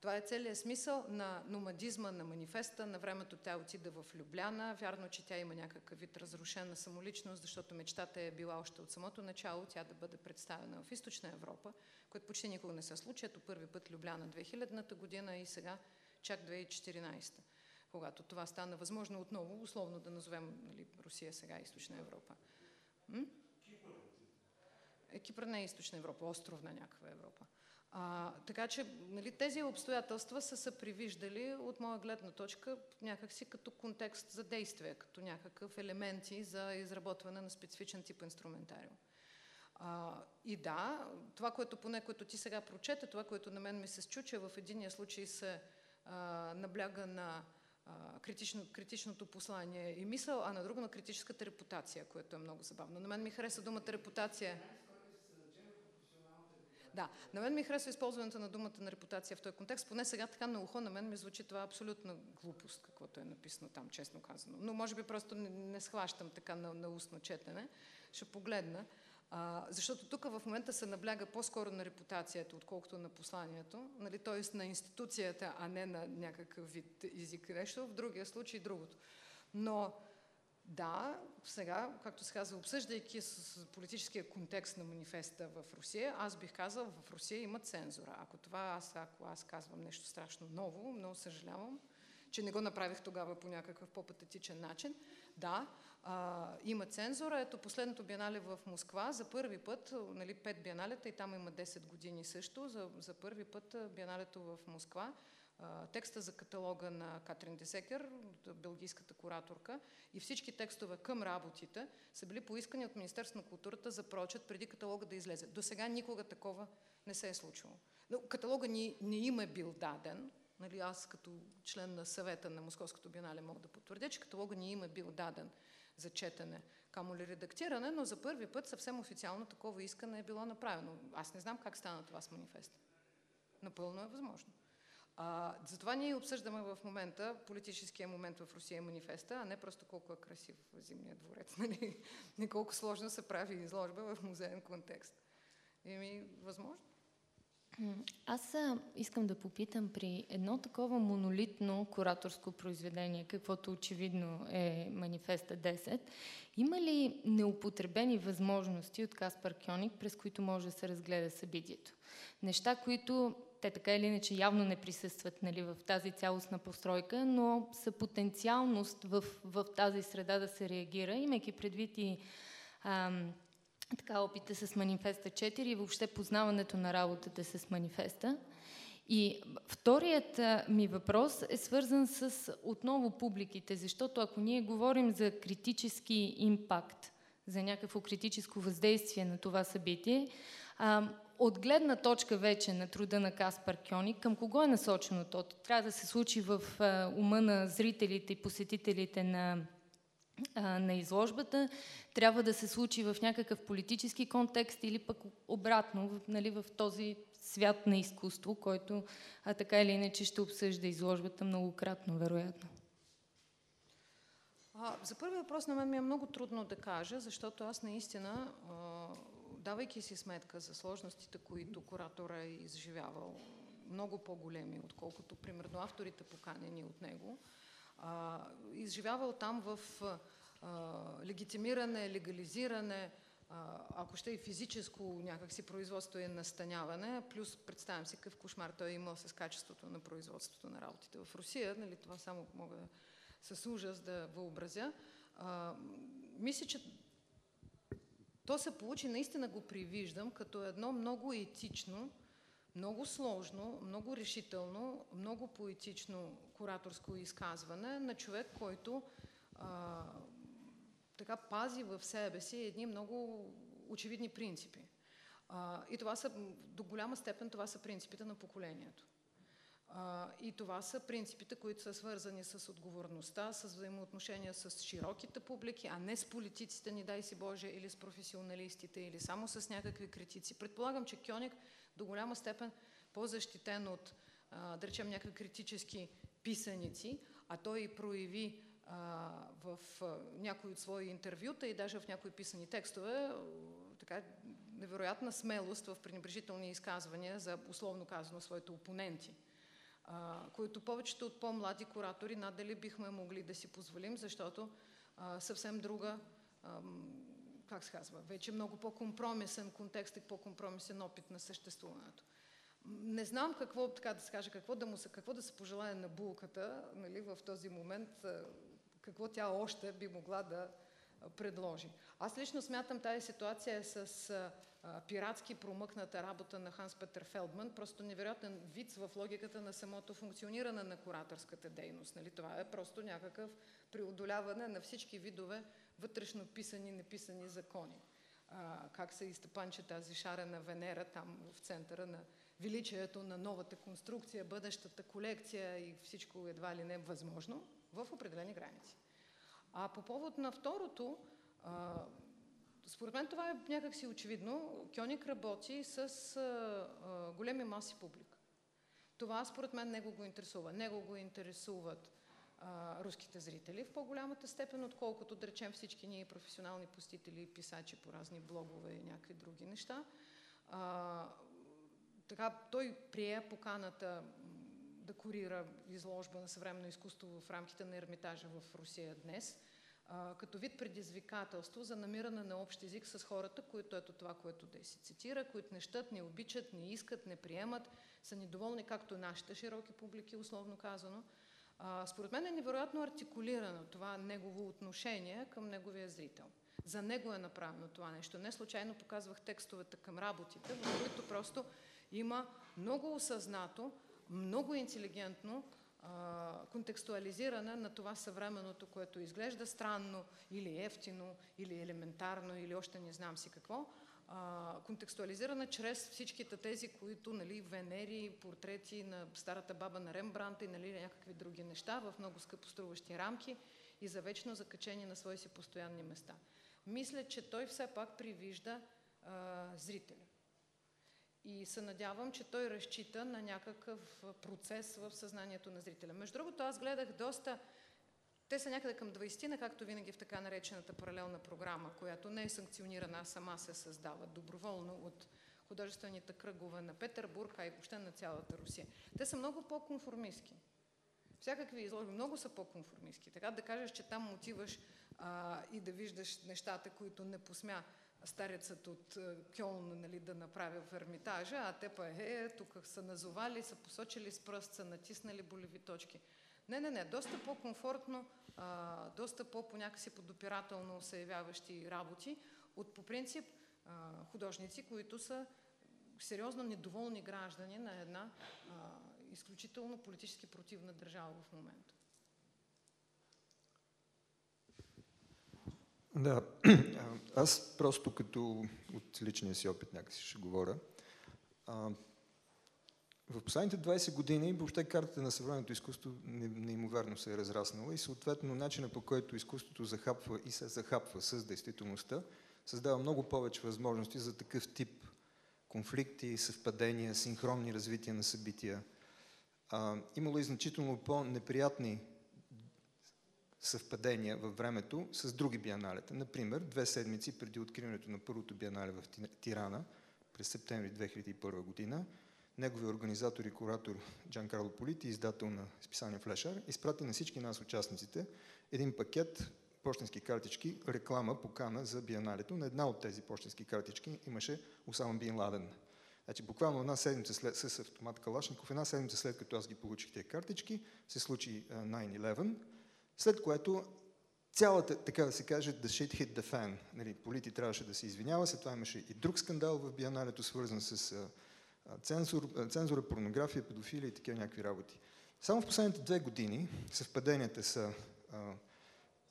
Това е целият смисъл на номадизма на манифеста. На времето тя отида в Любляна. Вярно, че тя има някакъв вид разрушена самоличност, защото мечтата е била още от самото начало тя да бъде представена в Източна Европа, което почти никога не се случи. Ето първи път Любляна 2000-та година и сега чак 2014 когато това стана възможно отново, условно да назовем нали, Русия сега Източна Европа. М? Кипър не е Източна Европа, остров на някаква Европа. А, така че нали, тези обстоятелства са се привиждали от моя гледна точка някакси като контекст за действие, като някакъв елементи за изработване на специфичен тип инструментариум. А, и да, това, което поне, което ти сега прочете, това, което на мен ми се счу, че в единия случай се а, набляга на а, критично, критичното послание и мисъл, а на друго на критическата репутация, което е много забавно. На мен ми хареса думата репутация. Да, на мен ми харесва използването на думата на репутация в този контекст. Поне сега така на ухо на мен ми звучи това абсолютна глупост, каквото е написано там, честно казано. Но може би просто не, не схващам така на, на устно четене. Ще погледна. А, защото тук в момента се набляга по-скоро на репутацията, отколкото на посланието, нали? т.е. на институцията, а не на някакъв вид език нещо. В другия случай другото. Но да, сега, както се казва, обсъждайки с политическия контекст на манифеста в Русия, аз бих казал, в Русия има цензура. Ако това аз, ако аз казвам нещо страшно ново, много съжалявам, че не го направих тогава по някакъв по-патетичен начин. Да, а, има цензура. Ето последното биенале в Москва за първи път, нали, пет биеналета и там има 10 години също, за, за първи път биеналето в Москва текста за каталога на Катрин Десекер, белгийската кураторка, и всички текстове към работите са били поискани от Министерство на културата за прочет преди каталога да излезе. До сега никога такова не се е случило. Но каталога ни, не им е бил даден. Нали, аз като член на съвета на Московското биенале мога да потвърдя, че каталога ни им е бил даден за четене, камо ли редактиране, но за първи път съвсем официално такова искане е било направено. Аз не знам как стана това с манифеста. Напълно е възможно. А, затова ние обсъждаме в момента политическия момент в Русия манифеста, а не просто колко е красив зимния дворец, нали? Не колко сложно се прави изложба в музеен контекст. Еми, възможно. Аз искам да попитам при едно такова монолитно кураторско произведение, каквото очевидно е Манифеста 10, има ли неупотребени възможности от Каспар Кьоник, през които може да се разгледа събитието? Неща, които те така или иначе явно не присъстват нали, в тази цялостна постройка, но са потенциалност в, в тази среда да се реагира, имайки предвид и ам, така опита с Манифеста 4 и въобще познаването на работата с Манифеста. И вторият ми въпрос е свързан с отново публиките, защото ако ние говорим за критически импакт, за някакво критическо въздействие на това събитие, от гледна точка вече на труда на Каспар Кьоник, към кого е насочено то? Трябва да се случи в ума на зрителите и посетителите на, на изложбата, трябва да се случи в някакъв политически контекст или пък обратно, нали, в този свят на изкуство, който а, така или иначе ще обсъжда изложбата многократно, вероятно. За първи въпрос на мен ми е много трудно да кажа, защото аз наистина давайки си сметка за сложностите, които куратора е изживявал, много по-големи, отколкото примерно авторите поканени от него, а, изживявал там в а, легитимиране, легализиране, а, ако ще и физическо някакси производство и настаняване, плюс представям си какъв кошмар той е имал с качеството на производството на работите в Русия, нали, това само мога с ужас да въобразя. А, мисля, че то се получи, наистина го привиждам, като едно много етично, много сложно, много решително, много поетично кураторско изказване на човек, който а, така пази в себе си едни много очевидни принципи. А, и това са, до голяма степен, това са принципите на поколението. И това са принципите, които са свързани с отговорността, с взаимоотношения с широките публики, а не с политиците, ни дай си Боже, или с професионалистите, или само с някакви критици. Предполагам, че Кьоник до голяма степен по-защитен от, да речем, някакви критически писаници, а той и прояви в някои от свои интервюта и даже в някои писани текстове така невероятна смелост в пренебрежителни изказвания за, условно казано, своите опоненти, а, които повечето от по-млади куратори надали бихме могли да си позволим, защото а, съвсем друга, а, как се казва, вече много по-компромисен контекст и по-компромисен опит на съществуването. Не знам какво, така да се каже, какво да, му се, какво да се пожелая на булката нали, в този момент, какво тя още би могла да предложи. Аз лично смятам тази ситуация с а, пиратски промъкната работа на Ханс Петър Фелдман, просто невероятен вид в логиката на самото функциониране на кураторската дейност. Нали? Това е просто някакъв преодоляване на всички видове вътрешно писани, неписани закони. А, как се изтъпанче тази шарена Венера там в центъра на величието на новата конструкция, бъдещата колекция и всичко едва ли не възможно в определени граници. А по повод на второто, а, според мен това е някакси очевидно. Кьоник работи с а, а, големи маси публика. Това според мен него го интересува. Него го интересуват а, руските зрители в по-голямата степен, отколкото да речем всички ние професионални посетители, писачи по разни блогове и някакви други неща. А, така, той прие поканата да курира изложба на съвременно изкуство в рамките на Ермитажа в Русия днес, като вид предизвикателство за намиране на общ език с хората, които ето това, което да си цитира, които не щат, не обичат, не искат, не приемат, са недоволни, както нашите широки публики, условно казано. Според мен е невероятно артикулирано това негово отношение към неговия зрител. За него е направено това нещо. Не случайно показвах текстовете към работите, в които просто има много осъзнато, много интелигентно контекстуализиране на това съвременното, което изглежда странно или ефтино, или елементарно, или още не знам си какво, а, чрез всичките тези, които, нали, венери, портрети на старата баба на Рембранта и нали, някакви други неща в много скъпоструващи рамки и за вечно закачени на свои си постоянни места. Мисля, че той все пак привижда а, зрителя. И се надявам, че той разчита на някакъв процес в съзнанието на зрителя. Между другото, аз гледах доста... Те са някъде към 20 както винаги в така наречената паралелна програма, която не е санкционирана, а сама се създава доброволно от художествените кръгове на Петербург, а и въобще на цялата Русия. Те са много по-конформистски. Всякакви изложби много са по-конформистски. Така да кажеш, че там отиваш а, и да виждаш нещата, които не посмя старецът от е, Кьолн нали, да направя в Ермитажа, а те па е, тук са назовали, са посочили с пръст, са натиснали болеви точки. Не, не, не, доста по-комфортно, доста по-понякакси подопирателно се явяващи работи от по принцип а, художници, които са сериозно недоволни граждани на една а, изключително политически противна държава в момента. Да, аз просто като от личния си опит някакси ще говоря. А, в последните 20 години въобще картата на съвременното изкуство неимоверно се е разраснала и съответно начина по който изкуството захапва и се захапва с действителността създава много повече възможности за такъв тип конфликти, съвпадения, синхронни развития на събития. А, имало и значително по-неприятни съвпадения във времето с други бианалета. Например, две седмици преди откриването на първото бианале в Тирана през септември 2001 година, неговият организатор и куратор Джан Карло Полити, издател на списание Флешар, изпрати на всички нас участниците един пакет почтенски картички, реклама, покана за бианалето. На една от тези почтенски картички имаше Осама Бин Ладен. Значи, буквално една седмица след, с автомат Калашников, една седмица след като аз ги получих тези картички, се случи 9-11 след което цялата, така да се каже, the shit hit the fan. Нали, Полити трябваше да се извинява, след това имаше и друг скандал в бианалето, свързан с а, цензур, цензура, порнография, педофилия и такива някакви работи. Само в последните две години съвпаденията са а,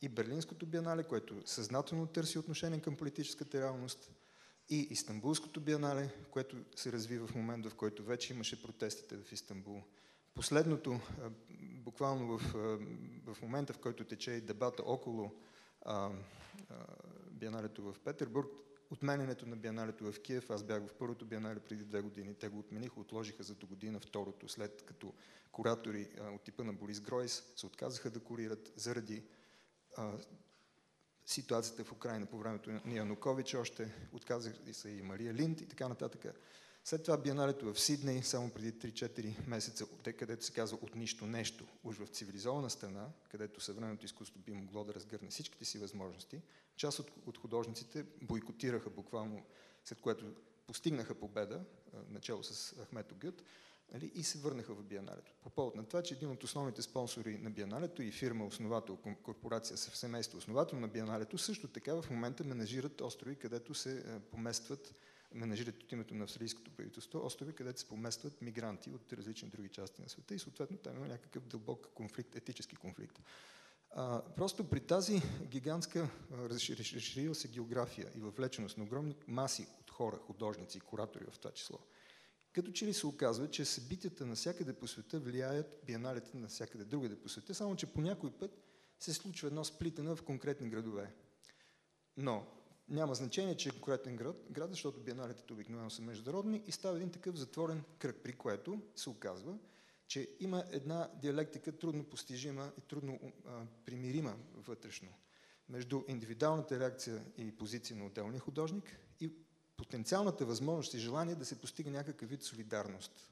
и Берлинското бианале, което съзнателно търси отношение към политическата реалност, и Истанбулското бианале, което се разви в момента, в който вече имаше протестите в Истанбул последното, буквално в, в момента, в който тече и дебата около а, а, биеналето в Петербург, отменянето на биеналето в Киев, аз бях в първото биенале преди две години, те го отмениха, отложиха за до година второто, след като куратори а, от типа на Борис Гройс се отказаха да курират заради а, ситуацията в Украина по времето на Янукович, още отказали са и Мария Линд и така нататък. След това биеналето в Сидней, само преди 3-4 месеца, където се казва от нищо нещо, уж в цивилизована страна, където съвременното изкуство би могло да разгърне всичките си възможности, част от, от художниците бойкотираха буквално, след което постигнаха победа, начало с Ахмето Гют, нали, и се върнаха в Биеналето. По повод на това, че един от основните спонсори на Биеналето и фирма основател, корпорация в семейство основател на Биеналето, също така в момента менажират острови, където се поместват менажират от името на австралийското правителство острови, където се поместват мигранти от различни други части на света и съответно там има някакъв дълбок конфликт, етически конфликт. А, просто при тази гигантска разширила се география и въвлеченост на огромни маси от хора, художници и куратори в това число, като че ли се оказва, че събитията навсякъде по света влияят биеналите навсякъде другаде по света, само че по някой път се случва едно сплитане в конкретни градове. Но няма значение, че е конкретен град, град защото биеналите обикновено са международни и става един такъв затворен кръг, при което се оказва, че има една диалектика трудно постижима и трудно а, примирима вътрешно между индивидуалната реакция и позиция на отделния художник и потенциалната възможност и желание да се постига някакъв вид солидарност.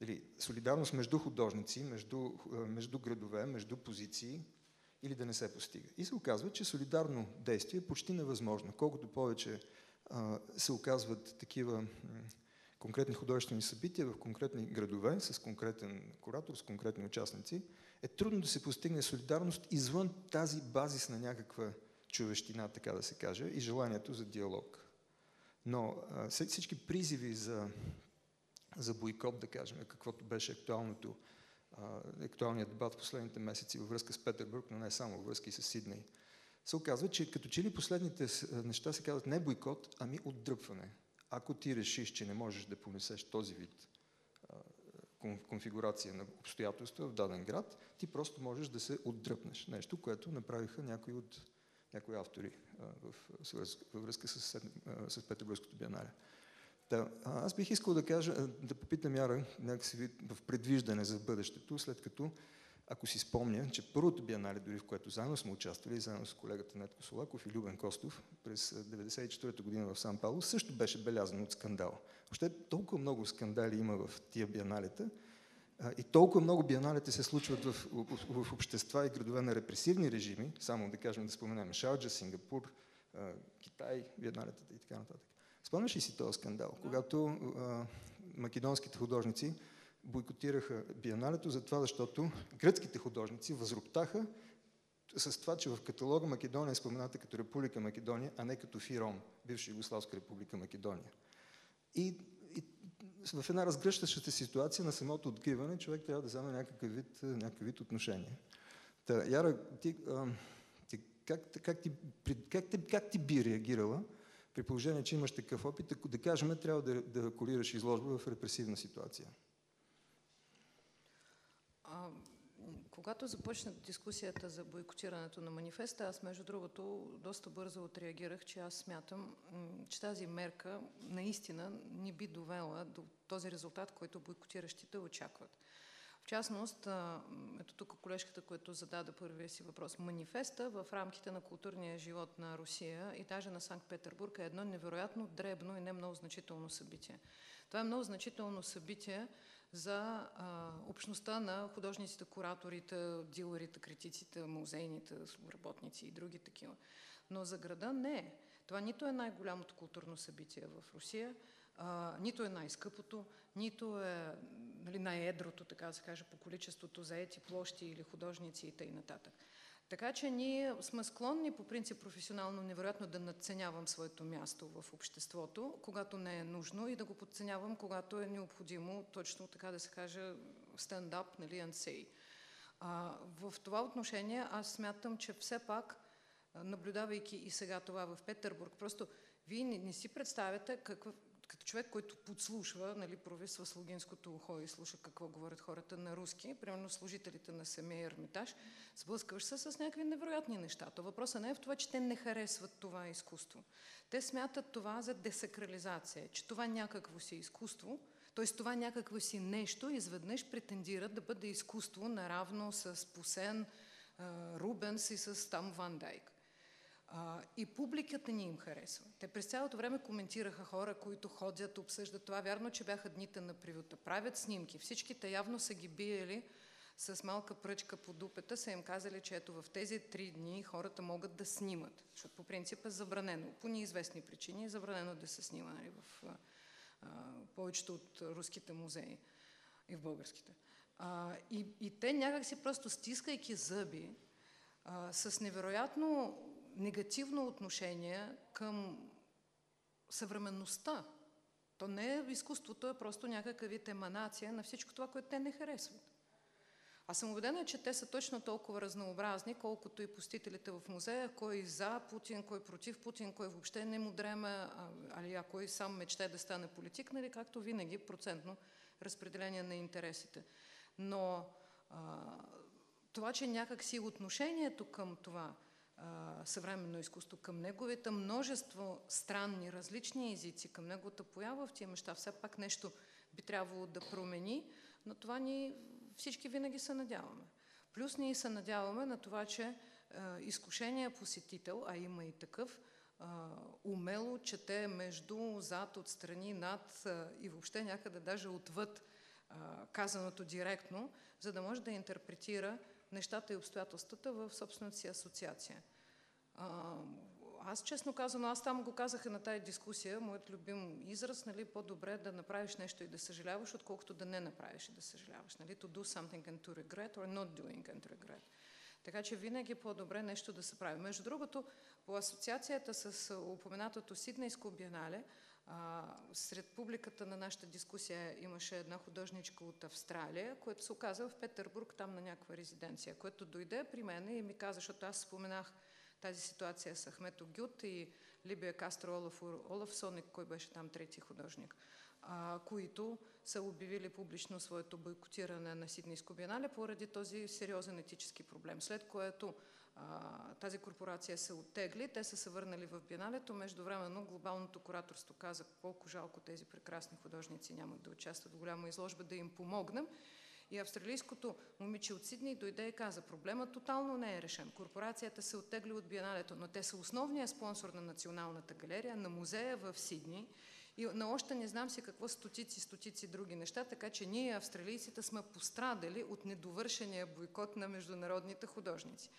Дали, солидарност между художници, между, между градове, между позиции, или да не се постига. И се оказва, че солидарно действие е почти невъзможно. Колкото повече а, се оказват такива конкретни художествени събития в конкретни градове, с конкретен куратор, с конкретни участници, е трудно да се постигне солидарност извън тази базис на някаква човещина, така да се каже, и желанието за диалог. Но а, всички призиви за, за бойкот, да кажем, каквото беше актуалното актуалният дебат в последните месеци във връзка с Петербург, но не само във връзка и с Сидней, се оказва, че като че ли последните неща се казват не бойкот, ами отдръпване. Ако ти решиш, че не можеш да понесеш този вид конфигурация на обстоятелства в даден град, ти просто можеш да се отдръпнеш. Нещо, което направиха някои от някои автори във връзка с, с Петербургското биенале. Да, аз бих искал да кажа, да попитам Яра някакси в предвиждане за бъдещето, след като, ако си спомня, че първото биенале, дори в което заедно сме участвали, заедно с колегата Нетко Солаков и Любен Костов, през 1994 година в Сан Пауло, също беше белязано от скандал. Още толкова много скандали има в тия биеналета, и толкова много биеналите се случват в, в, в общества и градове на репресивни режими, само да кажем да споменем Шарджа, Сингапур, Китай, биеналетата и така нататък. Спомняш ли си този скандал, когато а, македонските художници бойкотираха биеналето за това, защото гръцките художници възроптаха с това, че в каталога Македония е спомената като Република Македония, а не като Фиром, бивша Югославска република Македония. И, и в една разгръщаща ситуация на самото откриване човек трябва да вземе някакъв вид, някакъв вид отношение. Та, Яра, ти, а, ти, как, как, ти, как, ти, как ти би реагирала, при положение, че имаш такъв опит, да кажем, трябва да, да колираш изложба в репресивна ситуация? А, когато започна дискусията за бойкотирането на манифеста, аз между другото доста бързо отреагирах, че аз смятам, че тази мерка наистина ни би довела до този резултат, който бойкотиращите очакват. В частност, ето тук колежката, която зададе първия си въпрос, манифеста в рамките на културния живот на Русия и даже на Санкт-Петербург е едно невероятно дребно и не много значително събитие. Това е много значително събитие за а, общността на художниците, кураторите, дилерите, критиците, музейните работници и други такива. Но за града не е. Това нито е най-голямото културно събитие в Русия, а, нито е най-скъпото, нито е нали, най-едрото, така да се каже, по количеството заети площи или художници и т.н. Така че ние сме склонни по принцип професионално невероятно да надценявам своето място в обществото, когато не е нужно и да го подценявам, когато е необходимо, точно така да се каже, stand-up, нали, and в това отношение аз смятам, че все пак, наблюдавайки и сега това в Петербург, просто вие не, не си представяте какъв, като човек, който подслушва, нали, провисва слугинското ухо и слуша какво говорят хората на руски, примерно служителите на самия Ермитаж, сблъскваш се с някакви невероятни неща. То въпросът не е в това, че те не харесват това изкуство. Те смятат това за десакрализация, че това някакво си изкуство, т.е. това някакво си нещо изведнъж претендира да бъде изкуство наравно с Посен, Рубенс и с там Ван Дайк. А, и публиката ни им харесва. Те през цялото време коментираха хора, които ходят, обсъждат това. Вярно, че бяха дните на привода. Правят снимки. Всичките явно са ги биели с малка пръчка по дупета, са им казали, че ето в тези три дни хората могат да снимат. Защото по принцип е забранено. По неизвестни причини е забранено да се снима нали, в а, повечето от руските музеи и в българските. А, и, и те някакси просто стискайки зъби, а, с невероятно негативно отношение към съвременността. То не е изкуството, е просто някакъв вид еманация на всичко това, което те не харесват. Аз съм убедена, че те са точно толкова разнообразни, колкото и посетителите в музея, кой за Путин, кой против Путин, кой въобще не му дреме, али а кой сам мечте да стане политик, нали, както винаги, процентно разпределение на интересите. Но а, това, че някакси отношението към това, съвременно изкуство, към неговите множество странни, различни езици, към неговата поява в тия неща, все пак нещо би трябвало да промени, но това ни всички винаги се надяваме. Плюс ние се надяваме на това, че изкушения посетител, а има и такъв, умело чете между, зад, отстрани, над и въобще някъде даже отвъд казаното директно, за да може да интерпретира нещата и обстоятелствата в собствената си асоциация. А, аз честно казвам, аз там го казах на тази дискусия, моят любим израз, нали, по-добре да направиш нещо и да съжаляваш, отколкото да не направиш и да съжаляваш. Нали, to do something and to regret or not doing and regret. Така че винаги е по-добре нещо да се прави. Между другото, по асоциацията с упоменатото Сиднейско биенале, а, сред публиката на нашата дискусия имаше една художничка от Австралия, която се оказа в Петербург, там на някаква резиденция, което дойде при мен и ми каза, защото аз споменах тази ситуация с Ахмето Гют и Либия Кастро Олаф, Олафсон, кой беше там трети художник, а, които са обявили публично своето бойкотиране на Сиднейско биенале поради този сериозен етически проблем. След което а, тази корпорация се оттегли, те са се върнали в биеналето, междувременно глобалното кураторство каза колко жалко тези прекрасни художници нямат да участват в голяма изложба, да им помогнем. И австралийското момиче от Сидни дойде и каза, проблемът тотално не е решен. Корпорацията се оттегли от биеналето, но те са основният спонсор на Националната галерия, на музея в Сидни и на още не знам си какво стотици, стотици други неща, така че ние, австралийците, сме пострадали от недовършения бойкот на международните художници.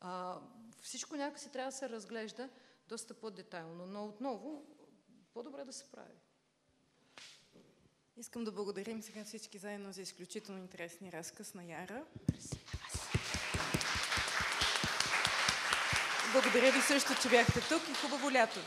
А, всичко някакси трябва да се разглежда доста по-детайлно, но отново по-добре да се прави. Искам да благодарим сега всички заедно за изключително интересни разказ на Яра. Благодаря ви също, че бяхте тук и хубаво лято!